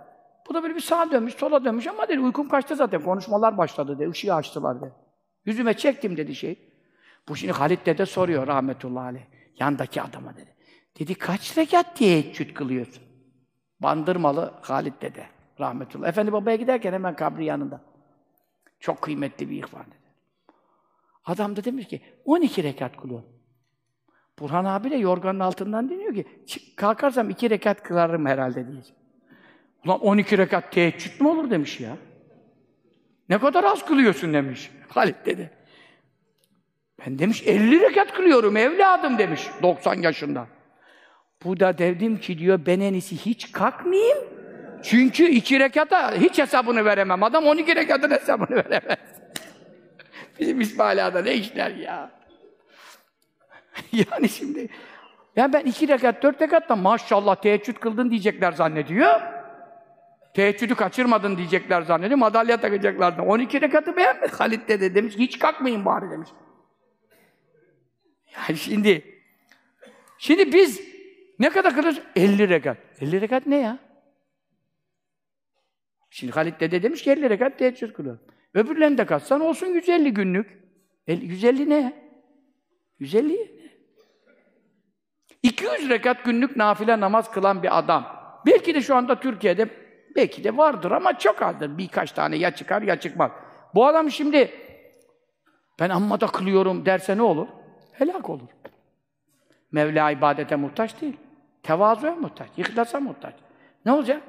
Bu da böyle bir sağa dönmüş, sola dönmüş ama dedi uykum kaçtı zaten. Konuşmalar başladı dedi. Işığı açtılar dedi. Yüzüme çektim dedi şey. Bu şimdi Halit dede soruyor rahmetullahi aleyh. Yandaki adama dedi. Dedi kaç rekat teheccüd kılıyorsun? Bandırmalı Halit dede rahmetullah. Efendi babaya giderken hemen kabri yanında. Çok kıymetli bir ihvan dedi. Adam da demiş ki 12 rekat kılıyorum. Burhan abi de yorganın altından deniyor ki kalkarsam iki rekat kılarım herhalde diyecek. Ulan 12 rekat teheccüd mü olur demiş ya. Ne kadar az kılıyorsun demiş Halit dedi. Ben demiş 50 rekat kılıyorum evladım demiş 90 yaşında. Bu da dedim ki diyor ben en iyisi hiç kalkmayayım. Çünkü iki rekata hiç hesabını veremem. Adam 12 rekatın hesabını veremez. Bizim İsmaila'da ne işler ya. yani şimdi ya ben iki rekat, dört rekatta maşallah teheccüd kıldın diyecekler zannediyor. Teheccüdü kaçırmadın diyecekler zannediyor. Madalya takacaklar. 12 rekatı beğenmedi. Halit de demiş. Hiç kalkmayın bari demiş. Yani şimdi şimdi biz ne kadar kılıyoruz? 50 rekat. 50 rekat ne ya? Şimdi Halit dede demiş ki 50 rekat teheccüd kılıyor. Öbürlerini de katsan olsun 150 günlük. 150 ne? 150 ne? 200 rekat günlük nafile namaz kılan bir adam. Belki de şu anda Türkiye'de belki de vardır ama çok azdır. Birkaç tane ya çıkar ya çıkmaz. Bu adam şimdi ben amma da kılıyorum derse ne olur? Helak olur. Mevla ibadete muhtaç değil. Tevazuya muhtaç, ihlasa muhtaç. Ne olacak?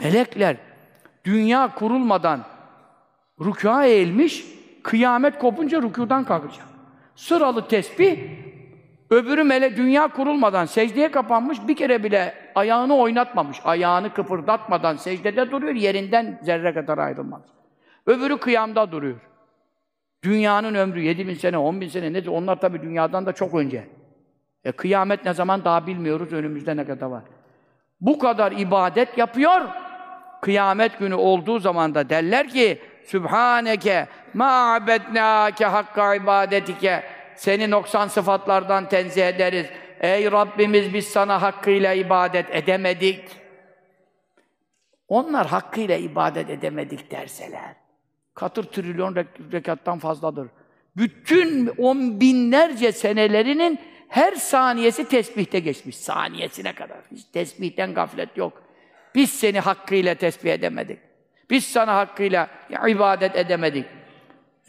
Melekler dünya kurulmadan rükûa eğilmiş, kıyamet kopunca rükudan kalkacak. Sıralı tesbih, öbürü mele dünya kurulmadan secdeye kapanmış, bir kere bile ayağını oynatmamış, ayağını kıpırdatmadan secdede duruyor, yerinden zerre kadar ayrılmaz. Öbürü kıyamda duruyor. Dünyanın ömrü 7 bin sene, 10 bin sene nedir? Onlar tabii dünyadan da çok önce. E kıyamet ne zaman daha bilmiyoruz, önümüzde ne kadar var. Bu kadar ibadet yapıyor, kıyamet günü olduğu zaman da derler ki Sübhaneke ma abednâke hakka ibadetike seni noksan sıfatlardan tenzih ederiz. Ey Rabbimiz biz sana hakkıyla ibadet edemedik. Onlar hakkıyla ibadet edemedik derseler. Katır trilyon rek- rekattan fazladır. Bütün on binlerce senelerinin her saniyesi tesbihte geçmiş. Saniyesine kadar. Hiç tesbihten gaflet yok. Biz seni hakkıyla tesbih edemedik. Biz sana hakkıyla ibadet edemedik.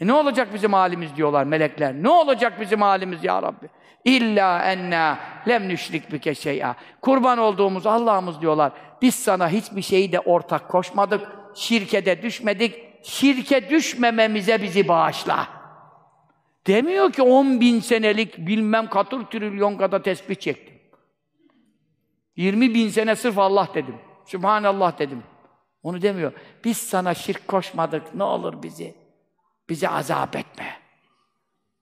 E ne olacak bizim halimiz diyorlar melekler. Ne olacak bizim halimiz ya Rabbi? İlla enna lem nüşrik bike şey'a. Kurban olduğumuz Allah'ımız diyorlar. Biz sana hiçbir şeyi de ortak koşmadık. Şirke de düşmedik. Şirke düşmememize bizi bağışla. Demiyor ki on bin senelik bilmem katır trilyon kadar tesbih çektim. 20 bin sene sırf Allah dedim. Sübhanallah dedim. Onu demiyor. Biz sana şirk koşmadık. Ne olur bizi. Bizi azap etme.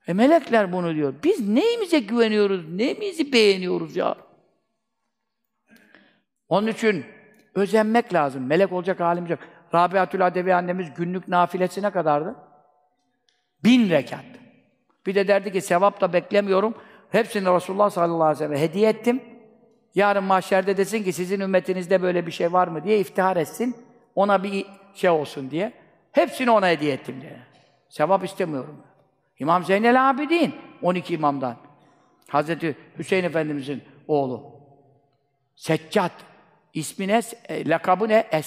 E melekler bunu diyor. Biz neyimize güveniyoruz, neyimizi beğeniyoruz ya? Onun için özenmek lazım. Melek olacak halimiz yok. Rabiatül Adevi annemiz günlük nafilesi ne kadardı? Bin rekat. Bir de derdi ki sevap da beklemiyorum. Hepsini Resulullah sallallahu aleyhi ve sellem hediye ettim. Yarın mahşerde desin ki sizin ümmetinizde böyle bir şey var mı diye iftihar etsin. Ona bir şey olsun diye. Hepsini ona hediye ettim diye. Sevap istemiyorum. İmam Zeynel Abidin 12 imamdan. Hazreti Hüseyin Efendimizin oğlu. Seccat. İsmi ne? E, lakabı ne?